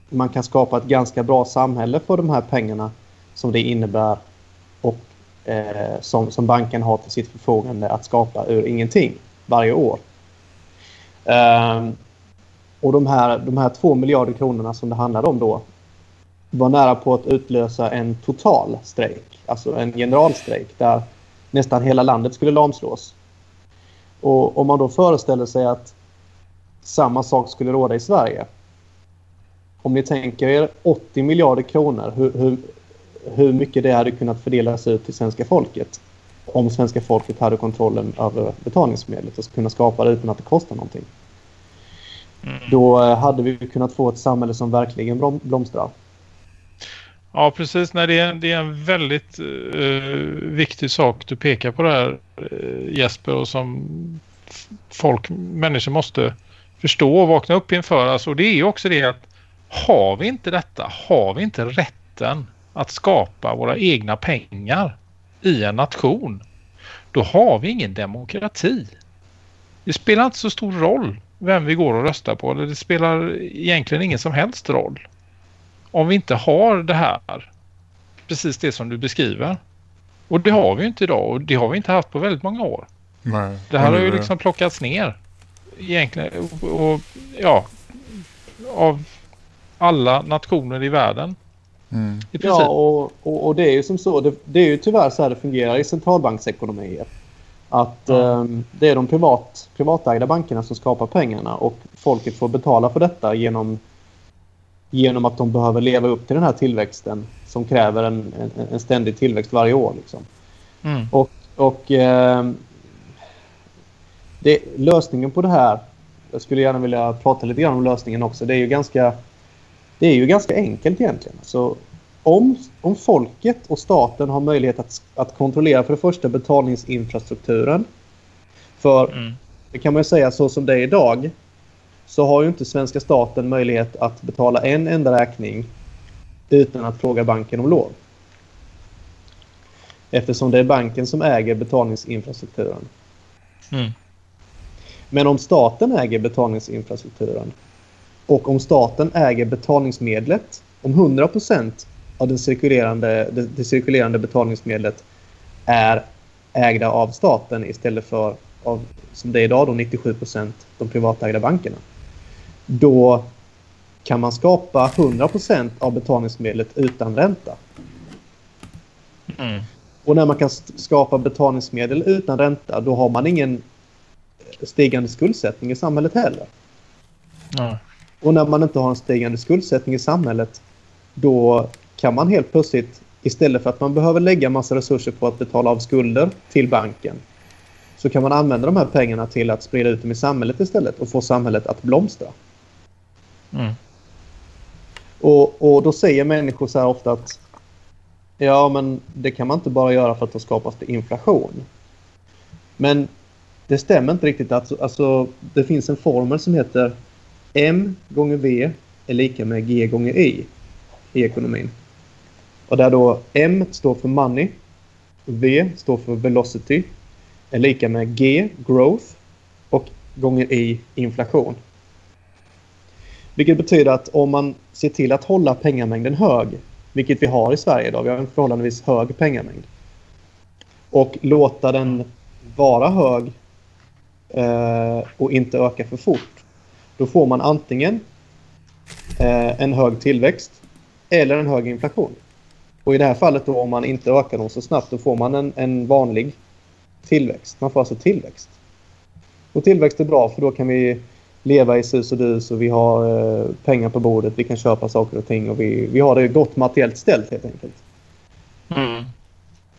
man kan skapa ett ganska bra samhälle för de här pengarna som det innebär eh, som, som banken har till sitt förfogande att skapa ur ingenting varje år. Eh, och de här, de här två miljarder kronorna som det handlade om då var nära på att utlösa en total strejk, alltså en generalstrejk där nästan hela landet skulle lamslås. Och om man då föreställer sig att samma sak skulle råda i Sverige. Om ni tänker er 80 miljarder kronor, hur, hur, hur mycket det hade kunnat fördelas ut till svenska folket om svenska folket hade kontrollen över betalningsmedlet och kunna skapa det utan att det kostar någonting. Mm. Då eh, hade vi kunnat få ett samhälle som verkligen blomstrar. Ja, precis. Nej, det, är, det är en väldigt uh, viktig sak du pekar på där uh, Jesper och som folk, människor måste förstå och vakna upp inför. Alltså, det är ju också det att har vi inte detta, har vi inte rätten att skapa våra egna pengar i en nation, då har vi ingen demokrati. Det spelar inte så stor roll vem vi går och röstar på. Eller det spelar egentligen ingen som helst roll om vi inte har det här, precis det som du beskriver. Och det har vi inte idag och det har vi inte haft på väldigt många år. Nej, det här har ju liksom plockats ner egentligen och, och ja av alla nationer i världen. Mm. Ja, och, och, och, det är ju som så. Det, det, är ju tyvärr så här det fungerar i centralbanksekonomier. Att um, det är de privat, privatägda bankerna som skapar pengarna och folket får betala för detta genom genom att de behöver leva upp till den här tillväxten som kräver en, en, en ständig tillväxt varje år. Liksom. Mm. Och, och eh, det, lösningen på det här, jag skulle gärna vilja prata lite grann om lösningen också, det är ju ganska, det är ju ganska enkelt egentligen. Så om, om folket och staten har möjlighet att, att kontrollera för det första betalningsinfrastrukturen. För mm. det kan man ju säga så som det är idag så har ju inte svenska staten möjlighet att betala en enda räkning utan att fråga banken om lov. Eftersom det är banken som äger betalningsinfrastrukturen. Mm. Men om staten äger betalningsinfrastrukturen och om staten äger betalningsmedlet, om 100% av den cirkulerande, det, det cirkulerande betalningsmedlet är ägda av staten istället för av, som det är idag då 97% de privatägda bankerna. Då kan man skapa 100% av betalningsmedlet utan ränta. Mm. Och när man kan skapa betalningsmedel utan ränta då har man ingen stigande skuldsättning i samhället heller. Mm. Och när man inte har en stigande skuldsättning i samhället då kan man helt plötsligt istället för att man behöver lägga massa resurser på att betala av skulder till banken så kan man använda de här pengarna till att sprida ut dem i samhället istället och få samhället att blomstra. Mm. Och, och då säger människor så här ofta att ja, men det kan man inte bara göra för att då skapas det inflation. Men det stämmer inte riktigt. Alltså, alltså, det finns en formel som heter M gånger V är lika med G gånger I i ekonomin. Och där då M står för money, V står för velocity, är lika med G, growth, och gånger I, inflation. Vilket betyder att om man ser till att hålla pengamängden hög, vilket vi har i Sverige idag, vi har en förhållandevis hög pengamängd, och låta den vara hög eh, och inte öka för fort, då får man antingen eh, en hög tillväxt eller en hög inflation. Och i det här fallet då om man inte ökar dem så snabbt då får man en, en vanlig tillväxt. Man får alltså tillväxt. Och tillväxt är bra för då kan vi leva i sus och dus och vi har eh, pengar på bordet. Vi kan köpa saker och ting och vi, vi har det gott materiellt ställt helt enkelt. Mm.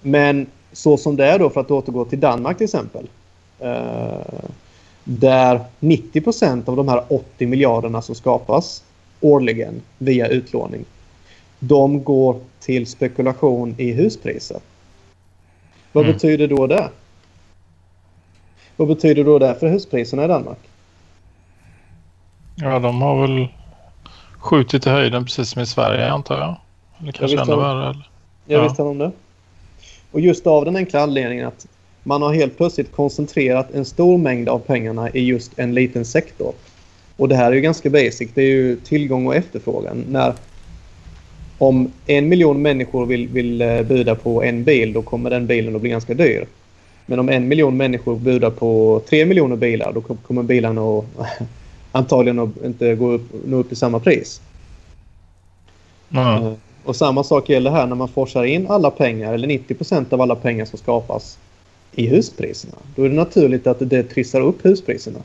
Men så som det är då för att återgå till Danmark till exempel. Eh, där 90% av de här 80 miljarderna som skapas årligen via utlåning. De går till spekulation i huspriser. Vad Mm. betyder då det? Vad betyder då det för huspriserna i Danmark? Ja, de har väl skjutit i höjden precis som i Sverige antar jag. Eller kanske visst ännu har- värre. Eller? Jag Ja. visste om det. Och just av den enkla anledningen att man har helt plötsligt koncentrerat en stor mängd av pengarna i just en liten sektor. Och det här är ju ganska basic. Det är ju tillgång och efterfrågan. När om en miljon människor vill, vill eh, buda på en bil då kommer den bilen att bli ganska dyr. Men om en miljon människor budar på tre miljoner bilar då kom- kommer bilarna att antagligen att inte gå upp, nå upp i samma pris. Mm. Och samma sak gäller här när man forsar in alla pengar, eller 90% av alla pengar som skapas i huspriserna. Då är det naturligt att det trissar upp huspriserna.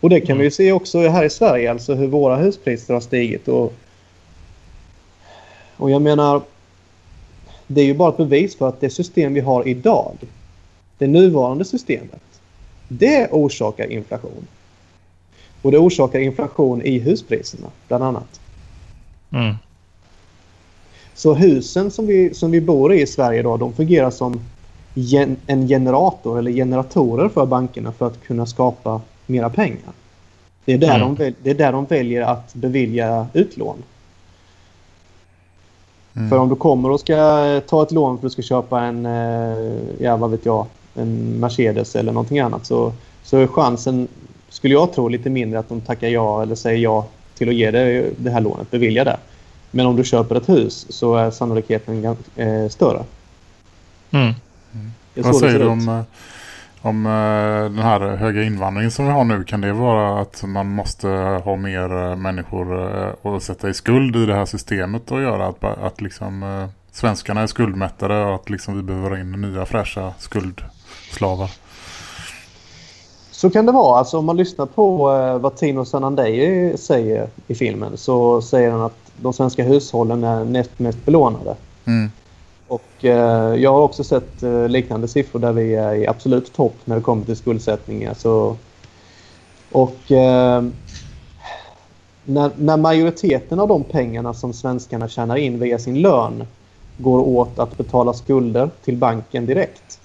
Och det kan vi ju se också här i Sverige, alltså hur våra huspriser har stigit. Och, och jag menar, det är ju bara ett bevis för att det system vi har idag, det nuvarande systemet, det orsakar inflation. Och det orsakar inflation i huspriserna, bland annat. Mm. Så husen som vi, som vi bor i i Sverige idag, de fungerar som gen, en generator eller generatorer för bankerna för att kunna skapa mera pengar. Det är där, Mm. de, det är där de väljer att bevilja utlån. För om du kommer och ska ta ett lån för att du ska köpa en, eh, ja vad vet jag, en Mercedes eller någonting annat så, så är chansen, skulle jag tro, lite mindre att de tackar ja eller säger ja till att ge dig det här lånet, bevilja det. Men om du köper ett hus så är sannolikheten eh, större. Mm. Vad säger du om, eh, om eh, den här höga invandringen som vi har nu? Kan det vara att man måste ha mer eh, människor att sätta i skuld i det här systemet och göra att, att liksom, svenskarna är skuldmättade och att liksom vi behöver in nya fräscha skuldslavar? Så kan det vara. Alltså, om man lyssnar på vad Tino Sanandeji säger i filmen så säger han att de svenska hushållen är näst mest belånade. Mm. Och eh, jag har också sett eh, liknande siffror där vi är i absolut topp när det kommer till skuldsättning. Alltså, och eh, när, när majoriteten av de pengarna som svenskarna tjänar in via sin lön går åt att betala skulder till banken direkt.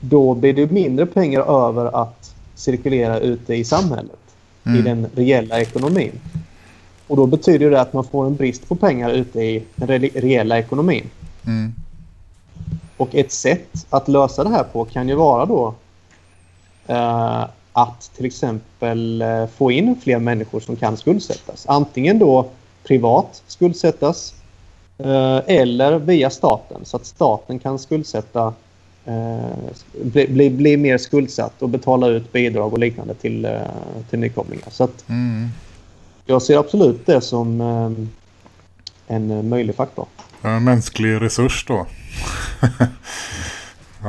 Då blir det mindre pengar över att cirkulera ute i samhället. Mm. I den reella ekonomin. Och då betyder det att man får en brist på pengar ute i den re- reella ekonomin. Mm. Och ett sätt att lösa det här på kan ju vara då eh, att till exempel eh, få in fler människor som kan skuldsättas. Antingen då privat skuldsättas eh, eller via staten så att staten kan skuldsätta eh, bli, bli, bli mer skuldsatt och betala ut bidrag och liknande till, eh, till nykomlingar. Så att Mm. Jag ser absolut det som eh, en eh, möjlig faktor. En mänsklig resurs då.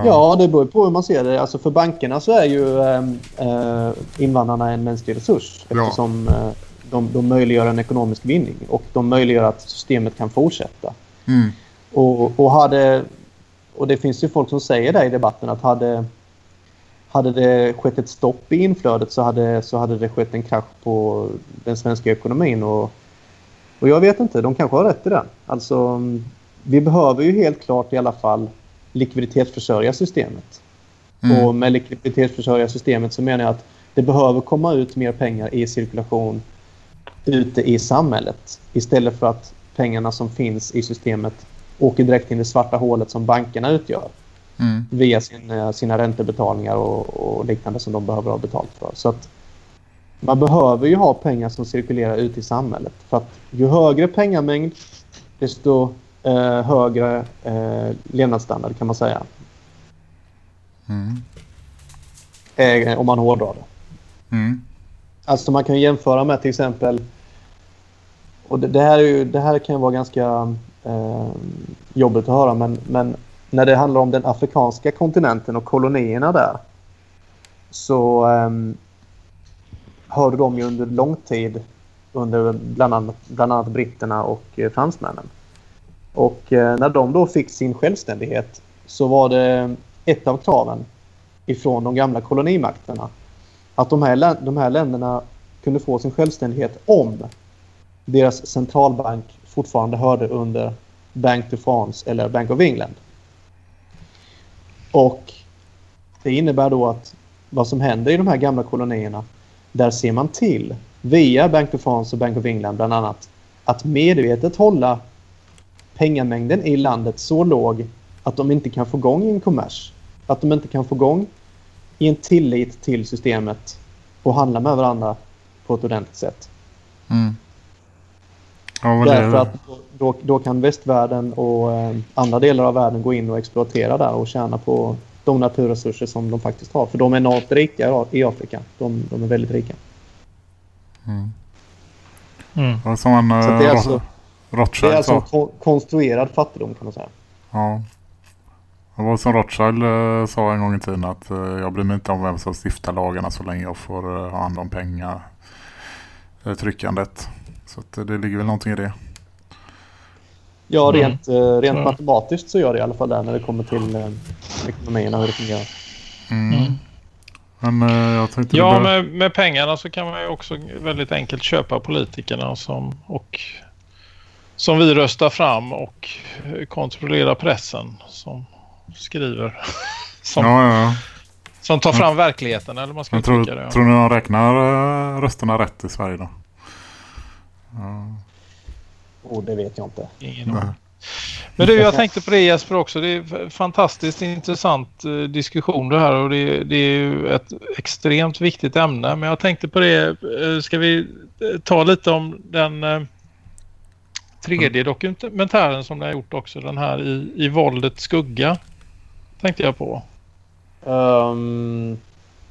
Ja. det beror på hur man ser det. Alltså för bankerna så är ju eh, eh, invandrarna en mänsklig resurs eftersom eh, de, de möjliggör en ekonomisk vinning och de möjliggör att systemet kan fortsätta. Mm. Och, och, hade, och det finns ju folk som säger det i debatten att hade, hade det skett ett stopp i inflödet så hade, så hade det skett en krasch på den svenska ekonomin. Och, och jag vet inte, de kanske har rätt i det. Alltså, vi behöver ju helt klart i alla fall likviditetsförsörja systemet. Mm. Och med likviditetsförsörja systemet så menar jag att det behöver komma ut mer pengar i cirkulation ute i samhället istället för att pengarna som finns i systemet åker direkt in i det svarta hålet som bankerna utgör Mm. via sin, sina räntebetalningar och, och liknande som de behöver ha betalt för. Så att man behöver ju ha pengar som cirkulerar ut i samhället. För att ju högre pengamängd desto eh, högre eh, levnadsstandard kan man säga. Mm. Eh, om man hårdrar det. Mm. Alltså man kan jämföra med till exempel och det, det här, är ju, det här kan ju vara ganska eh, jobbigt att höra men, men när det handlar om den afrikanska kontinenten och kolonierna där så um, hörde de ju under lång tid under bland annat, bland annat britterna och eh, fransmännen. Och eh, när de då fick sin självständighet så var det ett av kraven ifrån de gamla kolonimakterna att de här, de här länderna kunde få sin självständighet om deras centralbank fortfarande hörde under Bank to France eller Bank of England. Och det innebär då att vad som händer i de här gamla kolonierna, där ser man till via Bank to France och Bank of England bland annat att medvetet hålla pengamängden i landet så låg att de inte kan få igång en kommers. Att de inte kan få igång i en tillit till systemet och handla med varandra på ett ordentligt sätt. Mm. Ja, Därför det, att då, då kan västvärlden och eh, andra delar av världen gå in och exploatera där och tjäna på de naturresurser som de faktiskt har. För de är enormt rika i Afrika. De, de är väldigt rika. mm. Mm. Som en Så det är uh, alltså, det är alltså ko- konstruerad fattigdom kan man säga. Ja. Det var som Rothschild eh, sa en gång i tiden att eh, jag bryr mig inte om vem som stiftar lagarna så länge jag får eh, ha hand om pengar eh, tryckandet. Så att, eh, det ligger väl någonting i det. Ja, Mm. rent, eh, rent Ja. matematiskt så gör det i alla fall där när det kommer till eh, ekonomierna och hur det fungerar. Mm. Men eh, jag tänkte... Ja, det bör- med, med pengarna så kan man ju också väldigt enkelt köpa politikerna som, och, som vi röstar fram och eh, kontrollera pressen som skriver. Som, Ja, ja, som tar fram verkligheten eller man ska Men tror, det. ja. tror ni de räknar eh, rösterna rätt i Sverige då? Ja. Oh, det vet jag inte. Ingen aning. Men du, jag tänkte på det Jesper också. Det är fantastiskt intressant eh, diskussion det här och det, det är ju ett extremt viktigt ämne. Men jag tänkte på det, eh, ska vi eh, ta lite om den tredje dokumentären som ni har gjort också, den här i, i våldets skugga. Tänkte jag på. Ehm,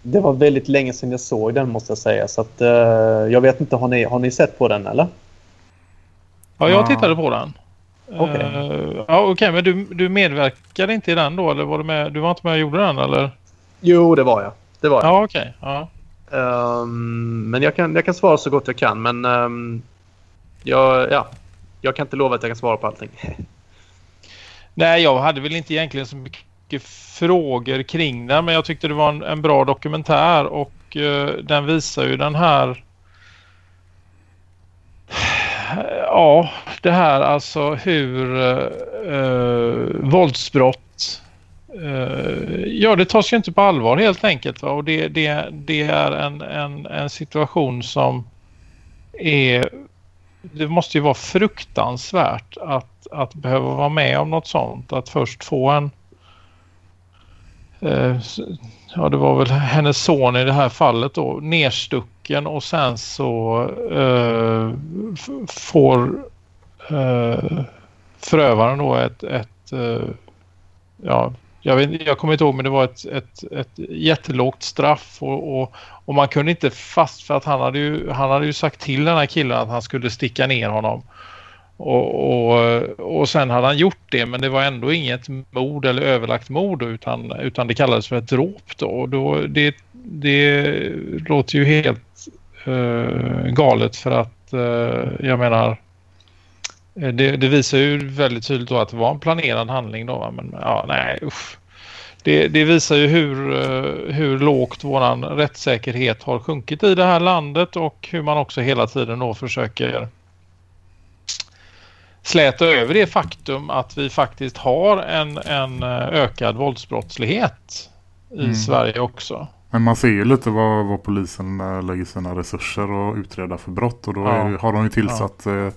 det var väldigt länge sedan jag såg den måste jag säga. Så att, eh, jag vet inte, har ni, har ni sett på den eller? Ja, jag tittade på den. Okej. Eh, ja, okej, men du, du medverkade inte i den då? Eller var du med? Du var inte med och gjorde den eller? Jo, det var jag. Det var jag. Ja, okej. Ja. Ehm, men jag kan, jag kan svara så gott jag kan. Men ehm, jag, ja, jag kan inte lova att jag kan svara på allting. Nej, jag hade väl inte egentligen så mycket frågor kring den, men jag tyckte det var en, en bra dokumentär och eh, den visar ju den här Ja, det här alltså hur eh, eh, våldsbrott eh, ja, det tas ju inte på allvar helt enkelt. Va? Och det, det, det är en, en, en situation som är... Det måste ju vara fruktansvärt att, att behöva vara med om något sånt. Att först få en... Eh, ja, det var väl hennes son i det här fallet då, nerstucken och sen så eh, får eh, förövaren då ett, ett eh, ja, jag, vet, jag kommer inte ihåg men det var ett, ett, ett jättelågt straff och, och, och, man kunde inte fast för att han hade, ju, han hade ju sagt till den här killen att han skulle sticka ner honom. Och, och, och sen hade han gjort det men det var ändå inget mord eller överlagt mord utan, utan det kallades för ett dråp då. Och då det, det låter ju helt uh, galet för att uh, jag menar eh, det, det, visar ju väldigt tydligt då att det var en planerad handling då. Men ja, nej usch. Det, det, visar ju hur, hur lågt vår rättssäkerhet har sjunkit i det här landet och hur man också hela tiden då försöker släta över det faktum att vi faktiskt har en, en eh, ökad våldsbrottslighet i mm. Sverige också. Men man ser ju lite vad, vad polisen lägger sina resurser och utreda för brott och då ja. har de ju tillsatt ja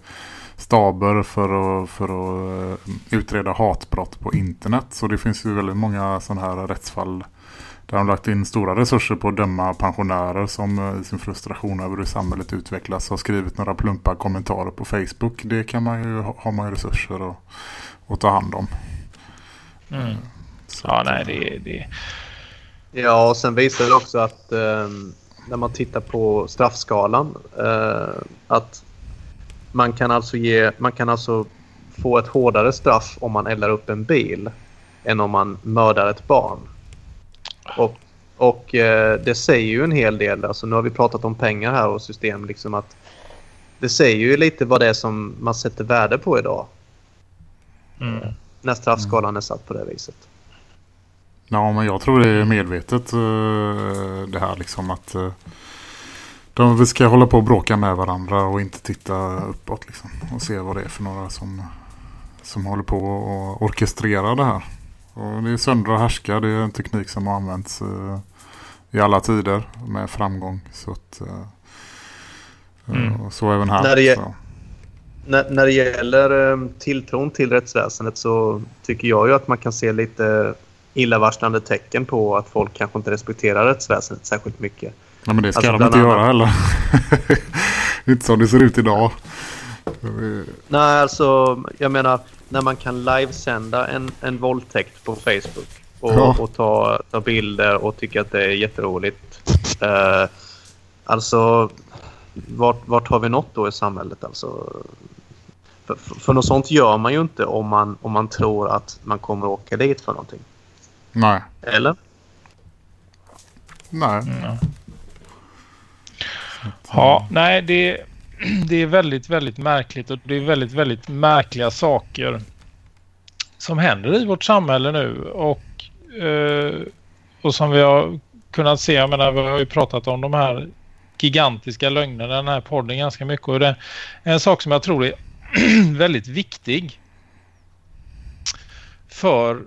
staber för att, för att eh, utreda hatbrott på internet. Så det finns ju väldigt många sådana här rättsfall där de lagt in stora resurser på att döma pensionärer som eh, i sin frustration över hur samhället utvecklas har skrivit några plumpa kommentarer på Facebook. Det kan man ju, har man ju resurser att, att ta hand om. Mm. ja, nej, det, det... Ja, och sen visar det också att eh, när man tittar på straffskalan eh, att man kan alltså, ge, man kan alltså få ett hårdare straff om man eldar upp en bil än om man mördar ett barn. Och, och eh, det säger ju en hel del. Alltså, nu har vi pratat om pengar här och system. Liksom att det säger ju lite vad det är som man sätter värde på idag. Mm. När straffskalan är satt på det viset. Ja, men jag tror det är medvetet eh, det här liksom att eh, de ska hålla på och bråka med varandra och inte titta uppåt liksom. Och se vad det är för några som, som håller på och orkestrerar det här. Och det är söndra och härska. Det är en teknik som har använts uh, i alla tider med framgång. Så, att, uh, mm. så även här. När det, när, när det gäller tilltron till rättsväsendet så tycker jag ju att man kan se lite illavarslande tecken på att folk kanske inte respekterar rättsväsendet särskilt mycket. Ja, men det ska alltså, de inte annat... göra heller. det är inte så det ser ut idag. Nej, alltså jag menar när man kan livesända en, en våldtäkt på Facebook och, ja. och ta, ta bilder och tycka att det är jätteroligt. Uh, alltså, vart, vart har vi nått då i samhället? Alltså, för, för, för något sånt gör man ju inte om man, om man tror att man kommer att åka dit för någonting. Nej. Eller? Nej. Mm. Ja, nej det, det är väldigt, väldigt märkligt och det är väldigt, väldigt märkliga saker som händer i vårt samhälle nu. Och, eh, och som vi har kunnat se, jag menar vi har ju pratat om de här gigantiska lögnerna i den här podden ganska mycket. Och det är en sak som jag tror är väldigt viktig för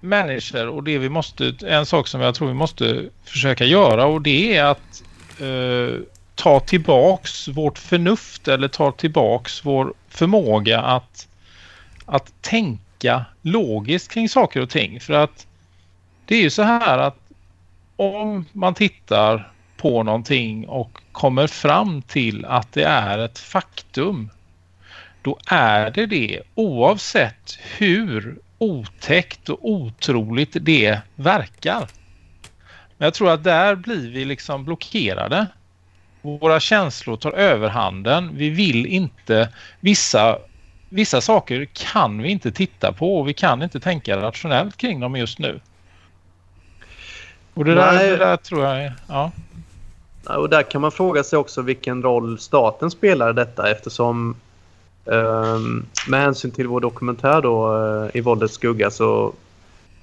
människor. Och det vi måste, en sak som jag tror vi måste försöka göra och det är att eh, ta tillbaks vårt förnuft eller ta tillbaks vår förmåga att, att tänka logiskt kring saker och ting. För att det är ju så här att om man tittar på någonting och kommer fram till att det är ett faktum då är det det oavsett hur otäckt och otroligt det verkar. Men jag tror att där blir vi liksom blockerade våra känslor tar överhanden. Vi vill inte, vissa, vissa saker kan vi inte titta på och vi kan inte tänka rationellt kring dem just nu. Och det, där, det där, tror jag ja. Och där kan man fråga sig också vilken roll staten spelar i detta eftersom eh, med hänsyn till vår dokumentär då eh, i våldets skugga så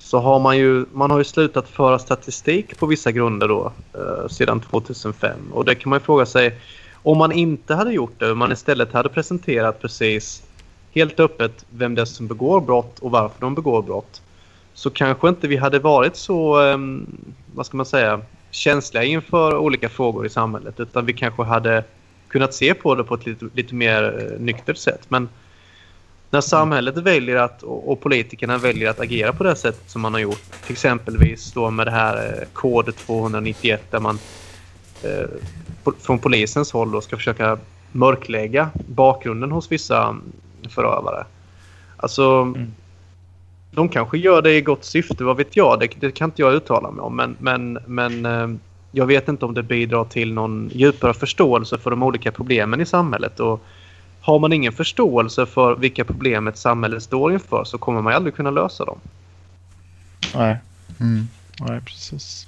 så har man ju, man har ju slutat föra statistik på vissa grunder då eh, sedan 2005. Och det kan man ju fråga sig, om man inte hade gjort det, om man istället hade presenterat precis helt öppet vem det är som begår brott och varför de begår brott. så kanske inte vi hade varit så, eh, vad ska man säga, känsliga inför olika frågor i samhället. Utan vi kanske hade kunnat se på det på ett lite, lite mer eh, nyktert sätt. Men när samhället väljer att, och politikerna väljer att agera på det sättet som man har gjort, till exempelvis då med det här uh, kod 291 där man uh, från polisens håll då ska försöka mörklägga bakgrunden hos vissa förövare. Alltså, mm. de kanske gör det i gott syfte, vad vet jag? Det, det kan inte jag uttala mig om. Men, men, men eh, jag vet inte om det bidrar till någon djupare förståelse för de olika problemen i samhället. Och har man ingen förståelse för vilka problem ett samhälle står inför så kommer man aldrig kunna lösa dem. Nej, Mm. Nej precis.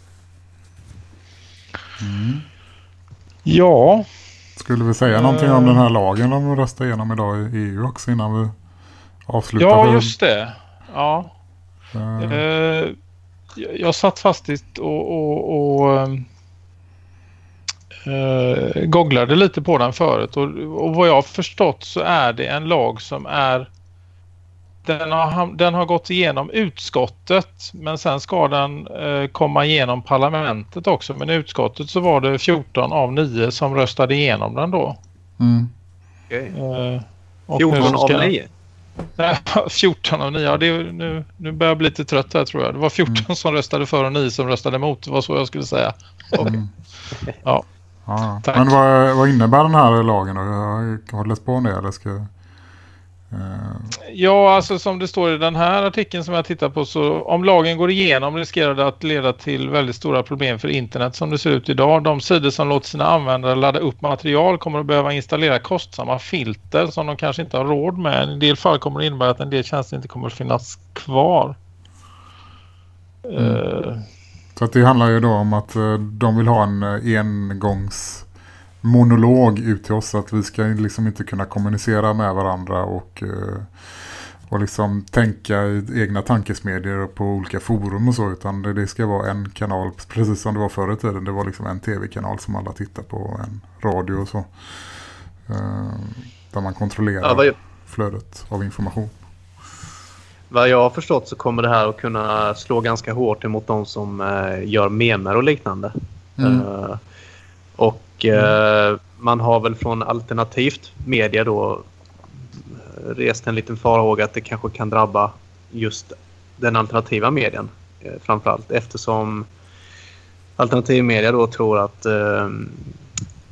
Mm. Ja. Skulle vi säga någonting om den här lagen de röstar igenom idag i EU också innan vi avslutar? Ja, för- just det. Ja. Jag- jag satt faktiskt och, och, och ehm, eh, googlade lite på den förut och, och vad jag har förstått så är det en lag som är den har, den har gått igenom utskottet men sen ska den eh, komma igenom parlamentet också. Men i utskottet så var det 14 av 9 som röstade igenom den då. Mm. Eh, och 14 nu så av ska- 9? Nej, 14 av 9. Ja, det är, nu, nu börjar jag bli lite trött här tror jag. Det var 14 som röstade för och 9 som röstade emot. Det var så jag skulle säga. Mm. ja. Ja. Tack. Men vad, vad innebär den här lagen då? Jag har läst på om det eller ska... Eh, ja, alltså som det står i den här artikeln som jag tittar på så om lagen går igenom riskerar det att leda till väldigt stora problem för internet som det ser ut idag. De sidor som låter sina användare ladda upp material kommer att behöva installera kostsamma filter som de kanske inte har råd med. I en del fall kommer det innebära att en del tjänster inte kommer att finnas kvar. Eh, Så att det handlar ju då om att eh, de vill ha en eh, engångs monolog ut till oss. Att vi ska liksom inte kunna kommunicera med varandra och, eh, och liksom tänka i egna tankesmedier på olika forum och så. Utan det, ska vara en kanal, precis som det var förr i tiden. Det var liksom en tv-kanal som alla tittar på och en radio och så. Där man kontrollerar flödet av information. Vad jag har förstått så kommer det här att kunna slå ganska hårt emot de som eh, gör memer och liknande. Mm. Eh, och eh, man har väl från alternativt media då rest en liten farhåga att det kanske kan drabba just den alternativa medien framförallt eftersom alternativ media då tror att eh,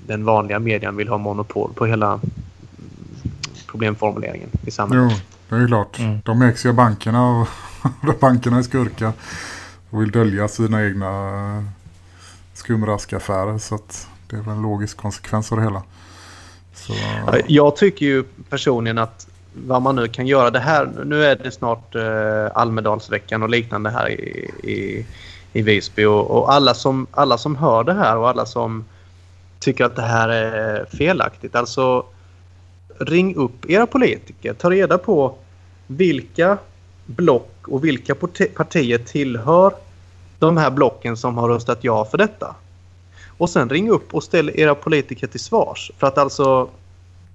den vanliga medien vill ha monopol på hela mm, problemformuleringen i samhället. Jo, det är ju klart. Mm. De ägs ju av bankerna och bankerna är skurkar och vill dölja sina egna eh, skumraskaffärer så att det är väl en logisk konsekvens av det hela. Så, Ja, Jag tycker ju personligen att vad man nu kan göra det här. Nu är det snart eh, Almedalsveckan och liknande här i, i, i Visby. Och, och alla, som, alla som hör det här och alla som tycker att det här är felaktigt. Alltså ring upp era politiker. Ta reda på vilka block och vilka partier tillhör de här blocken som har röstat ja för detta. Och sen ring upp och ställ era politiker till svars. För att alltså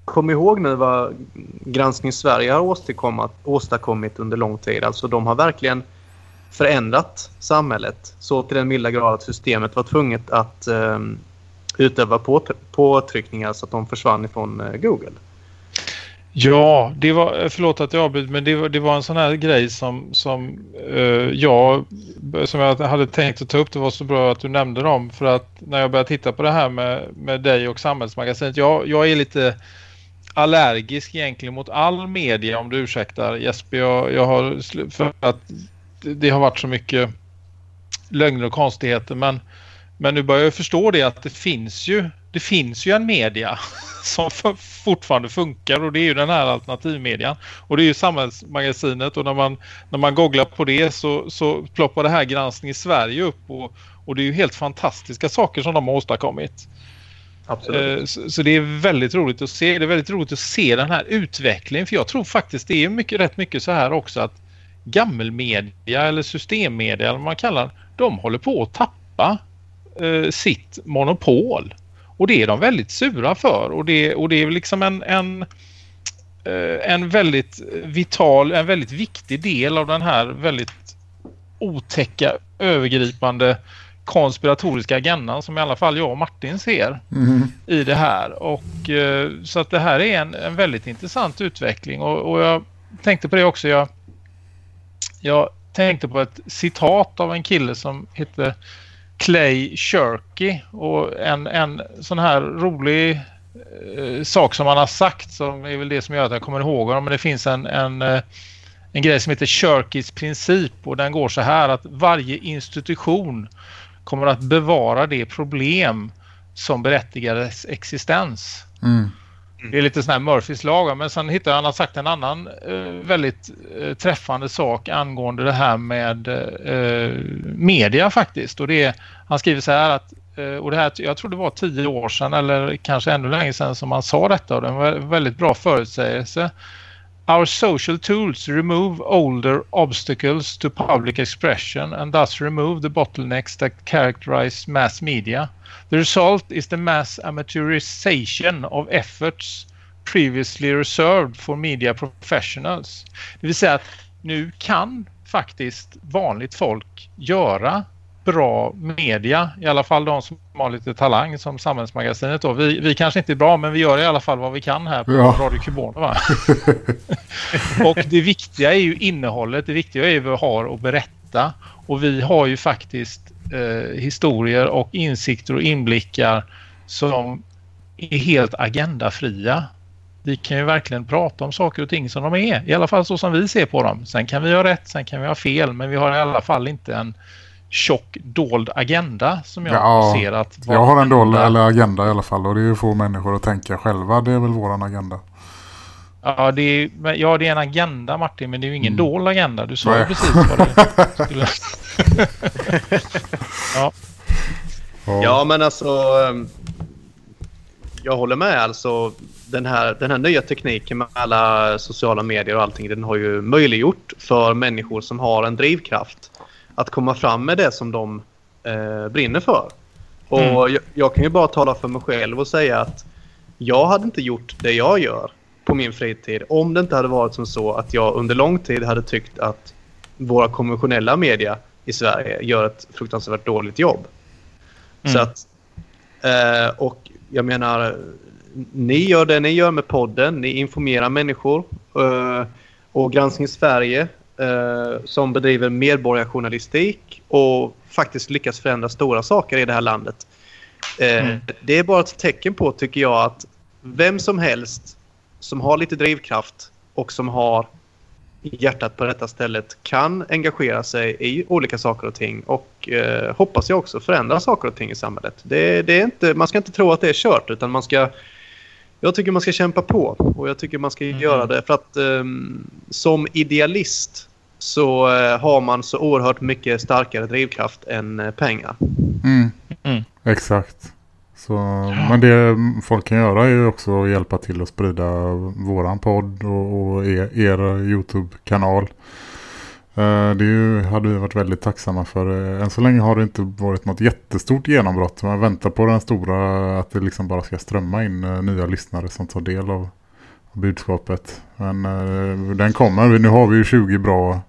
kom ihåg nu vad Granskning Sverige har åstadkommit, åstadkommit under lång tid. Alltså de har verkligen förändrat samhället så till den milda grad att systemet var tvunget att eh, utöva på, påtryckningar så att de försvann ifrån eh, Google. Ja, det var, eh, förlåt att jag avbryter, men det var, det var en sån här grej som, som eh, jag som jag hade tänkt att ta upp. Det var så bra att du nämnde dem för att när jag började titta på det här med, med dig och Samhällsmagasinet. Jag, jag är lite allergisk egentligen mot all media om du ursäktar Jesper. Jag, jag har, för att det, det har varit så mycket lögner och konstigheter men, men nu börjar jag förstå det att det finns ju det finns ju en media som fortfarande funkar och det är ju den här alternativmedian. Och det är ju Samhällsmagasinet och när man, när man googlar på det så, så ploppar det här Granskning i Sverige upp och, och det är ju helt fantastiska saker som de har åstadkommit. Absolut. Eh, Så, så det är väldigt roligt att se. Det är väldigt roligt att se den här utvecklingen för jag tror faktiskt det är mycket, rätt mycket så här också att gammelmedia eller systemmedia eller vad man kallar de håller på att tappa eh, sitt monopol. Och det är de väldigt sura för och det, och det är liksom en, en, eh, en väldigt vital, en väldigt viktig del av den här väldigt otäcka övergripande konspiratoriska agendan som i alla fall jag och Martin ser Mm. i det här. Och, eh, så att det här är en, en väldigt intressant utveckling och, och jag tänkte på det också. Jag, jag tänkte på ett citat av en kille som heter Clay Shirky och en, en sån här rolig eh, sak som han har sagt som är väl det som gör att jag kommer ihåg honom. Men det finns en, en, eh, en grej som heter Shirkys princip och den går så här att varje institution kommer att bevara det problem som berättigar dess existens. Mm. Det är lite sån här Murphys lag. Men sen hittar han har sagt en annan eh, väldigt eh, träffande sak angående det här med eh, media faktiskt. Och det är, han skriver så här att eh, och det här, jag tror det var tio år sedan eller kanske ännu längre sedan som han sa detta och det var en väldigt bra förutsägelse. Our social tools remove older obstacles to public expression and thus remove the bottlenecks that characterize mass media. The result is the mass amateurization of efforts previously reserved for media professionals. Det vill säga att nu kan faktiskt vanligt folk göra bra media, i alla fall de som har lite talang som Samhällsmagasinet då. Vi, vi kanske inte är bra men vi gör i alla fall vad vi kan här på Ja. Radio Kubono va? och det viktiga är ju innehållet, det viktiga är ju vad vi har att berätta och vi har ju faktiskt eh, historier och insikter och inblickar som är helt agendafria. Vi kan ju verkligen prata om saker och ting som de är, i alla fall så som vi ser på dem. Sen kan vi ha rätt, sen kan vi ha fel, men vi har i alla fall inte en tjock dold agenda som jag Ja, ser att jag har en dold eller agenda i alla fall och det är att få människor att tänka själva. Det är väl våran agenda. Ja det, är, ja, det är en agenda Martin, men det är ju ingen dold agenda. Du sa ju precis vad det skulle... ja. Ja, men alltså... ehm, Jag håller med. Alltså, den, här, den här nya tekniken med alla sociala medier och allting, den har ju möjliggjort för människor som har en drivkraft att komma fram med det som de eh, brinner för. Och Mm. jag, jag kan ju bara tala för mig själv och säga att jag hade inte gjort det jag gör på min fritid om det inte hade varit som så att jag under lång tid hade tyckt att våra konventionella media i Sverige gör ett fruktansvärt dåligt jobb. Så Mm. att, eh, och jag menar, ni gör det ni gör med podden. Ni informerar människor. Eh, och Granskning Sverige eh, som bedriver medborgarjournalistik och faktiskt lyckas förändra stora saker i det här landet. Eh, Mm. Det är bara ett tecken på, tycker jag, att vem som helst som har lite drivkraft och som har hjärtat på detta stället kan engagera sig i olika saker och ting och eh, hoppas jag också förändra saker och ting i samhället. Det, det är inte, man ska inte tro att det är kört utan man ska jag tycker man ska kämpa på och jag tycker man ska göra det för att ehm, som idealist så eh, har man så oerhört mycket starkare drivkraft än eh, pengar. Mm. Mm. Exakt. Så, Men det folk kan göra är ju också att hjälpa till att sprida våran podd och, och er, er Youtube-kanal. Eh, Det ju, hade vi varit väldigt tacksamma för. Än så länge har det inte varit något jättestort genombrott. Man väntar på den stora, att det liksom bara ska strömma in eh, nya lyssnare som tar del av, budskapet. Men eh, den kommer. Nu har vi ju 20 bra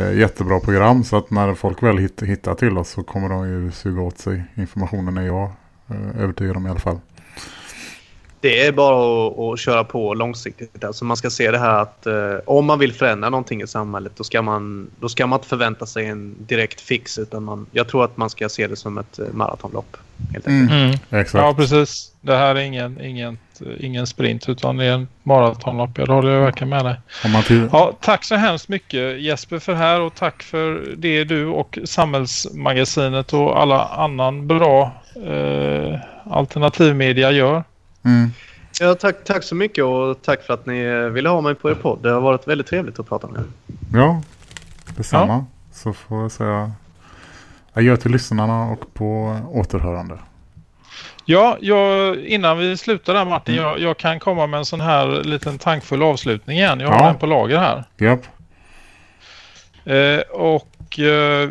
Eh, jättebra program så att när folk väl hittar till oss så kommer de ju suga åt sig informationen är jag eh, övertygad om i alla fall. Det är bara att, att köra på långsiktigt. Alltså man ska se det här att eh, om man vill förändra någonting i samhället då ska, man, då ska man inte förvänta sig en direkt fix utan man, jag tror att man ska se det som ett eh, maratonlopp. Helt enkelt. Mm. Exakt. Ja, precis. Det här är ingen, ingen, ingen sprint utan det är en maratonlopp. Jag håller verkligen med dig. Ja, tack så hemskt mycket Jesper för här och tack för det du och Samhällsmagasinet och alla annan bra eh, alternativmedia gör. Mm. Ja, tack, tack så mycket och tack för att ni ville ha mig på er podd. Det har varit väldigt trevligt att prata med er. Ja, detsamma. Så får jag säga adjö till lyssnarna och på återhörande. Ja, jag, innan vi slutar där Martin, jag, jag kan komma med en sån här liten tankfull avslutning igen. Jag har Ja. en på lager här. Japp. Eh, och eh,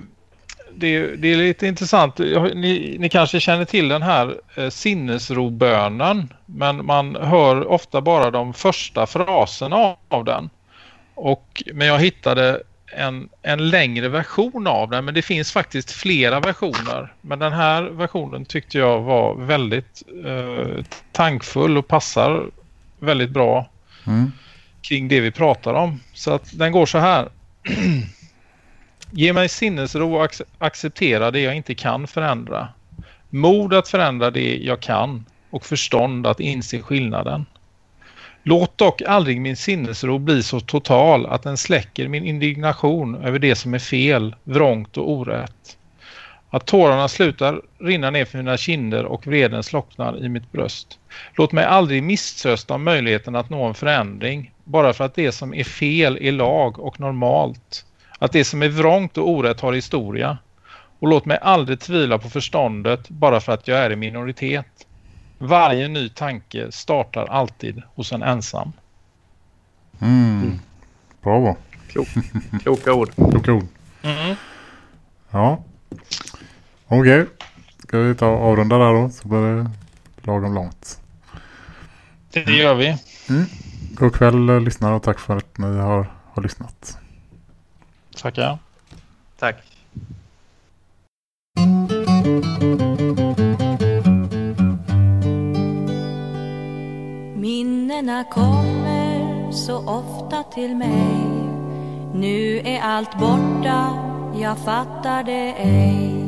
det, det är lite intressant. Ni, ni kanske känner till den här eh, sinnesrobönen. Men man hör ofta bara de första fraserna av, av den. Och, men jag hittade en, en längre version av den men det finns faktiskt flera versioner. Men den här versionen tyckte jag var väldigt eh, tankfull och passar väldigt bra Mm. kring det vi pratar om. Så att den går så här. Ge mig sinnesro och ac- acceptera det jag inte kan förändra. Mod att förändra det jag kan och förstånd att inse skillnaden. Låt dock aldrig min sinnesro bli så total att den släcker min indignation över det som är fel, vrångt och orätt. Att tårarna slutar rinna ner för mina kinder och vreden slocknar i mitt bröst. Låt mig aldrig misströsta om möjligheten att nå en förändring bara för att det som är fel är lag och normalt. Att det som är vrångt och orätt har historia. Och låt mig aldrig tvivla på förståndet bara för att jag är i minoritet. Varje ny tanke startar alltid hos en ensam. Mm. Bravo. Klok. Kloka ord. Kloka ord. Mm. Ja. Okej. Ska vi ta avrunda där då så blir det lagom långt. Det gör vi. Mm. God kväll eh, lyssnare och tack för att ni har, har lyssnat. Tackar. Tack. Minnena kommer så ofta till mig Nu är allt borta, jag fattar det ej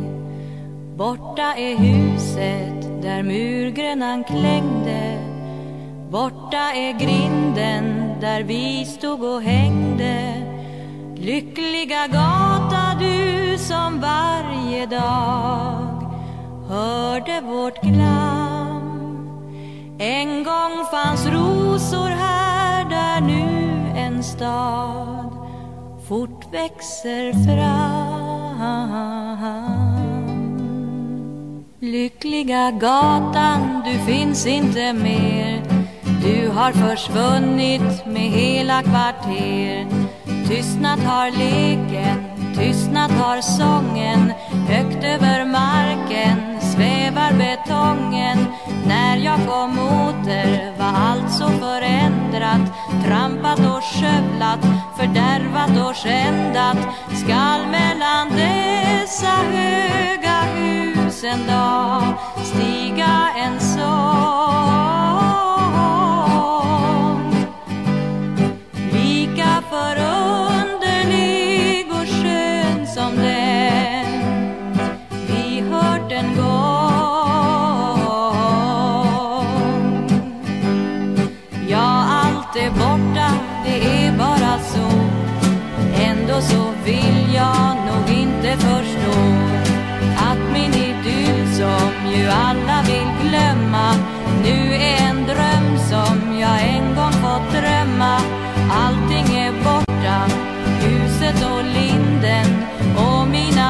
Borta är huset där murgrönan klängde Borta är grinden där vi stod och hängde Lyckliga gata du som varje dag hörde vårt glam en gång fanns rosor här där nu en stad fort växer fram. Lyckliga gatan, du finns inte mer. Du har försvunnit med hela kvarter. Tystnat har leken, tystnat har sången. Högt över marken svävar betongen. När jag kom åter var allt så förändrat. Trampat och skövlat, fördärvat och skändat. Skall mellan dessa höga hus en dag stiga en sång.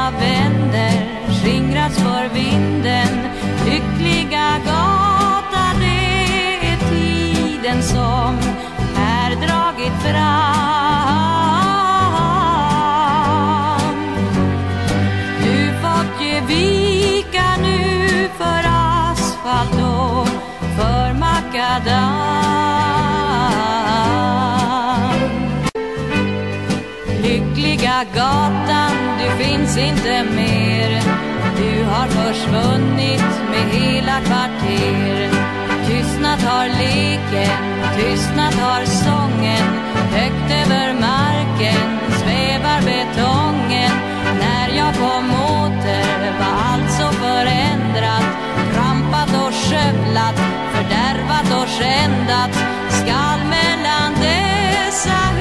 Mina vänner skingrats för vinden. Lyckliga gata, det är tiden som här dragit fram. Du fått ge vika nu för asfalt och för makadam. Lyckliga gatan, du finns inte mer. Du har försvunnit med hela kvarter. Tystnat har leken, tystnat har sången. Högt över marken svävar betongen. När jag kom åter var allt så förändrat. Trampat och skövlat, fördärvat och skändat. Skall mellan dessa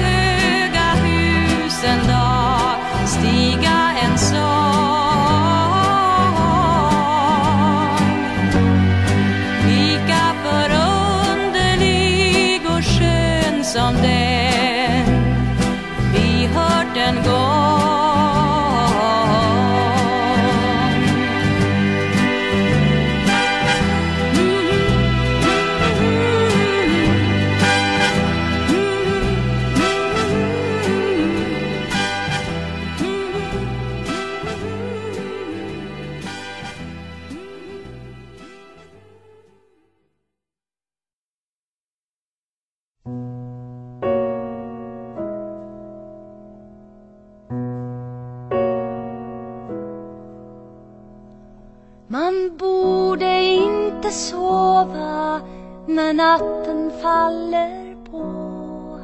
faller på.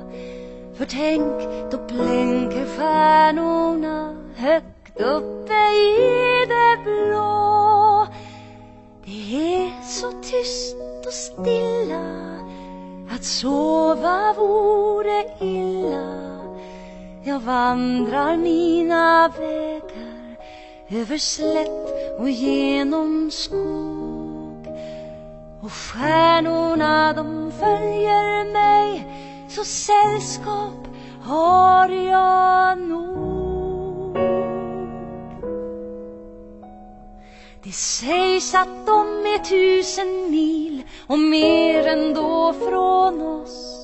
För tänk, då blänker stjärnorna högt uppe i det blå. Det är så tyst och stilla. Att sova vore illa. Jag vandrar mina vägar över slätt och genom skog och stjärnorna de följer mig. Så sällskap har jag nog. Det sägs att de är tusen mil och mer ändå från oss.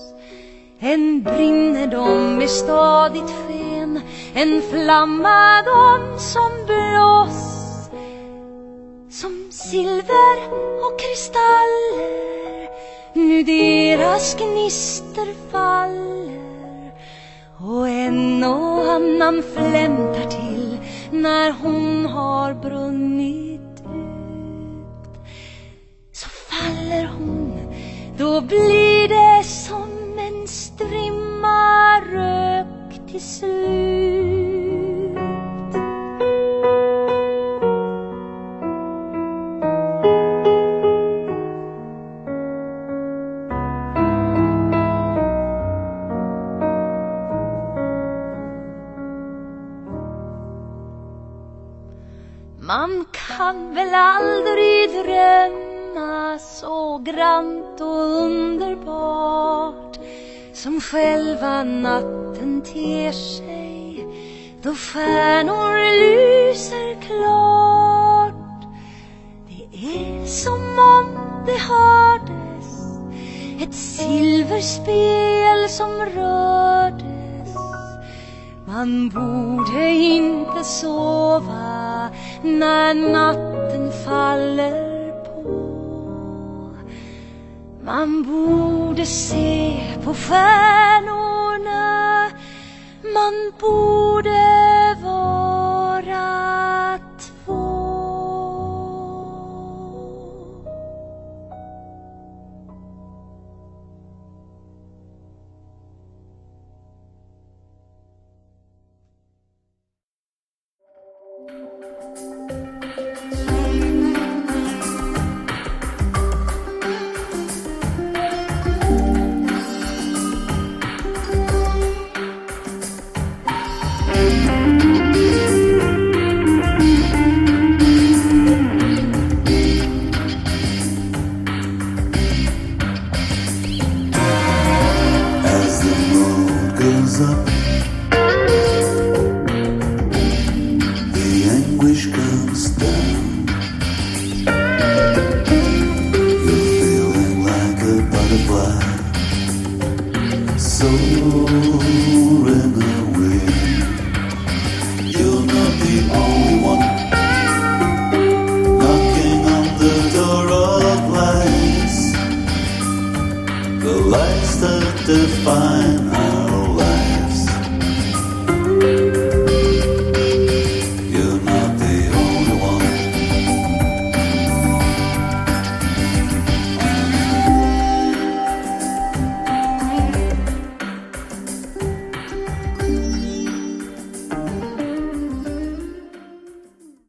Än brinner de med stadigt sken En flamma de som blåser som silver och kristaller Nu deras gnister faller. Och en och annan flämtar till När hon har brunnit ut. Så faller hon Då blir det som en strimma rök till slut. Man kan väl aldrig drömma så grant och underbart som själva natten ter sig då stjärnor lyser klart. Det är som om det hördes ett silverspel som rördes. Man borde inte sova när natten faller på. Man borde se på stjärnorna Man borde vara